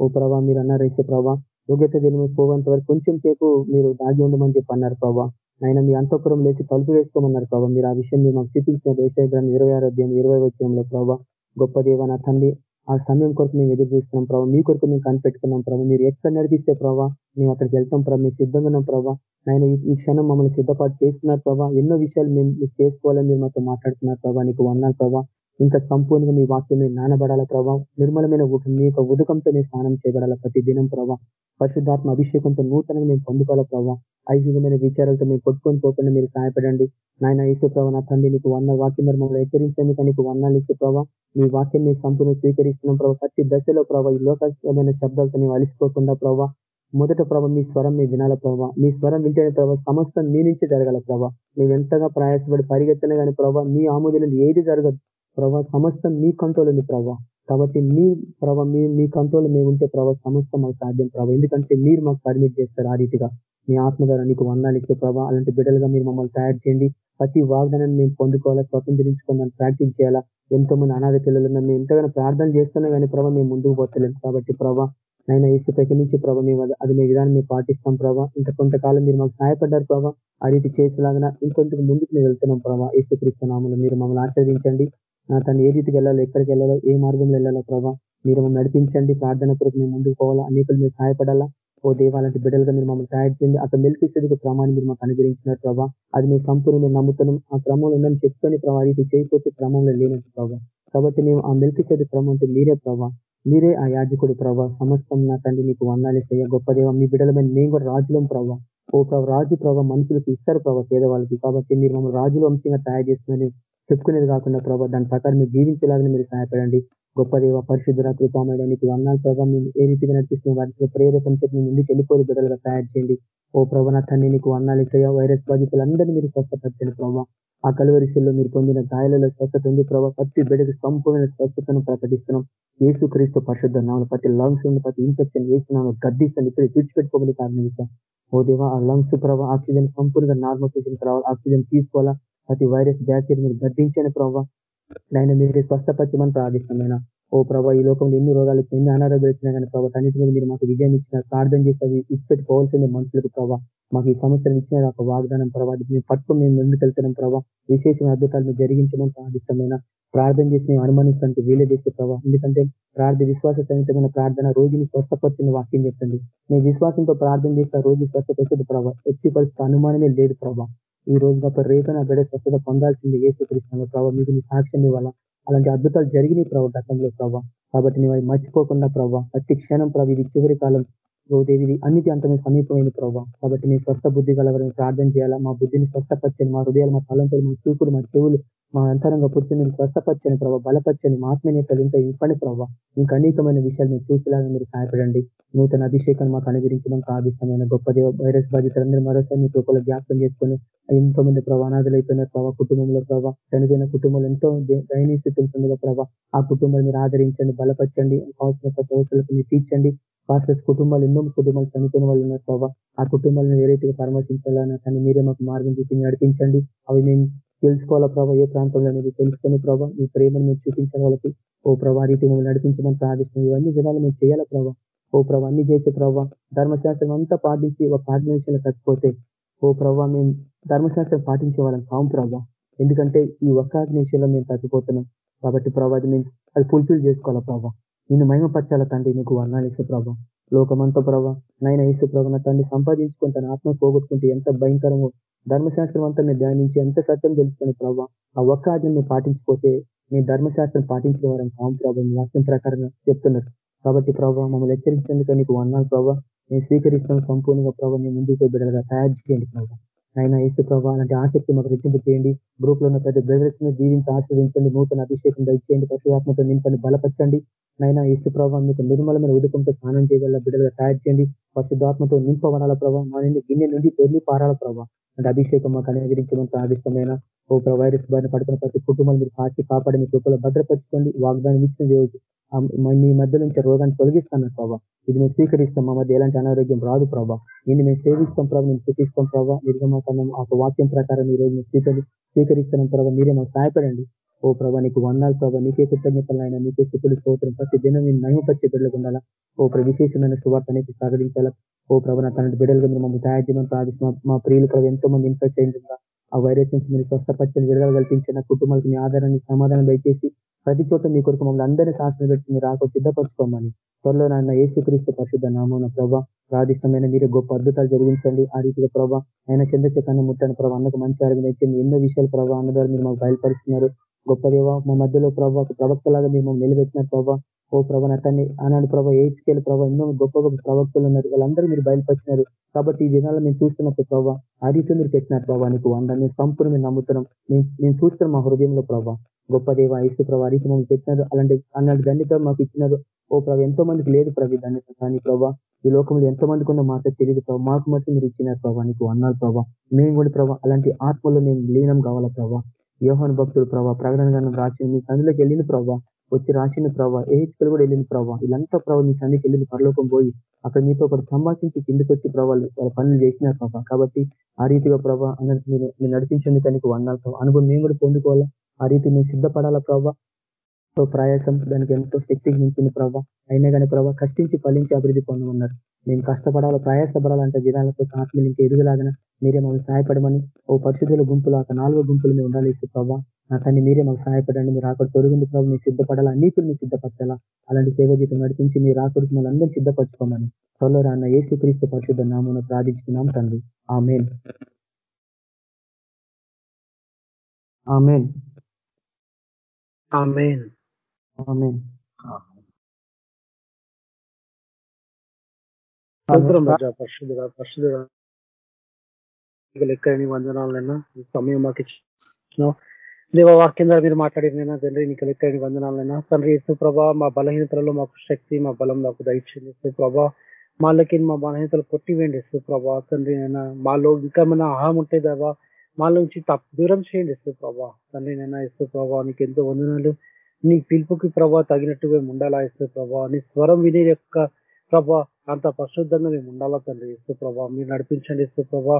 ఓ ప్రభా మీరు అన్నారు ఇస్తే ప్రభావ యోగ్యత దినము పోవంత వరకు కొంచెం సేపు మీరు దాగి ఉండమని చెప్పి అన్నారు ప్రభా. ఆయన మీ అంతఃపురం లేచి తలుపు వేసుకోమన్నారు ప్రభావ మీరు ఆ విషయం మాకు చూపించిన దేశగ్రామం ఇరవై ఆరోగ్యం ఇరవై వచ్చంలో ప్రభావ గొప్ప దేవ నా తండ్రి. ఆ సమయం కొరకు మేము ఎదురు చూస్తున్నాం ప్రభావ మీ కొరకు మేము కనిపెట్టుకున్నాం ప్రభావ మీరు ఎక్కడ నడిపిస్తే ప్రభావ మేము అక్కడికి వెళ్తాం ప్రభావ మీరు సిద్ధంగా ఉన్నాం ప్రభావ ఆయన ఈ క్షణం మమ్మల్ని సిద్ధపాటు చేస్తున్నారు ప్రభావ ఎన్నో విషయాలు మేము చేసుకోవాలని మీరు మాతో మాట్లాడుతున్నారు ప్రభావ నీకు వన్నాను ప్రభావ ఇంకా సంపూర్ణంగా మీ వాక్యం మీద నానబడాల ప్రభావ నిర్మలమైన మీ యొక్క ఉదకంతో మేము స్నానం చేయబడాల ప్రతి దినం ప్రభావ పరిశుద్ధాత్మ అభిషేకంతో నూతనంగా మేము పొందుకోవాలా ప్రభావ ఐహికమైన విచారాలతో మేము కొట్టుకొని పోకుండా మీరు సహాయపడండి. నాయన ఈశ్వ ప్రభావ నా తండ్రి నీకు వంద వాక్యం మీరు మమ్మల్ని హెచ్చరించేందుకు నీకు వర్ణాలు ఇచ్చే ప్రభావ మీ వాక్యం మేము సంపూర్ణ స్వీకరిస్తున్నాం ప్రభావ ప్రతి దశలో ప్రభావ ఈ లోకమైన శబ్దాలతో మేము అలిసిపోకుండా ప్రభావ మొదట ప్రభావ మీ స్వరం మీ వినాల ప్రభావ మీ స్వరం వింటేనే ప్రభావ సమస్తం మీ నుంచే జరగాల ప్రభావ మేము ఎంతగా ప్రయాసపడి పరిగెత్తనే కానీ ప్రభావ మీ ఆమోదం ఏది జరగదు. ప్రభా సమస్తం మీ కంట్రోల్ ఉంది ప్రభా. కాబట్టి మీ ప్రభా మీ మీ కంట్రోల్ మేము ఉంటే ప్రభా సమస్తం మాకు సాధ్యం ప్రభావ ఎందుకంటే మీరు మాకు పర్మిట్ చేస్తారు ఆ రీతిగా. మీ ఆత్మ ద్వారా నీకు వందాలిస్తే ప్రభా. అలాంటి బిడ్డలుగా మీరు మమ్మల్ని తయారు చేయండి. ప్రతి వాగ్దానాన్ని మేము పొందుకోవాలా స్వతంత్రించుకోవాలని ప్రాక్టీస్ చేయాలా. ఎంతో మంది అనాథ పిల్లలు మేము ఎంతగానో ప్రార్థన చేస్తున్నా కానీ ప్రభావ మేము ముందుకు పోతలేము. కాబట్టి ప్రభావ నైనా ఇసు ప్రతి నుంచి ప్రభావ మేము అది మీ విధానం మేము పాటిస్తాం ప్రభావ ఇంత కొంతకాలం మీరు మాకు సహాయపడ్డారు ప్రభావ ఆ రీతి చేసేలాగా ఇంకొంతకు ముందుకు మేము వెళ్తున్నాం ప్రభావ ఏసుక్రీస్తు నామంలో మీరు మమ్మల్ని ఆశ్రదించండి తను ఏ రీతికి వెళ్ళాలో ఎక్కడికి వెళ్ళాలో ఏ మార్గంలో వెళ్ళాలో ప్రభావ మీరు మమ్మల్ని నడిపించండి. ప్రార్థన కొరకు మేము ముందుకు పోవాలా? అనేకలు మీరు సహాయపడాలా? ఓ దేవాలంటే బిడ్డలుగా మీరు మమ్మల్ని తయారు చేయండి. అక్కడ మెలికి క్రమాన్ని మీరు మాకు అనుగ్రహించినారు ప్రభా. అది మీ సంపూర్ణ మీరు నమ్ముతున్నాం. ఆ క్రమంలో ఉందని చెప్పుకొని ప్రభావ ఇది చేయకపోతే క్రమంలో లేనట్టు ప్రభావ కాబట్టి మేము ఆ మెలికి క్రమం అంటే మీరే ప్రభా. మీరే ఆ యాజకుడు ప్రభా. సమస్తం నా తండ్రి నీకు వందాలేసయ్యా గొప్ప దేవ మీ బిడ్డలమైన మేము కూడా రాజులం ప్రభావ ఓ ప్రభు రాజు ప్రభావ మనుషులకు ఇస్తారు ప్రభావ పేదవాళ్ళకి. కాబట్టి మీరు మమ్మల్ని రాజుల వంశంగా తయారు చేస్తుందని చెప్పుకునేది కాకుండా ప్రభావ దాని ప్రకారం మీరు జీవించేలాగా మీరు సహాయపడండి. గొప్ప దేవ పరిశుద్ధ కృపామయడానికి వందాలు ప్రభావ మేము ఏ రీతిగా నడిపిస్తున్న వాటికి ప్రేరేపణ చెప్పి ముందుకు వెళ్ళిపోయి బిడ్డలుగా తయారు చేయండి. ఓ ప్రభా తండ్రి నీకు వందాలు ఇస్తాయా వైరస్ బాధితులందరినీ మీరు స్వస్థపరచండి ప్రభావ ఆ కలువరిశల్లో మీరు పొందిన గాయాలలో స్వస్థత ఉంది ప్రభావ ప్రతి బిడ్డకు సంపూర్ణ స్వస్థతను ప్రకటిస్తున్నాం. ఏసు క్రీస్తు పరిశుద్ధ నామలు ప్రతి లంగ్స్ ఉన్న ప్రతి ఇన్ఫెక్షన్ వేస్తున్నాను గద్దిస్తాను ఇక్కడ తీర్చిపెట్టుకోమని కారణం ఓ దేవా ఆ లంగ్స్ ప్రభావ ఆక్సిజన్ సంపూర్ణంగా నార్మల్ పొజిషన్ రావాలి. ఆక్సిజన్ తీసుకోవాలా? ప్రతి వైరస్ బ్యాక్టీరియా మీరు గర్దించండి ప్రభావ నేను మీరు స్వస్థపరచమని ప్రార్థిస్తున్నాయినా ఓ ప్రభావ ఈ లోకంలో ఎన్ని రోగాలు ఎన్ని అనారోగ్యాలు ఇచ్చినా కానీ ప్రభావ అన్నిటి మీద మీరు మాకు విజయం ఇచ్చిన ప్రార్థన చేసి అవి ఇచ్చిపెట్టుకోవాల్సిందే మనుషులకు ప్రభావ మాకు ఈ సంవత్సరం ఇచ్చిన ఒక వాగ్దానం ప్రభావ మేము పట్టుకుని మేము ముందుకు వెళ్తున్నాం ప్రభావ విశేషమైన అద్భుతాలు మీరు జరిగించమని ప్రార్థిస్తామైనా ప్రార్థన చేసి మేము అనుమానించడానికి వీలే చేసే ప్రభావ ఎందుకంటే ప్రార్థన విశ్వాస సహితమైన ప్రార్థన రోగిని స్వస్థపరిచిన వాక్యం చెప్తుంది. మేము విశ్వాసంతో ప్రార్థన చేస్తే రోగి స్వస్థపరిచేది ప్రభావ ఎట్టి పరిస్థితి అనుమానమే లేదు ప్రభావ ఈ రోజు గొప్ప రేపు నా బిడ్డ స్వస్థత పొందాల్సింది ఏ చూపిస్తున్నాను ప్రభావ మీకు నీ సాక్ష్యం ఇవ్వాలా? అలాంటి అద్భుతాలు జరిగినాయి ప్రభావ గతంలో ప్రభావ కాబట్టి మేము అవి మర్చిపోకుండా ప్రభావ ప్రతి క్షణం ప్రభు ఇది చివరి కాలం దేవి అన్నిటి అంతమే సమీపమైన ప్రభావ కాబట్టి మీ స్వస్థ బుద్ధి గలవరని ప్రార్థన చేయాలా? మా బుద్ధిని స్వస్థపచ్చని మా హృదయాలు మా తలంపులు మా చూపులు మా చెవులు మా అంతరంగ పురుషుని మీరు స్వస్థపచ్చని ప్రభావ బలపచ్చని మా కలిగితే ఇంకా ఇంపని ప్రభావ ఇంకా అనేకమైన విషయాలు మీరు చూసేలాగా మీరు సహాయపడండి. నూతన అభిషేకాన్ని మాకు అనుగ్రహించడం ఆదిష్టమైన గొప్ప దేవ వైరస్ బాధితులందరూ మరోసారి మీ కృపలో జ్ఞాపకం చేసుకుని ఎంతో మంది ప్రభావ అనాథలు అయిపోయిన ప్రభావ కుటుంబంలో ప్రభావ చనిపోయిన కుటుంబాలు ఎంతో దయనీయ స్థితులు స్థితిలో ప్రభావ ఆ కుటుంబాలు మీరు ఆదరించండి బలపరచండి కావాల్సిన ప్రతి అవసరాలకు మీరు తీర్చండి. పాస్టర్స్ కుటుంబాలు ఎన్నో కుటుంబాలు చనిపోయిన వాళ్ళు ఉన్నారు ప్రభావ ఆ కుటుంబాలను ఏ రీతిగా పరామర్శించాలన్నా కానీ మీరే మాకు మార్గం చూపి నడిపించండి. అవి మేము తెలుసుకోవాలా ప్రభావ ఏ ప్రాంతంలో అనేది తెలుసుకుని ప్రభావ మీ ప్రేమను మీరు చూపించిన వాళ్ళకి ఓ ప్రభా రీతి మమ్మల్ని నడిపించమని ప్రార్థిస్తున్నాం. ఇవన్నీ జనాలు మేము చేయాలా ప్రభావ ఓ ప్రభా అన్ని చేసే ప్రభావ ధర్మశాస్త్రం అంతా పాటించి ఒక ఆజ్ఞ విషయంలో ఓ ప్రభావ మేము ధర్మశాస్త్రం పాటించే వాళ్ళం కాము ప్రభావ ఎందుకంటే ఈ ఒక్క ఆజ్ఞ మేము తగ్గిపోతున్నాం కాబట్టి ప్రభావ అది మేము అది ఫుల్ఫిల్ చేసుకోవాలా ప్రభావ నిన్ను మహిమపరచాల తండ్రి నీకు వర్ణాలు ఇసు ప్రభావ లోకమంతా ప్రభావ నైనా ఇసు ప్రభావ తండ్రి సంపాదించుకుని తన ఆత్మ పోగొట్టుకుంటే ఎంత భయంకరమో ధర్మశాస్త్రం అంతా మీరు ధ్యానించి ఎంత సత్యం తెలుసుకుని ప్రభావ ఆ ఒక్క ఆజ్ఞని పాటించిపోతే మీ ధర్మశాస్త్రం పాటించిన వారం కాము ప్రభావ మీ వాక్యం ప్రకారంగా చెప్తున్నారు. కాబట్టి ప్రభావ మమ్మల్ని హెచ్చరించేందుకు నీకు వన్నాను ప్రభావ నేను స్వీకరిస్తాను సంపూర్ణంగా ప్రభావ మేము ముందుకు బిడ్డలుగా తయారు చేయండి ప్రభావ ఆయన ఇసు ప్రభావ అలాంటి ఆసక్తి మాకు రెట్టింపు చేయండి. గ్రూప్లో ఉన్న ప్రతి బ్రదర్స్ని జీవించి ఆశ్రదించండి నూతన అభిషేకం దయచేయండి. పశువాత్మతో నింపని బలపరచండి. నైనా ఇసు ప్రభావ మీకు నిర్మలమైన ఉదకంతో స్నానం చేయగల బిడ్డలుగా తయారు చేయండి. పశుధాత్మతో నింపబడాల ప్రభావ మా నుండి గిన్నె నుండి తొలి పారాల ప్రభావ అంటే అభిషేకం మాకు అనుగ్రహించడం ప్రాదిష్టమైన ఓ వైరస్ బారిన పడుకున్న ప్రతి కుటుంబాలు మీరు కాచి కాపాడి మీ కృపలో భద్రపరచుకోండి. వాగ్దానం ఇచ్చిన దేవుడు మీ మధ్య నుంచి రోగాన్ని తొలగిస్తాను ప్రభావ ఇది మేము స్వీకరిస్తాం మా మధ్య ఎలాంటి అనారోగ్యం రాదు ప్రభావ దీన్ని మేము సేవిస్తాం ప్రభావ మేము చూపిస్తాం ప్రభావ నిర్గమకరణం ఆ వాక్యం ప్రకారం ఈ రోజు మేము స్వీకరి స్వీకరిస్తున్నాం ప్రభావ మీరే మాకు సహాయపడండి. ఓ ప్రభా నీకు వందాలు ప్రభావ నీకే కృతజ్ఞతలు ఆయన నీకే స్థితులు స్తోత్రం. ప్రతి దినం నేను నయమపరిచే బిడ్డలకు ఉండాలా ఓ విశేషమైన సువార్త అనేది సాగడించాలా ఓ ప్రభా తన బిడ్డలుగా మీరు మమ్మల్ని తయారు చేయమని ప్రార్థిస్తున్నాం. మా ప్రియులు ప్రభు ఎంతో మంది ఇన్ఫెక్ట్ అయిందా ఆ వైరస్ నుంచి మీరు స్వస్థపచ్చని విడుదల కల్పించిన కుటుంబాలకు మీ ఆధారాన్ని సమాధానం దయచేసి ప్రతి చోట మీ కొరకు మమ్మల్ని అందరినీ శాసన పెట్టి మీరు ఆకు సిద్ధపరచుకోమని త్వరలో నాయన ఏసుక్రీస్తు పరిశుద్ధ నామం ప్రభా ప్రాదిష్టమైన మీరు గొప్ప అద్భుతాలు జరిగించండి. ఆ రీతిలో ప్రభా ఆయన చంద్రచకాన్ని ముట్టాను ప్రభావ అన్నకు మంచి ఆరోగ్యం ఇచ్చింది ఎన్నో విషయాలు ప్రభావ అన్న ద్వారా మీరు మాకు బయలుపరుస్తున్నారు. గొప్ప దేవ మా మధ్యలో ప్రభావ ప్రవక్తలాగా మేము నిలబెట్టిన ప్రభావ ఓ ప్రభా నటాన్ని ఆనాడు ప్రభావ స్కేల్ ప్రభావ ఎన్నో గొప్ప గొప్ప ప్రవక్తలు ఉన్నారు. వాళ్ళందరూ మీరు బయలుపరిచినారు. కాబట్టి ఈ దినాల్లో మేము చూస్తున్నప్పుడు ప్రభావ ఆ రీతి మీరు పెట్టినారు ప్రభావ నీకు వంద మేము సంపూర్ణ మేము నమ్ముతున్నాం. మేము చూస్తున్నాం మా హృదయంలో ప్రభావ గొప్ప దేవ ఐసు ప్రభావ రీతి మమ్మల్ని పెట్టినారు. అలాంటి అన్నాడు ధన్యత మాకు ఇచ్చినారు. ఓ ప్రభావ ఎంతో మందికి లేదు ప్రభు ధన్యత. కానీ ప్రభావ ఈ లోకంలో ఎంతో మందికి ఉన్న మాట తెలియదు ప్రభావ మాకు మట్టి మీరు ఇచ్చినారు ప్రభావ నీకు అన్నారు ప్రభావ మేము కూడా ప్రభావ అలాంటి ఆత్మలో మేము లీనం కావాలా ప్రభావ యోహన్ భక్తుడు ప్రభావ ప్రకటన రాసి మీ సందులోకి వెళ్ళిన ప్రభావ వచ్చి రాసిన ప్రభావ ఏహెచ్కలు కూడా వెళ్ళిన ప్రభావ వీళ్ళంతా ప్రభావ మీ సందికి వెళ్ళింది పరలోకం పోయి అక్కడ మీతో ఒకటి సంభాషించి కిందికి వచ్చి ప్రభావాలు వాళ్ళ పనులు చేసినారు ప్రభావ కాబట్టి ఆ రీతిగా ప్రభావ అన్నట్టు మీరు మీరు నడిపించేందుకు నీకు వందాలు అనుభవం మేము కూడా పొందుకోవాలా? ఆ రీతి మేము సిద్ధపడాలా ప్రభావ ఎంతో ప్రయాసం దానికి ఎంతో శక్తికి మించింది ప్రభావ అయినా కానీ ప్రభావ కష్టించి ఫలించి అభివృద్ధి పొందమన్నారు. మేము కష్టపడాలి ప్రయాసపడాలంటే జనాలకు ఆత్మీయులు ఇంకా ఎదుగులాగిన మీరే మమ్మల్ని సహాయపడమని ఓ పరిశుద్ధుల గుంపులు ఒక నాలుగో గుంపులు మేము ఉండాలి ప్రభావ నా తన్ని మీరే మాకు సహాయపడండి మీరు అక్కడ తొలగింది ప్రభావ మీరు సిద్ధపడాలా అన్నిటిని మీరు సిద్ధపరచాలా. అలాంటి సేవ జీతం నడిపించి మీరు ఆకడికి మమ్మల్ని అందరూ సిద్ధపరచుకోమని. త్వరలో రాన్న ఏసు క్రీస్తు పరిశుద్ధ నామను ప్రార్థించుకున్నాం తండ్రి. ఆ మేన్ ఆమెన్. ఆమెన్. స్తోత్రం రాజా పరిశుద్ధుడా పరిశుద్ధుడా. లెక్కని వందనాలైనా ఈ సమయం మాకు ఇచ్చిన దేవ వాక్యం ద్వారా మీరు మాట్లాడినైనా తండ్రి నీకు లెక్కని వందనాలైనా తండ్రి యేసు ప్రభా మా బలహీనతలలో మాకు శక్తి మా బలం నాకు దయచేయండి యేసు ప్రభా. మాలోకి మా బలహీనతలు కొట్టివేయండి యేసు ప్రభా తండ్రి అయినా మాలో ఇంకా ఏమైనా అహం ఉంటే దేవా మాలో నుంచి దూరం చేయండి యేసు ప్రభా. తండ్రి నైనా యేసు ప్రభా నీకు ఎంతో వందనాలు. నీ పిలుపుకి ప్రభా తగినట్టుగా ఉండాలా ఇస్తే ప్రభా? నీ స్వరం వినే యొక్క ప్రభా అంత పరిశుద్ధంగా మేము ఉండాలా తండ్రి ఇస్తే ప్రభా? మీరు నడిపించండి ఇస్తే ప్రభా.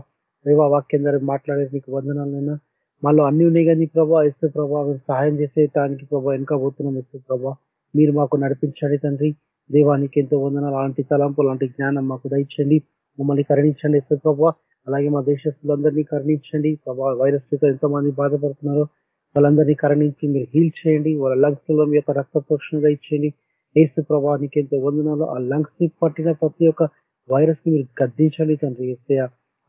రేవా వాక్యం ద్వారా మాట్లాడేది నీకు వందనాలైనా మళ్ళీ అన్ని ఉన్నాయి కానీ ప్రభా ఇస్తే ప్రభా మేము సహాయం చేసే దానికి ప్రభా వెనుక పోతున్నాం ఇస్తే ప్రభా. మీరు మాకు నడిపించండి తండ్రి. దేవానికి ఎంతో వందనాలు. అలాంటి తలంపు అలాంటి జ్ఞానం మాకు దయచండి. మమ్మల్ని కరుణించండి ఇస్తే ప్రభా. అలాగే మా దేశస్తులందరినీ కరుణించండి. ప్రభా వైరస్ ఎంతో మంది బాధపడుతున్నారు వాళ్ళందరినీ కరణించి మీరు హీల్ చేయండి. వాళ్ళ లంగ్స్లో మీ యొక్క రక్త పోషణగా ఇచ్చేయండి ఏసు ప్రభావానికి ఎంతో వందనాలు. ఆ లంగ్స్ని పట్టిన ప్రతి ఒక్క వైరస్ని మీరు గద్దించండి తండ్రి ఏసయ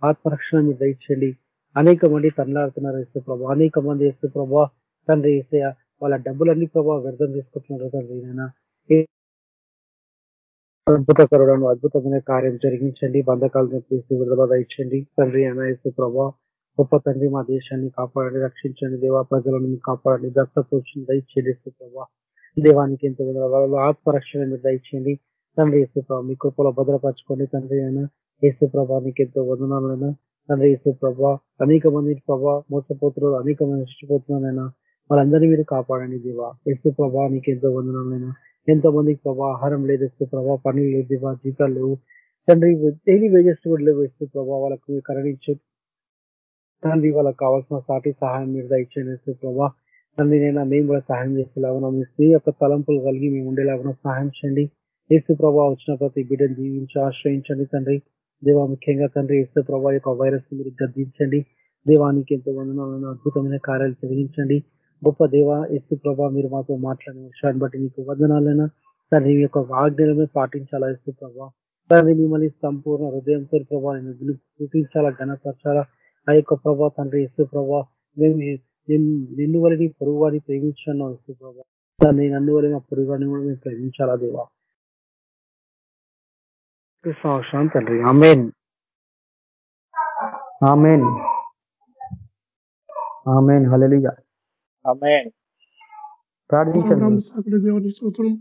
ఆత్మరక్షణ మీరు దయచేయండి అనేక మంది తనలాడుతున్నారు ఏసు ప్రభా. అనేక మంది ఏసు ప్రభా తండ్రి ఏసయ వాళ్ళ డబ్బులన్నీ ప్రభావ వ్యర్థం తీసుకుంటున్నారు తండ్రి నేను అద్భుతకరుడను అద్భుతమైన కార్యం జరిగించండి. బంధకాలను తీసి విడుదల దయచండి తండ్రి అనేసు ప్రభా. గొప్ప తండ్రి మా దేశాన్ని కాపాడండి రక్షించండి. దేవా ప్రజలను కాపాడండి. దత్తపోషణ దయచేయండి ప్రభావ దేవానికి ఎంత వాళ్ళు ఆత్మరక్షణ మీరు దయచేయండి. తండ్రి యేసు మీ కృపలో భద్రపరచుకోండి. తండ్రి అయినా యేసు ప్రభా నీకు ఎంతో వదనాలైనా. తండ్రి యేసు ప్రభా అనేక మంది ప్రభా మోసపోతున్నారు అనేక మంది నష్టపోతున్నారైనా. వాళ్ళందరినీ మీరు కాపాడండి దేవా. యేసు ప్రభా నీకు ఎంతో వందనాలైనా. ఎంతో మందికి ప్రభా ఆహారం లేదు యేసు ప్రభా పని లేదు దేవా జీతాలు లేవు. తండ్రి డైలీ వేజెస్ కూడా లేవు యేసు ప్రభావ వాళ్ళకు కరణించు తండ్రి వాళ్ళకి కావాల్సిన సాటి సహాయం మీరు దయచేసి ప్రభా. తండ్రి నేను మేము కూడా సహాయం చేసేలాగా మీ స్త్రీ యొక్క తలంపులు కలిగి మేము ఉండేలాగా సహాయం చేయండి. ఏసు ప్రభా వచ్చిన ప్రతి బిడ్డను జీవించి ఆశ్రయించండి తండ్రి. దేవా ముఖ్యంగా తండ్రి ఏసు ప్రభా యొక్క వైరస్ మీరు గద్దించండి. దేవానికి ఎంతో వందనాలను అద్భుతమైన కార్యాలు జరిగించండి. గొప్ప దేవ ఎస్సు ప్రభా మీరు మాతో మాట్లాడిన విషయాన్ని బట్టి నీకు వందనాలైనా. తండ్రి మీ యొక్క ఆజ్ఞలమే పాటించాలా యేసు ప్రభా? తండ్రి మిమ్మల్ని సంపూర్ణ హృదయంతో ప్రభా నేను చూపించాలా ఘనపరచాలా? ఆ యొక్క ప్రభా తండ్రి ఎస్సు ప్రభా మేము నిన్ను వలని పొరుగు వాడిని ప్రేమించాను ఎస్సు ప్రభా. తండ్రి నన్ను వల్ల నా పొరుగు వాడిని కూడా మేము ప్రేమించాలా దేవా? సంవత్సరం తండ్రి ఆమెన్. ఆమెన్. ఆమెన్. హల్లెలూయా. ఆమెన్. ప్రార్థించండి. దేవుని స్తోత్రం.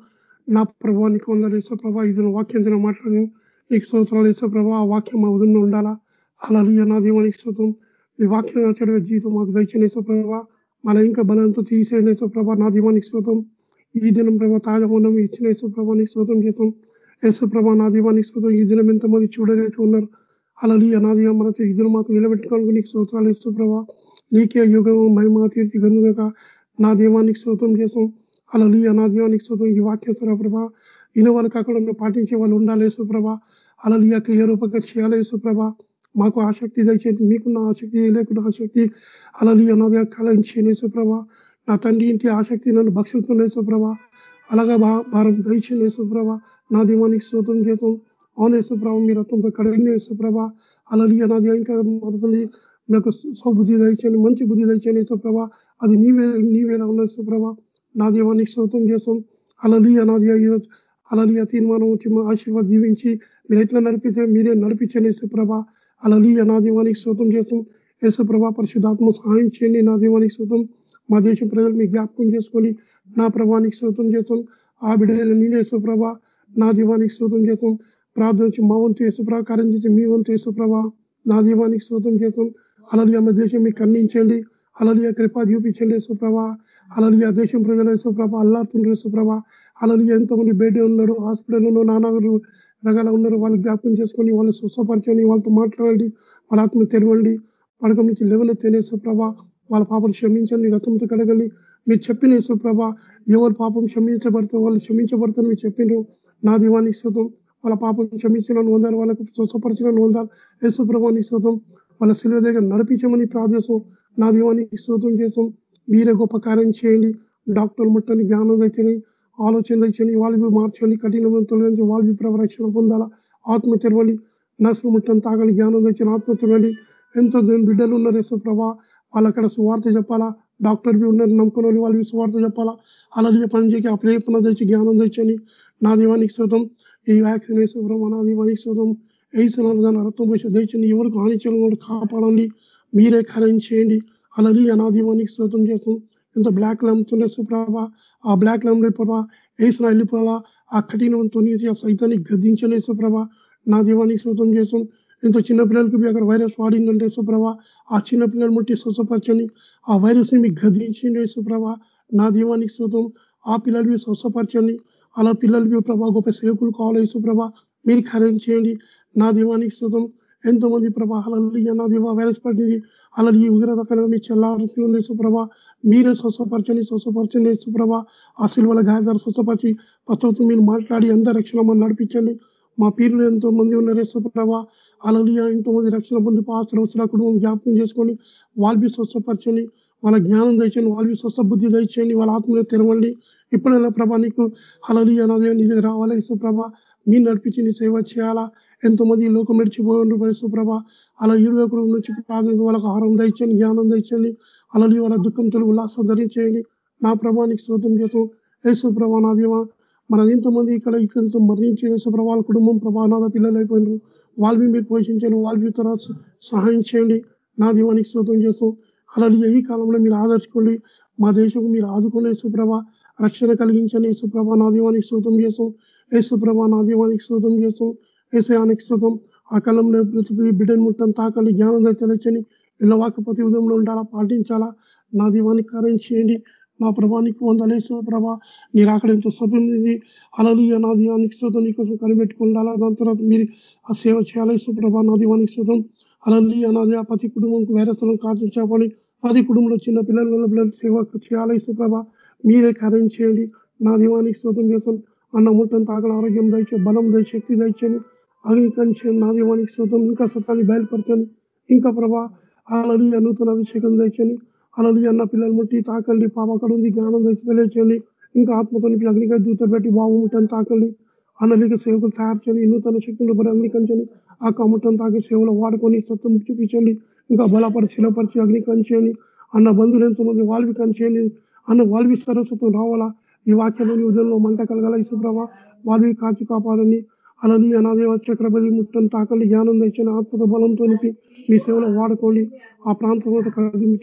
నా ప్రభావ నీకు వందలు వేసే ప్రభా. ఇది వాక్యం దిన మాట్లాడి నీకు స్తోత్రాలు వేసే ప్రభా. ఆ వాక్యం మా ఉదయం ఉండాలా? అలా నా దేవునికి స్తోత్రం వాక్యం చదివే జీవితం మాకు దయచని సుప్రభ మన ఇంకా బలంతో తీసేయండి సుప్రభ నా దీవానికి స్తోత్రం ఈ దినం ప్రభా తాజా మనం ఇచ్చిన యేసుప్రభా నీకు చేస్తాం. యేసుప్రభా నా దీవానికి స్తోత్రం ఈ దినం ఎంతమంది చూడలేక ఉన్నారు. అలలి నా దీవం మనతో ఈ దినం మాకు నిలబెట్టుకోవడానికి నీకు స్తోత్రాలు యేసుప్రభా నీకే యుగం మహిమా తీర్చి గనుగక నా దీవానికి స్తోత్రం చేస్తాం. అలలి నా దీవానికి ఈ వాక్యస్తుర ప్రభా? ఇన వాళ్ళకి అక్కడ పాటించే వాళ్ళు ఉండాలి యేసుప్రభ క్రియ క్రియారూపంగా చేయాలి యేసుప్రభ మాకు ఆసక్తి దయచేయండి మీకున్న ఆసక్తి లేకున్న ఆసక్తి. అలలి అన్నది కళించేయండి సుప్రభ నా తండ్రి ఇంటి ఆసక్తి నన్ను భక్షిస్తున్న యేసుప్రభ. అలాగా భారం దయచేయండి సుప్రభ నా దీవానికి స్తోత్రం చేసాం అవును యేసుప్రభ మీ రక్తంతో కడిగిన యేసుప్రభ. అలలి అన్నది ఇంకా మొదటి మీకు సౌబుద్ధి దయచేయండి మంచి బుద్ధి దయచేయండి యేసుప్రభ. అది నీవే నీవేలా ఉన్న యేసుప్రభ. నా దీవానికి స్తోత్రం చేసాం అలలి అనాది అలలియ తీర్మానం వచ్చి మా ఆశీర్వాద దీవించి మీరు ఎట్లా నడిపించే మీరే నడిపించండి సుప్రభ అలలియ నా దీవానికి శోతం చేస్తాం యేసు ప్రభా పరిశుద్ధాత్మ సహాయం చేయండి. నా దీవానికి శోతం మా దేశం ప్రజలు మీ జ్ఞాపకం చేసుకోండి నా ప్రభానికి శోతం చేస్తాం ఆ బిడ్డలు నేనే యేసుప్రభ నా దీవానికి శోతం చేస్తాం ప్రార్థించి మా వంతు యేసుప్రభ కార్యం చేసి మీ వంతు యేసుప్రభ నా దీవానికి శోతం చేస్తాం అలలియ మా దేశం మీకు ఖండించండి అలలియ కృప చూపించండి యేసుప్రభ అలలియ దేశం ప్రజల యేసుప్రభ అల్లాడుతుండ్రు యేసుప్రభ అలలియ ఎంతమంది బయట ఉన్నారు హాస్పిటల్లో నానా రకాల ఉన్నారు. వాళ్ళు జ్ఞాపకం చేసుకొని వాళ్ళు స్వస్థపరచండి వాళ్ళతో మాట్లాడండి వాళ్ళ ఆత్మ తెరవండి. పడకం నుంచి లెవెన్ యేసుప్రభ వాళ్ళ పాపం క్షమించండి రథంతో కడగండి. మీరు చెప్పిన యేసుప్రభ ఎవరు పాపం క్షమించబడతారు వాళ్ళు క్షమించబడతారు మీరు చెప్పినారు. నా దీవానికి శుతం వాళ్ళ పాపం క్షమించిన వందారు వాళ్ళకు స్వస్థపరచిన వందారు. యేసుప్రభానికి శుతం వాళ్ళ శిలువ దగ్గర నడిపించమని ప్రాదేశం నా దీవానికి శోతం చేసాం మీరే గొప్ప కార్యం చేయండి. డాక్టర్ ముట్టని జ్ఞానం తెచ్చని ఆలోచన తెచ్చని వాళ్ళవి మార్చండి కఠినమైన తొలగించి వాళ్ళవి ప్రవరక్షణ పొందాలా? ఆత్మ తెరవండి నసలు ముట్టని తాగని జ్ఞానం తెచ్చని ఆత్మ తెరవండి ఎంతో దేని బిడ్డలు ఉన్నారు యేసు ప్రభా? వాళ్ళు అక్కడ సువార్త చెప్పాలా? డాక్టర్ బి ఉన్నారు నమ్ముకున్న వాళ్ళు సువార్త చెప్పాలా? అలాగే పని చేయక ఆ ప్రేపణ తెచ్చి జ్ఞానం తెచ్చని నా దీవానికి శోతం ఈ వ్యాక్సిన్ వేసే నా దీవానికి శోతం వేసినారు దాని అర్థం పోసి దయచండి ఎవరికి హాని చేయడం కాపాడండి. మీరే కార్యం చేయండి. అలాగే అనాదీవానికి స్తోత్రం చేస్తాం. ఎంత బ్లాక్ అమ్ముతుండే సుప్రభ ఆ బ్లాక్ లంలో ప్రభా వేసిన వెళ్ళిపోవాలా ఆ కఠినంతో ఆ సైతాన్ని గద్దించలే సుప్రభ నా దీవానికి శోతం చేసాం ఎంతో చిన్నపిల్లలకి అక్కడ వైరస్ వాడిందంటే సుప్రభ ఆ చిన్న పిల్లలు ముట్టి స్వసపరచని ఆ వైరస్ని మీకు గద్దించండి సుప్రభ నా దీవానికి శోతం ఆ పిల్లలు స్వసపరచండి అలా పిల్లలకి ప్రభా గొప్ప సేవకులు కావాలి సుప్రభ మీరు కార్యం చేయండి. నా దీవానికి శోతం ఎంతోమంది ప్రభా ప్రభా నా దీవా వైరస్ పడింది అలా ఈ ఉగ్రత మీ చల్లారుతుంది సుప్రభ మీరే స్వస్థపరచండి స్వస్థపరచండి. సుప్రభ ఆ సిల్వల గాయదారు స్వస్థపరిచి ప్రస్తుతం మీరు మాట్లాడి అందరి రక్షణ మనం నడిపించండి. మా పీరులు ఎంతో మంది ఉన్నారు సుప్రభ అలలియ ఎంతో మంది రక్షణ పొంది పాస్తులు వచ్చిన కుటుంబం జ్ఞాపకం చేసుకొని వాళ్ళవి స్వస్థపరచండి. వాళ్ళ జ్ఞానం దయచేయండి వాళ్ళవి స్వస్థ బుద్ధి తెచ్చండి వాళ్ళ ఆత్మలో తెరవండి. ఇప్పుడైనా ప్రభా నీకు అలలియ అన్నదే ఇది రావాలి సుప్రభ మీరు నడిపించి నీ సేవ చేయాలా? ఎంతోమంది లోకం నడిచిపోయిండ్రు వయసు అలా ఇరువైపుల నుంచి ప్రార్థన వాళ్ళకు ఆహారం దండి జ్ఞానం దండి అలా వాళ్ళ దుఃఖం తెలుగు ఉల్లాసం ధరించేయండి. నా ప్రభానికి శోతం చేస్తాం యేసు ప్రభా నా దేవ మన ఎంతోమంది ఇక్కడ ఇక్కడ మరణించి యేసు ప్రభావాల కుటుంబం ప్రభానాథ పిల్లలు అయిపోయినారు. వాళ్ళవి మీరు పోషించండి వాళ్ళవి తర్వాత సహాయం చేయండి. నా దీవానికి శోతం చేస్తాం అలా ఈ కాలంలో మీరు ఆదర్చుకోండి. మా దేశం మీరు ఆదుకునే సుప్రభ రక్షణ కలిగించండి యేసుప్రభ నా దీవానికి శోతం చేస్తాం యేసుప్రభ నా దీవానికి శోతం చేస్తాం ఏసయానికి శుతం ఆ కాలంలో బిడ్డను ముట్టని తాకండి జ్ఞానం తెలచని ఇలా వాకపోతే ఉదయంలో ఉండాలా పాటించాలా? నా దీవానికి కార్యం చేయండి. నా ప్రభానికి వందలేసు ప్రభా. మీరు అక్కడ ఎంతో సభ్యునిది అలలు నా దీవానికి శుతం నీకోసం కనిపెట్టుకుండాలా దాని తర్వాత మీరు ఆ సేవ చేయాలి? సుప్రభ నా దీవానికి శుతం అలలియ అనాది ప్రతి కుటుంబంకు వేరస్థలం స్థలం చేపని ప్రతి కుటుంబంలో చిన్న పిల్లల పిల్లలు సేవ చేయాలి? సుప్రభ మీరే కార్యం చేయండి. నా దీవానికి శోతం చేసాం అన్న ముట్టని తాకడ ఆరోగ్యం దయచే బలం దయ శక్తి దయచేయండి అగ్ని కంచె నా దీవానికి శోతం ఇంకా సతాన్ని బయలుపరచండి. ఇంకా ప్రభా అలలి నూతన అభిషేకం తెచ్చని అలలి అన్న పిల్లలు ముట్టి తాకండి. పాప అక్కడ ఉంది. జ్ఞానం తెచ్చి ఇంకా ఆత్మతో అగ్నిగా దూత పెట్టి బాబు ముట్టని తాకండి. అనలిక సేవకులు తయారు చేయండి. నూతన శక్తులు బరి అగ్నికంచండి. ఆ కమ్మటం తాకి సేవలు వాడుకొని సత్యం చూపించండి. ఇంకా బలపరిచి శిలపరిచి అగ్ని అన్న బంధువులు ఎంతమంది వాల్వి కంచేయండి. అన్న వాల్వి సరస్వతం రావాలా? ఈ వాక్యంలోని ఉదయంలో మంట కలగల? ఇసుప్రభ వాల్వి కాచి కాపాడని అలా అలాని అనాదేవ చక్రపతి ముట్టని తాకండి జ్ఞానం తెచ్చని ఆత్మత బలంతో మీ సేవలో వాడుకోండి. ఆ ప్రాంతంలో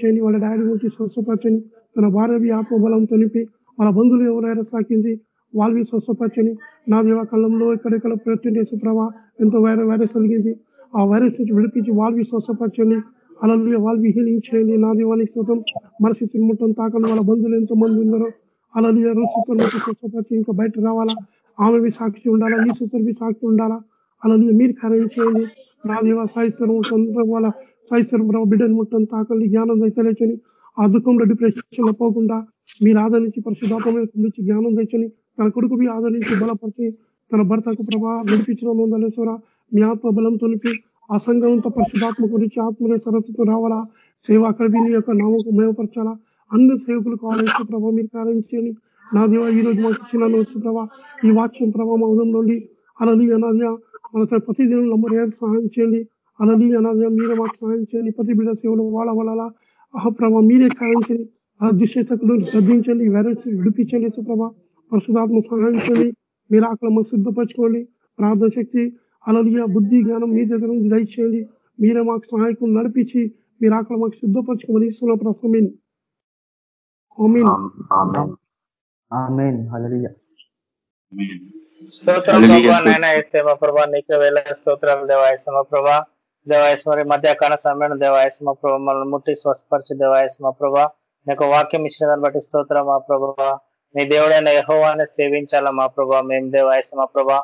చేయండి వాళ్ళ డాడీ ఉంచి స్వస్థపరచని తన భార్య ఆత్మ బలంతో నింపి వాళ్ళ బంధువులు ఎవరైనా సాకింది వాళ్ళవి స్వస్థపరచని నా దేవ కళ్ళంలో ఇక్కడెక్కడ పెట్టిండే ప్రభా ఎంతో వైరస్ వైరస్ కలిగింది ఆ వైరస్ నుంచి విడిపించి వాళ్ళవి స్వస్థపరచండి. అలల్లి వాళ్ళవి హీలింగ్ చేయండి. నా దేవానికి శుతం మనసి ముట్టం తాకండి వాళ్ళ బంధువులు ఎంతో మంది ఉన్నారో అలల్లి రుచితో స్వస్థపరిచి ఇంకా బయట రావాలా? ఆమె మీ సాక్షి ఉండాలా? ఈ సిస్టర్ మీ సాక్షి ఉండాలా? అలా మీరు కార్యం చేయండి. నా దేవ సాయిస్తరం వాళ్ళ సాయిస్తరం బిడ్డను ముట్టని తాకండి. జ్ఞానం దయచలేచని ఆ దుఃఖంలో డిప్రెషన్ పోకుండా మీరు ఆదరించి పరిశుధాత్మ నుంచి జ్ఞానం తెచ్చని తన కొడుకు మీ ఆదరించి బలపరిచి తన భర్తకు ప్రభా నడిపించడం ఉందలేశ్వర మీ ఆత్మ బలంతో ఆ సంఘంతో పరిశుధాత్మ గురించి ఆత్మీయ సరస్వతో రావాలా? సేవా కవిని యొక్క నామకు మేమపరచాలా అన్ని సేవకులు ఆలోచించే ప్రభావ మీరు కార్యం చేయండి. నా దేవ ఈ రోజు మాకు ఇచ్చిన ప్రభావ ఈ వాక్యం ప్రభావ మా ఉదయం నుండి అలలి అనాదిగా మన ప్రతి దినం నంబర్ సహాయం చేయండి. అలలి అనాదిగా మీరే మాకు సహాయం చేయండి. ప్రతి బిడ్డ సేవలు వాళ్ళ వాళ్ళ ఆ ప్రభావ మీరే కార్యం చేయండి. ఆ దుశ్చేతకులు గద్దించండి వెరచి విడిపించండి సుప్రభ. పరిశుధాత్మ సహాయం చేయండి. మీరు అక్కడ మాకు సిద్ధపరచుకోండి. ప్రార్థన శక్తి అలలియ బుద్ధి జ్ఞానం మీ దగ్గర నుంచి దయచేయండి. మీరే మాకు సహాయకులు నడిపించి మీరు అక్కడ మాకు సిద్ధపరచుకోమని ఇస్తున్న ప్రసమీన్ ఆమీన్. హల్లెలూయా. స్తోత్రం. నాయన అయితే మా ప్రభా నీకు వేల స్తోత్రాలు దేవాయసమ ప్రభా. దేవాయస్మరి మధ్యాకాల సమయం దేవాయసమ ప్రభా మనల్ని ముట్టి స్వస్థపరిచి దేవాయసమ ప్రభా. నీకు వాక్యం ఇచ్చిన దాన్ని బట్టి స్తోత్రం మా ప్రభా. నీ దేవుడైన యహోవాన్ని సేవించాలా మా ప్రభా మేము దేవాయసమ ప్రభా.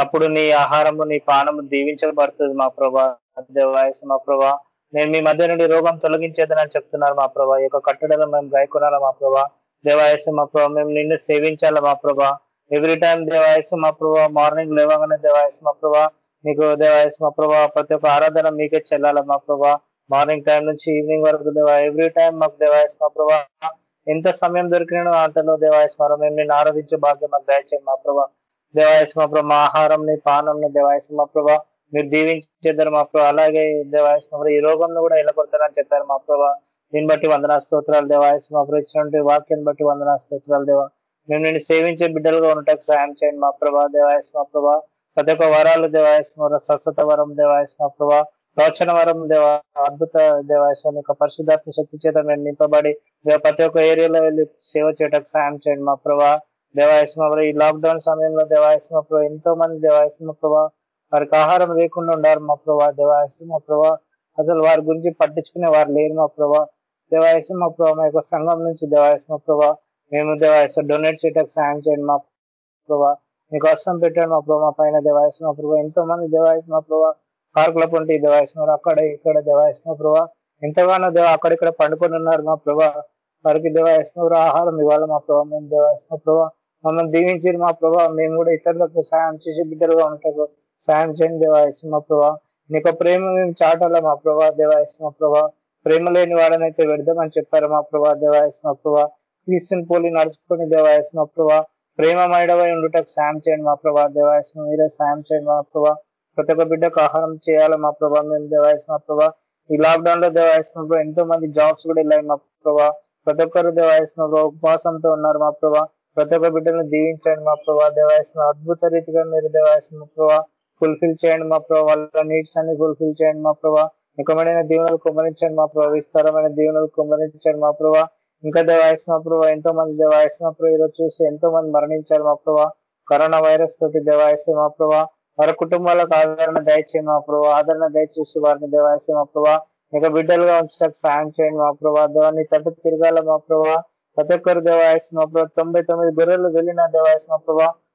అప్పుడు నీ ఆహారము నీ పానము దీవించబడుతుంది మా ప్రభా. దేవాయసమ ప్రభా. నేను మీ మధ్య నుండి రోగం తొలగించేదని చెప్తున్నారు మా ప్రభా. ఈ యొక్క కట్టడలో మేము గాయకున్నారా మా ప్రభా. దేవాయసం మా ప్రభా మేము నిన్ను సేవించాలా మా ప్రభా. ఎవ్రీ టైం దేవాయసం మా ప్రభా మార్నింగ్ లేవగానే దేవాయసం మా ప్రభా మీకు దేవాయసం మా ప్రభా ప్రతి ఒక్క ఆరాధన మీకే చెల్లాలి మా ప్రభా. మార్నింగ్ టైం నుంచి ఈవినింగ్ వరకు దేవా ఎవ్రీ టైం మాకు దేవాయసం మా ప్రభా. ఎంత సమయం దొరికిన ఆటలో దేవాయస్మరం మేము నిన్ను ఆరాధించే భాగ్యం మాకు దయచేయండి మా ప్రభా. దేవాయస్మ మా ప్రభా మా ఆహారంని పానంని దేవాయస్మ మా ప్రభా మీరు దీవించేద్దరు మా ప్రభా. అలాగే దేవాయస్మ ఈ రోగంను కూడా వెళ్ళగొడతారని చెప్పారు మా ప్రభా. దీన్ని బట్టి వందనా స్తోత్రాలు దేవా. మా ప్రభా ఇచ్చినటువంటి వాక్యం బట్టి వందనా స్తోత్రాలు దేవా. మేము నేను సేవించే బిడ్డలుగా ఉండటం సాయం చేయండి మా ప్రభా దేవాయస్ మా ప్రభా ప్రతి ఒక్క వరాలు దేవాయస్మ స్వస్థత వరం దేవాయస్మ ప్రభా ప్రవచన వరం దేవ. అద్భుత దేవాయస్మ యొక్క పరిశుద్ధాత్మ శక్తి చేత మేము నింపబడి ప్రతి ఒక్క ఏరియాలో వెళ్ళి సేవ చేయటకు సాయం చేయండి మా ప్రభా దేవాయస్మ ఈ లాక్డౌన్ సమయంలో దేవాయస్మ ప్రభా ఎంతో మంది దేవాయస్మ ప్రభా వారికి ఆహారం లేకుండా ఉండారు మా ప్రభా దేవాయస్మ ప్రభా అసలు వారి గురించి పట్టించుకునే వారు లేరు మా ప్రభా. దేవాయస్మ మా ప్రభా మా యొక్క సంఘం నుంచి దేవాయస్మ ప్రభా మేము దేవాయస్మ డొనేట్ చేయటకు సాయం చేయండి మా ప్రభా. మీకు అవసరం పెట్టాడు మా ప్రభా పైన దేవాయస్ మా ప్రభా. ఎంతో మంది దేవాయస్ మా ప్రభా పార్కుల పొంటి దేవాయస్ మరి అక్కడ ఇక్కడ దేవాయస్ మా ప్రభా. ఎంతగానో దేవ అక్కడిక్కడ పండుకొని ఉన్నారు మా ప్రభా. వారికి దేవాయస్ ఆహారం ఇవ్వాలి మా ప్రభా. మేము దేవాయస్ ప్రభా. మమ్మల్ని దీవించారు మా ప్రభా. మేము కూడా ఇతరులకు సాయం చేసి బిడ్డలుగా ఉంటారు. సాయం చేయండి దేవాయస్ మా ప్రభా. నీకు ప్రేమ మేము చాటాల మా ప్రభా దేవాయస్ మా ప్రభా. ప్రేమ లేని వాడనైతే పెడదామని చెప్పారు మా ప్రభా దేవాయస్ మా ప్రభా క్రీస్తుని పోలి నడుచుకొని దేవాయస్ మా ప్రభా ప్రేమమయడవై ఉండుటకు సాయం చేయండి మా ప్రభా దేవాయస్మ మీరే సాయం చేయండి మా ప్రభా ప్రతి ఒక్క బిడ్డకు ఆహారం చేయాలి మా ప్రభా మేము దేవాయస్ మా ప్రభా ఈ లాక్డౌన్లో దేవాయస్మ ప్రభా ఎంతో మంది జాబ్స్ కూడా వెళ్ళాయి మా ప్రభా ప్రతి ఒక్కరు దేవాయస్మ ప్రభా ఉపవాసంతో ఉన్నారు మా ప్రభా ప్రతి ఒక్క బిడ్డను దీవించండి మా ప్రభా దేవాయస్మ అద్భుత రీతిగా మీరు దేవాయస్మ ప్రభా ఫుల్ఫిల్ చేయండి మా ప్రభా వాళ్ళ నీడ్స్ అన్ని ఫుల్ఫిల్ చేయండి మా ప్రభా ముఖమైన దీవెనలు కుమరించండి మా ప్రభావ విస్తారమైన దీవెనలు కుమరించండి మా ప్రభావ ఇంకా దేవాయస్ మా ఎంతో మంది దేవాయస్ ఈరోజు చూసి ఎంతో మంది మరణించారు మా ప్రభావ కరోనా వైరస్ తోటి దేవాయస్ మా ప్రభా వారి కుటుంబాలకు ఆదరణ దయచేయండి మా ప్రభావ ఆదరణ దయచేసి వారిని దేవాయస్ మా ప్రభా ఇక బిడ్డలుగా ఉంచడానికి సాయం చేయండి మా ప్రభావ దేవాన్ని తట్టు తిరగాల మా ప్రభావ ప్రతి ఒక్కరు దేవాయస్ తొంభై తొమ్మిది గొర్రెలు వెళ్ళిన దేవాయస్ మా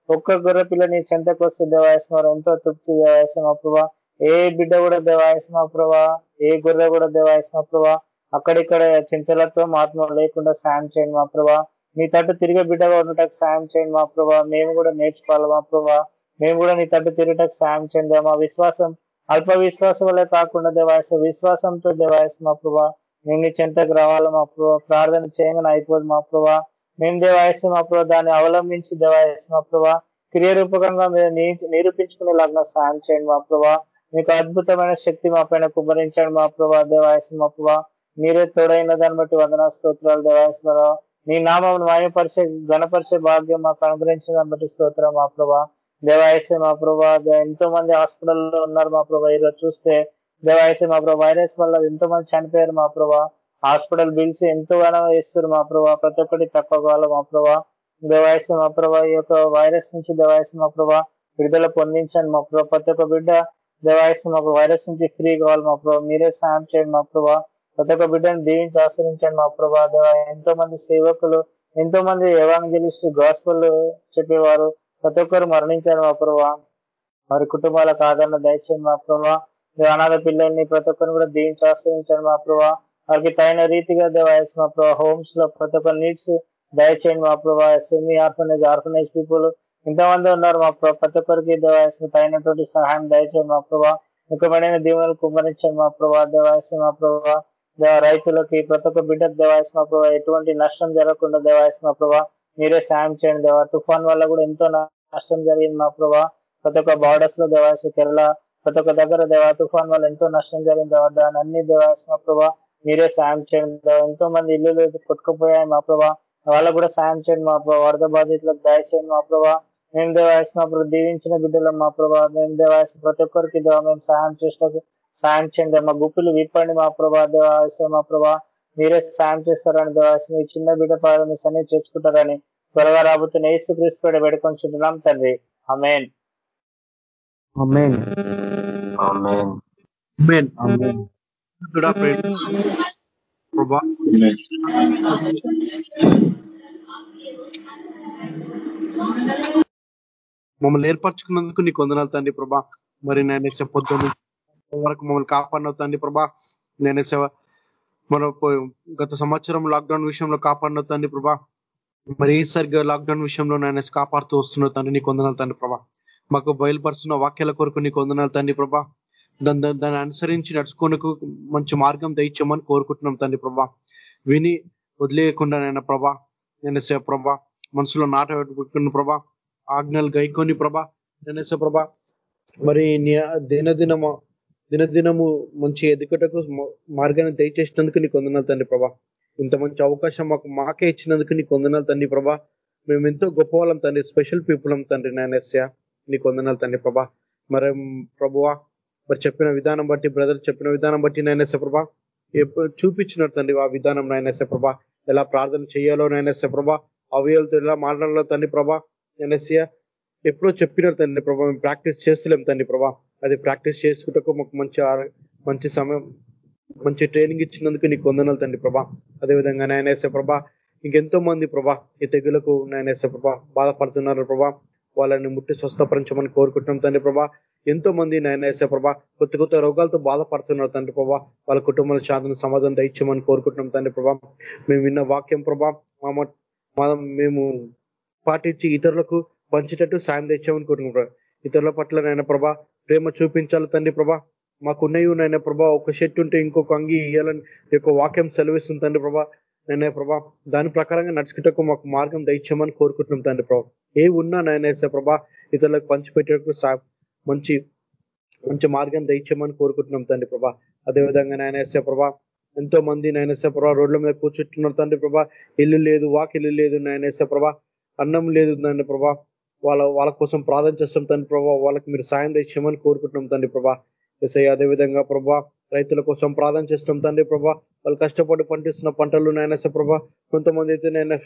ఒక్క గొర్రె పిల్లని చెంతకు వస్తే దేవాయస్ ఎంతో తృప్తి దేవాయస్ మా ఏ బిడ్డ కూడా దేవాయస్మ ప్రభా? ఏ గొర్రె కూడా దేవాయస్మ ప్రభా? అక్కడిక్కడ చెంచలతో ఆత్మ లేకుండా సాయం చేయండి మా ప్రభా. నీ తట్టు తిరిగే బిడ్డగా ఉండటానికి సాయం చేయండి మా ప్రభా. మేము కూడా నేర్చుకోవాలి మా ప్రభా. మేము కూడా నీ తట్టు తిరగటానికి సాయం చేయండి. మా విశ్వాసం అల్ప విశ్వాసం వల్లే కాకుండా దేవాయస విశ్వాసంతో దేవాయస మా ప్రభా. మేము నీ చెంతకు రావాలి మా ప్రభా. ప్రార్థన చేయగానే అయిపోదు మా ప్రభా. మేము దేవాయస మా ప్రభా. దాన్ని అవలంబించి దేవాయస మా ప్రభా. క్రియరూపకంగా మీరు నిరూపించుకునే లగ్న సాయం చేయండి మా ప్రభా. మీకు అద్భుతమైన శక్తి మా పైన కుమ్మరించండి మా ప్రభా దేవాయస మా ప్రభా. మీరే తోడైన దాన్ని బట్టి వందనా స్తోత్రాలు దేవాయసింహరావు నీ నామం మాయపరిచే గణపరిచే భాగ్యం మాకు అనుగ్రహించిన దాన్ని బట్టి స్తోత్రం మా ప్రభా. దేవాయసే మా ప్రభా ఎంతో మంది హాస్పిటల్లో ఉన్నారు మా ప్రభా. ఈరోజు చూస్తే దేవాయసే మా ప్రభా వైరస్ వల్ల ఎంతో మంది చనిపోయారు మా ప్రభా. హాస్పిటల్ బిల్స్ ఎంతగానో వేస్తారు మా ప్రభా. ప్రతి ఒక్కటి తక్కువ కావాలి మా ప్రభా. దేవాయసే మా ప్రభా ఈ యొక్క వైరస్ నుంచి దేవాయసే మా ప్రభా విడుదల పొందించండి మా ప్రభా. ప్రతి ఒక్క బిడ్డ దేవాయసే మా వైరస్ నుంచి ఫ్రీ కావాలి మా ప్రభావ మీరే సాయం చేయండి మా ప్రభావ ప్రతి ఒక్క బిడ్డను దీవించి ఆశ్రయించండి మా ప్రభా. దేవ ఎంతో మంది సేవకులు ఎంతో మంది ఎవాంజలిస్ట్ గాస్పల్ చెప్పేవారు ప్రతి ఒక్కరు మరణించారు మా ప్రభా. వారి కుటుంబాలకు ఆదరణ దయచేయండి మా ప్రభా. అనాథ పిల్లల్ని ప్రతి ఒక్కరిని కూడా దీవించి ఆశ్రయించండి మా ప్రభా. వారికి తగిన రీతిగా దేవాయస్ మా ప్రభా హోమ్స్లో ప్రతి ఒక్క నీడ్స్ దయచేయండి మా ప్రభా. సెమీ ఆర్ఫనైజ్ ఆర్ఫనైజ్ పీపుల్ ఇంతమంది ఉన్నారు మా ప్రభా ప్రతి ఒక్కరికి దేవాయస్ తగినటువంటి సహాయం దయచేయండి మా ప్రభా ముఖ్యమైన దీవెనలు కుమ్మరించండి మా ప్రభా దేవాయస్ మా ప్రభా రైతులకి ప్రతి ఒక్క బిడ్డకు దేవాయస్మ ప్రభావ ఎటువంటి నష్టం జరగకుండా దేవాయస్మ ప్రభావ మీరే సాయం చేయండి దేవా తుఫాన్ వల్ల కూడా ఎంతో నష్టం జరిగింది మా ప్రభావ ప్రతి ఒక్క బార్డర్స్లో దేవాయస్మ కేరళ ప్రతి ఒక్క దగ్గర దేవా తుఫాన్ వల్ల ఎంతో నష్టం జరిగింది దేవా దాని అన్ని మా ప్రభావ మీరే సాయం చేయండి దేవా ఎంతో మంది ఇల్లు కొట్టుకుపోయాయి మా ప్రభావ వాళ్ళకు కూడా సాయం చేయండి మా ప్రభావ వరద బాధితులకు దయచేయండి మా ప్రభావ మేము ప్రభు దీవించిన బిడ్డలం మా ప్రభావ మేము దేవాయస్మ ప్రతి ఒక్కరికి దేవా మేము సాయం చేసేటకు సాయం చేయండి. మా గుప్పులు విప్పండి మా ప్రభా దేవాయస్మ మా ప్రభా. మీరే సాయం చేస్తారని దేవాయస్మ ఈ చిన్న బిడ్డ పాదని సన్ని చేర్చుకుంటారని త్వరగా రాబోతున్న ఏసు క్రీస్తు పెడుకొంచుంటున్నాం తండ్రి. అమేన్ అమేన్ ప్రభా. మమ్మల్ని ఏర్పరచుకున్నందుకు నీకు వందనాలు తండ్రి ప్రభా. మరి నేనేసే పొద్దున్న వరకు మమ్మల్ని కాపాడినావు తండ్రి ప్రభా. నేను సేవ మన గత సంవత్సరం లాక్డౌన్ విషయంలో కాపాడినావు తండ్రి ప్రభా. మరి ఈసారిగా లాక్డౌన్ విషయంలో నేను కాపాడుతూ వస్తున్నావు తండ్రి నీకు వందనాలు తండ్రి ప్రభా. మాకు బయలుపరుస్తున్న వాక్యాల కొరకు నీకు వందనాలు తండ్రి ప్రభా. దాన్ని దాన్ని- అనుసరించి నడుచుకోనకు మంచి మార్గం దయచేయమని కోరుకుంటున్నాం తండ్రి ప్రభా. విని వదిలేయకుండా నేను ప్రభా. నేను ప్రభా మనసులో నాట పెట్టుకున్న ప్రభా. ఆజ్ఞలు గైకొని ప్రభా నేను ప్రభ. మరి నీ దినదినము దినదినము మంచి ఎదుగుటకు మార్గాన్ని దయచేసినందుకు నీకు వందనాలు తండ్రి ప్రభా. ఇంత మంచి అవకాశం మాకు మాకే ఇచ్చినందుకు నీకు వందనాలు తండ్రి ప్రభా. మేము ఎంతో గొప్ప వాళ్ళం తండ్రి స్పెషల్ పీపుల్ తండ్రి నాయనస్య. నీకు వందనాలు తండ్రి ప్రభా. మరి ప్రభువా మరి చెప్పిన విధానం బట్టి బ్రదర్ చెప్పిన విధానం బట్టి నాయనస్య ప్రభా. ఎప్పుడు చూపించినారు తండ్రి ఆ విధానం నాయనస్య ప్రభా. ఎలా ప్రార్థన చేయాలో నాయనస్య ప్రభా. అవయలతో ఎలా మాట్లాడాలో తండ్రి ప్రభా. నాయనస్య ఎప్పుడో చెప్పినారు తండ్రి ప్రభా మేము ప్రాక్టీస్ చేస్తలేం తండ్రి ప్రభా. అది ప్రాక్టీస్ చేసుకుంటకు మాకు మంచి మంచి సమయం మంచి ట్రైనింగ్ ఇచ్చినందుకు నీకు వందనాలు తండ్రి ప్రభా. అదేవిధంగా నాయనేసే ప్రభా ఇంకెంతో మంది ప్రభా ఈ తెగులకు నాయనేసే ప్రభా బాధపడుతున్నారు ప్రభా. వాళ్ళని ముట్టి స్వస్థపరించమని కోరుకుంటున్నాం తండ్రి ప్రభా. ఎంతో మంది నాయనేసే ప్రభా కొత్త కొత్త రోగాలతో బాధపడుతున్నారు తండ్రి ప్రభా. వాళ్ళ కుటుంబాల శాంతిని సమాధానం దయచేయమని కోరుకుంటున్నాం తండ్రి ప్రభా. మేము విన్న వాక్యం ప్రభా మా- మేము పాటించి ఇతరులకు పంచేటట్టు సాయం తెచ్చామనుకుంటున్నాం ప్రభా. ఇతరుల పట్ల నాయన ప్రభా ప్రేమ చూపించాలి తండ్రి ప్రభా. మాకున్నవి నాయన ప్రభా ఒక షర్ట్ ఉంటే ఇంకొక అంగి ఇయ్యాలని యొక్క వాక్యం సెలవిస్తుంది తండ్రి ప్రభా. నాయన ప్రభా దాని ప్రకారంగా నడుచుకుంటకు మాకు మార్గం దయచేయమని కోరుకుంటున్నాం తండ్రి ప్రభా. ఏ ఉన్నా నాయన ప్రభా ఇతరులకు పంచిపెట్టేటకు సా మంచి మంచి మార్గం దయచేయమని కోరుకుంటున్నాం తండ్రి ప్రభా. అదేవిధంగా నాయన ప్రభా ఎంతో మంది నాయనస ప్రభా రోడ్ల మీద కూర్చుంటున్నారు తండ్రి ప్రభా. ఇల్లు లేదు వాకిల్లు లేదు నాయనస ప్రభా. అన్నం లేదు తండ్రి ప్రభా. వాళ్ళ వాళ్ళ కోసం ప్రార్థన చేస్తాం తండ్రి ప్రభా. వాళ్ళకి మీరు సాయం తెచ్చామని కోరుకుంటున్నాం తండ్రి ప్రభా. ఎస్ఐ అదే విధంగా ప్రభా రైతుల కోసం ప్రార్థన చేస్తాం తండ్రి ప్రభా. వాళ్ళు కష్టపడి పండిస్తున్న పంటలు నాయనస ప్రభా. కొంతమంది అయితే నేను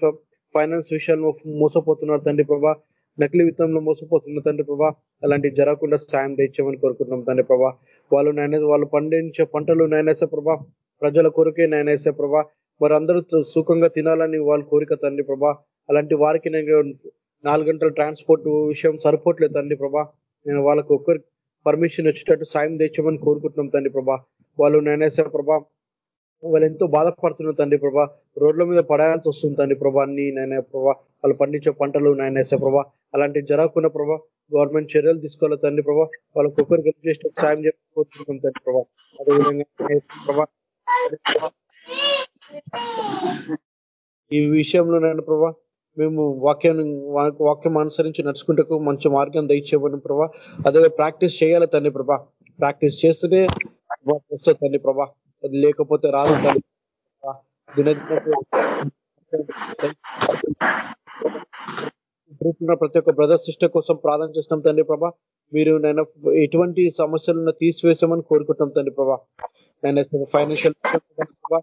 ఫైనాన్స్ విషయాల్లో మోసపోతున్నారు తండ్రి ప్రభా. నకిలీ విత్తనంలో మోసపోతున్న తండ్రి ప్రభా. అలాంటి జరగకుండా సాయం తెచ్చామని కోరుకుంటున్నాం తండ్రి ప్రభా. వాళ్ళు నాయన వాళ్ళు పండించే పంటలు నాయనేస ప్రభా. ప్రజల కొరకే నాయనేస ప్రభా. మరి అందరూ సుఖంగా తినాలని వాళ్ళ కోరిక తండ్రి ప్రభా. అలాంటి వారికి నేను నాలుగు గంటల ట్రాన్స్పోర్ట్ విషయం సరిపోవట్లేదు తండ్రి ప్రభా. నేను వాళ్ళకు ఒక్కరి పర్మిషన్ వచ్చేటట్టు సాయం తెచ్చామని కోరుకుంటున్నాం తండ్రి ప్రభా. వాళ్ళు నేనేసే ప్రభా. వాళ్ళు ఎంతో బాధపడుతున్నారు తండ్రి ప్రభా. రోడ్ల మీద పడాల్సి వస్తుంది తండ్రి ప్రభా అన్ని నేనే ప్రభా. వాళ్ళు పండించే పంటలు నేనేసే ప్రభా. అలాంటివి జరగకుండా ప్రభా గవర్నమెంట్ చర్యలు తీసుకోవాలి తండ్రి ప్రభా. వాళ్ళకి ఒక్కరికి హెల్ప్ చేసిన సాయం చేసుకోవచ్చు తండ్రి ప్రభా. అదేవిధంగా ప్రభా ఈ విషయంలో నేను ప్రభా మేము వాక్యాన్ని వాక్యం అనుసరించి నడుచుకుంటూ మంచి మార్గం దయచేయమని ప్రభా. అదే ప్రాక్టీస్ చేయాలి తండ్రి ప్రభా. ప్రాక్టీస్ చేస్తేనే వస్తుంది తండ్రి ప్రభా. అది లేకపోతే రాదు తండ్రి దినదిన ప్రతి ఒక్క బ్రదర్ సిస్టర్ కోసం ప్రార్థన చేస్తున్నాం తండ్రి ప్రభా. మీరు నేను ఎటువంటి సమస్యలను తీసివేసామని కోరుకుంటాం తండ్రి ప్రభా. నేను ఫైనాన్షియల్ ప్రభా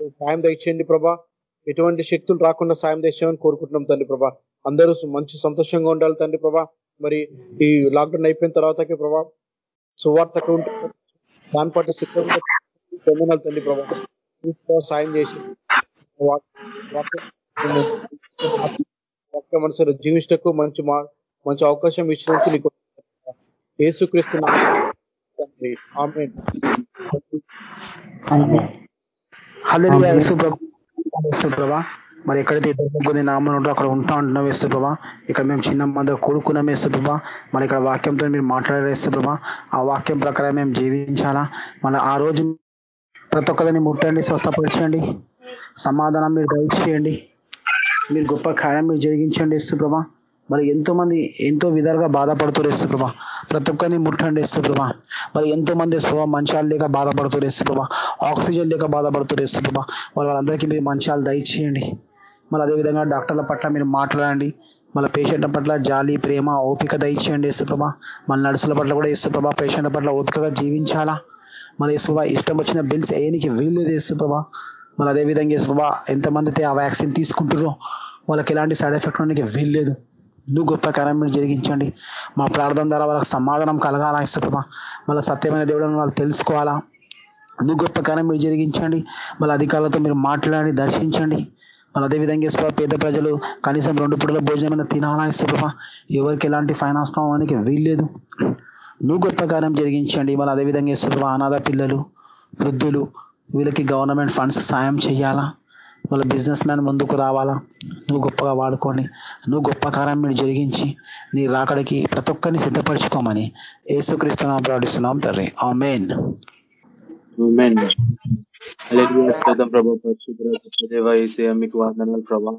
సాయం దయచేయండి ప్రభా. ఎటువంటి శక్తులు రాకుండా సాయం దయచేయమని కోరుకుంటున్నాం తండ్రి ప్రభా. అందరూ మంచి సంతోషంగా ఉండాలి తండ్రి ప్రభా. మరి ఈ లాక్డౌన్ అయిపోయిన తర్వాతకే ప్రభా సువార్తకు దాని పట్ల సిద్ధంగా పొందనాలి తండ్రి ప్రభా. సాయం చేసి వాక్- వాక్యం జీవించటకు మంచి మంచి అవకాశం ఇచ్చినందుకు నీకు యేసుక్రీస్తు తండ్రి. హల్లెలూయా మరి ఎక్కడైతే ఇద్దరు ముగ్గురు నామం ఉంటో అక్కడ ఉంటా ఉంటున్నాం వేస్తు ప్రభా ఇక్కడ మేము చిన్న మంది కూడుకున్నాం వేస్తు ప్రభా మరి ఇక్కడ వాక్యంతో మీరు మాట్లాడేస్తు ప్రభా ఆ వాక్యం ప్రకారం మేము జీవించాలా? మళ్ళీ ఆ రోజు ప్రతి ఒక్కరిని ముట్టండి స్వస్థపరచండి. సమాధానం మీరు దయచేయండి. మీరు గొప్ప కార్యం మీరు జరిగించండి ఇస్తు ప్రభా మరి ఎంతో మంది ఎంతో విధాలుగా బాధపడుతూ రేస్తు ప్రతి ఒక్కరిని ముట్టండి ఇస్తుప్రభ మరి ఎంతో మంది ప్రభా మంచాలు లేక బాధపడుతూ రేస్తు ఆక్సిజన్ లేక బాధపడుతూ రేస్తు మరి వాళ్ళందరికీ మీరు మంచాలు దయచేయండి. మరి అదేవిధంగా డాక్టర్ల పట్ల మీరు మాట్లాడండి. మళ్ళీ పేషెంట్ల పట్ల జాలి ప్రేమ ఓపిక దయచేయండి యేసుప్రభ మళ్ళీ నర్సుల పట్ల కూడా యేసుప్రభ పేషెంట్ల పట్ల ఓపికగా జీవించాలా? మరి యేసుప్రభ ఇష్టం వచ్చిన బిల్స్ ఏనికి వీల్లేదు యేసుప్రభ మరి అదేవిధంగా యేసుప్రభ ఎంతమంది అయితే ఆ వ్యాక్సిన్ తీసుకుంటారో వాళ్ళకి ఎలాంటి సైడ్ ఎఫెక్ట్ ఉండడానికి వీల్లేదు నువ్వు గొప్ప కార్యం మీరు జరిగించండి. మా ప్రార్థన ద్వారా వాళ్ళకి సమాధానం కలగాల ఇష్టప్రభ మళ్ళీ సత్యమైన దేవుడు వాళ్ళు తెలుసుకోవాలా? నువ్వు గొప్ప కార్యం మీరు జరిగించండి. మళ్ళీ అధికారులతో మీరు మాట్లాడి దర్శించండి. మళ్ళీ అదేవిధంగా ఇసుక పేద ప్రజలు కనీసం రెండు పూటల భోజనమైన తినాలా ఇసుప్రభ ఎవరికి ఎలాంటి ఫైనాన్స్ అవడానికి వీల్లేదు నువ్వు గొప్ప కార్యం జరిగించండి. మళ్ళీ అదేవిధంగా ఇసుప్రభ అనాథ పిల్లలు వృద్ధులు వీళ్ళకి గవర్నమెంట్ ఫండ్స్ సాయం చేయాలా? వాళ్ళ బిజినెస్ మ్యాన్ ముందుకు రావాలా? నువ్వు గొప్పగా వాడుకోండి. నువ్వు గొప్ప కార్యం మీరు జరిగించి నీ రాకడికి ప్రతి ఒక్కరిని సిద్ధపరచుకోమని ఏసుక్రీస్తునాం ప్రార్థిస్తున్నాం తండ్రి. ఆ మెయిన్ ప్రభా. మీకు వందనాలు ప్రభా.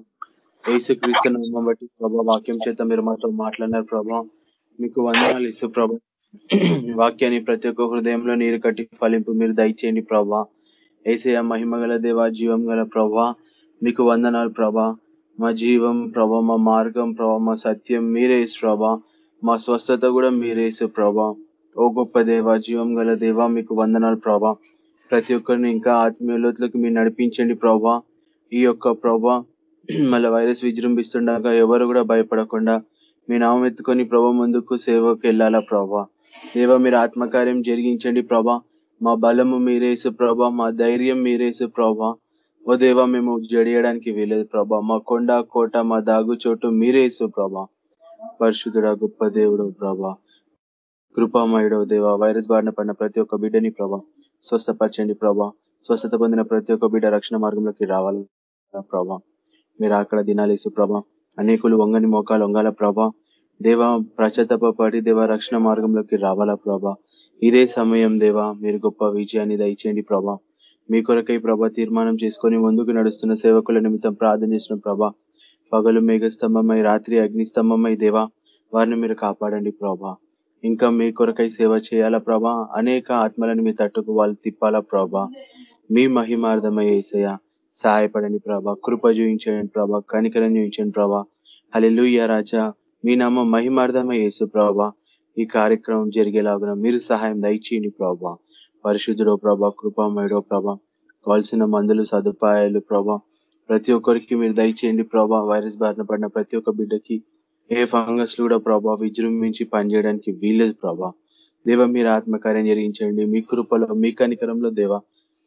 ఏసు క్రీస్తు నామం బట్టి ప్రభా వాక్యం చేత మీరు మాతో మాట్లాడినారు ప్రభా. మీకు వందనాలు ఇసు ప్రభా. వాక్యాన్ని ప్రతి ఒక్క హృదయంలో నీరు కట్టి ఫలింపు మీరు దయచేయండి ప్రభా. ఏసయ మహిమ గల దేవ జీవం గల ప్రభా మీకు వందనాలు ప్రభా. మా జీవం ప్రభా మా మార్గం ప్రభా మా సత్యం మీరేసు ప్రభా. మా స్వస్థత కూడా మీరేసు ప్రభా. ఓ గొప్ప దేవ జీవం గల దేవ మీకు వందనాలు ప్రభా. ప్రతి ఒక్కరిని ఇంకా ఆత్మీయలోతులకు మీరు నడిపించండి ప్రభా. ఈ యొక్క ప్రభా మళ్ళీ వైరస్ విజృంభిస్తుండగా ఎవరు కూడా భయపడకుండా మీ నామం ఎత్తుకొని ప్రభా ముందుకు సేవకు వెళ్ళాలా ప్రభా. దేవ మీరు ఆత్మకార్యం జరిగించండి ప్రభా. మా బలము మీరేసు ప్రభా మా ధైర్యం మీరేసు ప్రభా. ఓ దేవ మేము జడియడానికి వీలేదు ప్రభా. మా కొండ కోట మా దాగు చోటు మీరేసు ప్రభా. పరిశుద్ధుడా గొప్ప దేవుడు ప్రభా. కృపామయుడవు దేవ వైరస్ బారిన పడిన ప్రతి ఒక్క బిడ్డని ప్రభా స్వస్థపరచండి ప్రభా. స్వస్థత పొందిన ప్రతి ఒక్క బిడ్డ రక్షణ మార్గంలోకి రావాలి ప్రభా. మీరు అక్కడ దినాలేసు ప్రభా. అనేకులు వంగని మోకాలు వంగాల ప్రభా. దేవ పడి దేవ రక్షణ మార్గంలోకి రావాలా ప్రభా. ఇదే సమయం దేవా మీరు గొప్ప విజయాన్ని దయచేయండి ప్రభా. మీ కొరకై ప్రభా తీర్మానం చేసుకొని ముందుకు నడుస్తున్న సేవకుల నిమిత్తం ప్రార్థన చేసిన ప్రభా. పగలు మేఘస్తంభమై రాత్రి అగ్నిస్తంభమై దేవా వారిని మీరు కాపాడండి ప్రభా. ఇంకా మీ కొరకై సేవ చేయాలా ప్రభా? అనేక ఆత్మలను మీ తట్టుకు వాళ్ళు తిప్పాలా ప్రభా? మీ మహిమార్థమై ఏసయ సహాయపడండి ప్రభా. కృప చూపించండి ప్రభా. కనికరం చూపించండి ప్రభా. హలెలుయ్య రాజా మీ నామ మహిమార్థమై యేసు ప్రభా. ఈ కార్యక్రమం జరిగేలాగా మీరు సహాయం దయచేయండి ప్రభా. పరిశుద్ధుడో ప్రభా కృపామయుడో ప్రభా కావాల్సిన మందులు సదుపాయాలు ప్రభా ప్రతి ఒక్కరికి మీరు దయచేయండి ప్రభా. వైరస్ బారిన పడిన ప్రతి ఒక్క బిడ్డకి ఏ ఫంగస్ కూడా ప్రభా విజృంభించి పనిచేయడానికి వీలేదు ప్రభా. దేవ మీరు ఆత్మకార్యం జరిగించండి. మీ కృపలో మీ కనికరంలో దేవ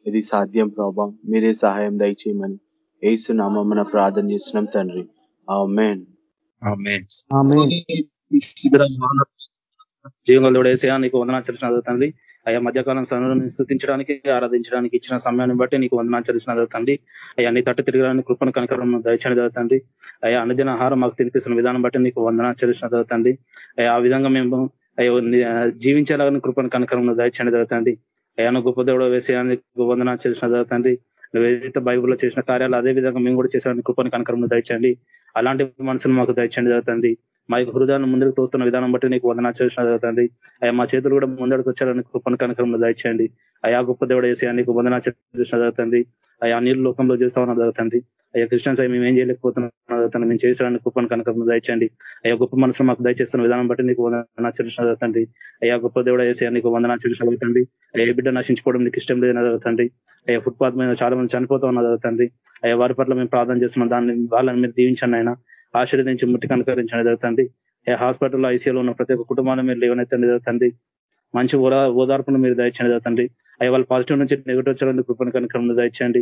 ఇది సాధ్యం ప్రభా. మీరే సహాయం దయచేయమని ఏసు నామమ్మన ప్రార్థన చేస్తున్నాం తండ్రి. ఆ మేన్ జీవంలో వేసేయా నీకు వందనాచరించిన తండ్రి. అయ్యా మధ్యకాలం సమయంలో స్థుతించడానికి ఆరాధించడానికి ఇచ్చిన సమయాన్ని బట్టి నీకు వందనాచరించిన తండ్రి. అయ్యా నీ తట్టు తిరగడానికి కృపణ కనకరం దయచని తండ్రి. అయ్యా అన్నదిన ఆహారం మాకు తినిపిస్తున్న విధానం బట్టి నీకు వందనాచరించిన తండ్రి. అయ్యా ఆ విధంగా మేము అయ్యో జీవించేలాగా కృపణ కనకరం దయచని తండ్రి. అయ్యా గొప్ప దేవుడు వేసేయానికి వందనాచరించిన తండ్రి. నువ్వు ఏదైతే బైబుల్లో చేసిన కార్యాలు అదే విధంగా మేము కూడా చేసేవాడిని కృపణ కనకరం దయచండి అలాంటి మనసును మాకు దయచండి తండ్రి. మా యొక్క హృదయాన్ని ముందుకు తోస్తున్న విధానం బట్టి నీకు వందనాచరించిన తండ్రి. అయ్యా మా చేతులు కూడా ముందడుకు వచ్చారని కృపణ కనకరంలో దయచేయండి. అయా గొప్ప దేవుడు వేసి నీకు వందన చేసిన జరుగుతుంది అయా నీళ్ళు లోకంలో చేస్తా ఉన్న జరుగుతుంది అయ్యా క్రిస్టియన్స్ అయ్యి మేము ఏం చేయలేకపోతున్నాం జరుగుతుంది మేము చేసేవాడిని కృపణ కనకరంలో దయచేయండి. అయ్యా గొప్ప మనసులు మాకు దయచేస్తున్న విధానం బట్టి నీకు వందన చేసిన జరుగుతుంది అయ్యా గొప్ప దేవుడు వేసి నీకు వందన చేసిన జరుగుతుంది ఏ బిడ్డ నశించుకోవడం నీకు ఇష్టం లేదని జరుగుతుంది అయ్యా ఫుట్పాత్ మీద చాలా మంది చనిపోతా ఉన్న జరుగుతుంది అయ్యా వారి పట్ల మేము ప్రార్థన చేస్తున్నాం. దాన్ని వాళ్ళని మీరు దీవించండి ఆయన ఆశీర్వదించి ముట్టి కనుకరించండి తండ్రి. హాస్పిటల్లో ఐసీయూలో ఉన్న ప్రతి ఒక్క కుటుంబాన్ని మీరు లేవనెత్తండి జరుగుతుంది మంచి ఓదార్పును మీరు దయచండి జరుగుతుంది అయ్యా వాళ్ళు పాజిటివ్ నుంచి నెగిటివ్ వచ్చారని కృపణ కనుక దయచేయండి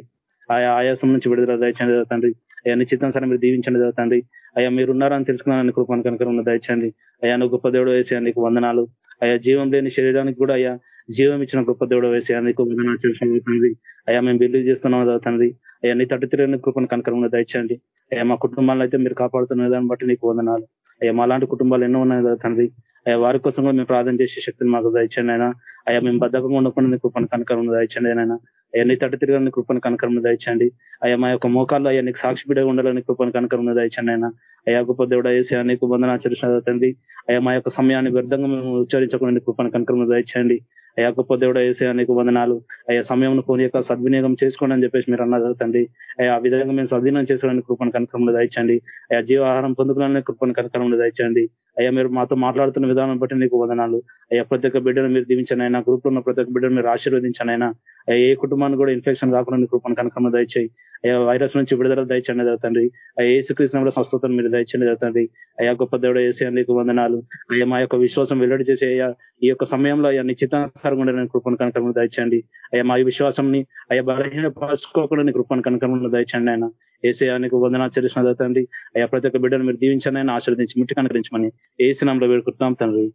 ఆయా ఆయాసం నుంచి విడుదల దయచండి జరుగుతుంది అయ్యా నిశ్చితం సరే మీరు దీవించండి జరుగుతుంది అయ్యా మీరు ఉన్నారని తెలుసుకున్నారని కృపణ కనుక దయచండి అయ్యా నువ్వు గొప్ప దేవుడు వేసే నీకు వందనాలు. అయ్యా జీవం లేని శరీరానికి కూడా అయ్యా జీవం ఇచ్చిన గొప్ప దేవుడు వేసి నీకు వందనాలు తండ్రి. అయ్యా మేము బిలీవ్ చేస్తున్నాం తండ్రి. అయ్యా నీ తట్టుతిరని కృపను కనకరంగా దయచేయండి. అయ్యా మా కుటుంబాలను అయితే మీరు కాపాడుతున్న దాన్ని బట్టి నీకు వందనాలు. అయ్యా మా లాంటి కుటుంబాలు ఎన్నో ఉన్నాయి కదా తండ్రి. అయ్యా వారి కోసం కూడా మేము ప్రార్థన చేసే శక్తిని మాకు దయచండి అయినా అయ్యా మేము బద్దకంగా ఉండకుండా నీ కృపను కనకరంగా దయచండి అయినా అవన్నీ తట్టు తిరగని కృపను కనకరం దయచండి. అయ్యా మా యొక్క మోకాల్లో అయ్యా నీకు సాక్షి ఉండాలని కృపను కనకరం దయచండి ఆయన అయ్యా గొప్ప దేవుడు వేసి నీకు బంధన ఆచరించిన తండ్రి. అయ్యా మా యొక్క సమయాన్ని వ్యర్థంగా మేము ఉచ్చరించకుండా కృపను కనకరం దయచేయండి అయ్యా గొప్ప దేవుడు వేసే నీకు వందనాలు. అయ్యా సమయం కొని యొక్క సద్వినియోగం చేసుకోండి అని చెప్పేసి మీరు అన్నారు తండ్రి. అయ్యా ఆ విధంగా మేము సద్వినియోగం చేసుకోవడానికి కృపను కనకరంలో దాయించండి. అయ్యా జీవాహారం పొందుకోవాలని కృపను కనకరంలో దయచండి. అయ్యా మీరు మాతో మాట్లాడుతున్న విధానం బట్టి నీకు వదనాలు. అయ్యా ప్రతి ఒక్క బిడ్డను మీరు దీవించండి గ్రూప్లో ఉన్న ప్రతి ఒక్క బిడ్డను మీరు ఆశీర్వదించండి అయినా. ఏ కుటుంబాన్ని కూడా ఇన్ఫెక్షన్ కాకుండా కృపను కనకరంలో దయచేయి. అయ్యా వైరస్ నుంచి విడుదల దయచండి తండ్రి. అయ్యా ఏసుకృష్ణ స్వస్థతను మీరు దయచండి తండ్రి. అయ్యా గొప్ప దేవుడు వేసే నీకు వందనాలు. అయ్యా మా యొక్క విశ్వాసం వెల్లడి చేసే అయ్యా ఈ యొక్క సమయంలో అయ్యా నిశ్చితానుసారంగా ఉండే కృపను కనకరంలో దయచండి అయ్యా మా విశ్వాసంని అయ్యా బలహీన పరచుకోకుండా నీ కృపను కనకరంలో దయచండి ఆయన ఏసయానికి వందనా చెల్లిసిన తండ్రి. అయ్యా ప్రతి ఒక్క బిడ్డను మీరు దీవించండి ఆయన ఆశీర్వదించి ముట్టి కనుకరించమని ఏసినంలో వేడుకుంటున్నాం తండ్రి.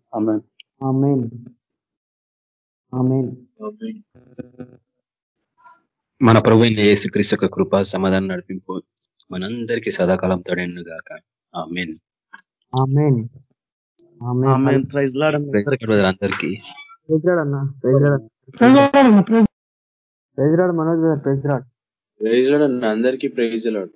మన ప్రభు యేసుక్రీస్తు యొక్క కృప సమాధానం నడిపింపు మనందరికీ సదాకాలం తోడైన గాక ఆమెన్. అందరికీ. మనోజ్ ప్రైజ్ ప్రైజ్ అందరికీ ప్రైజ్ లాడ్.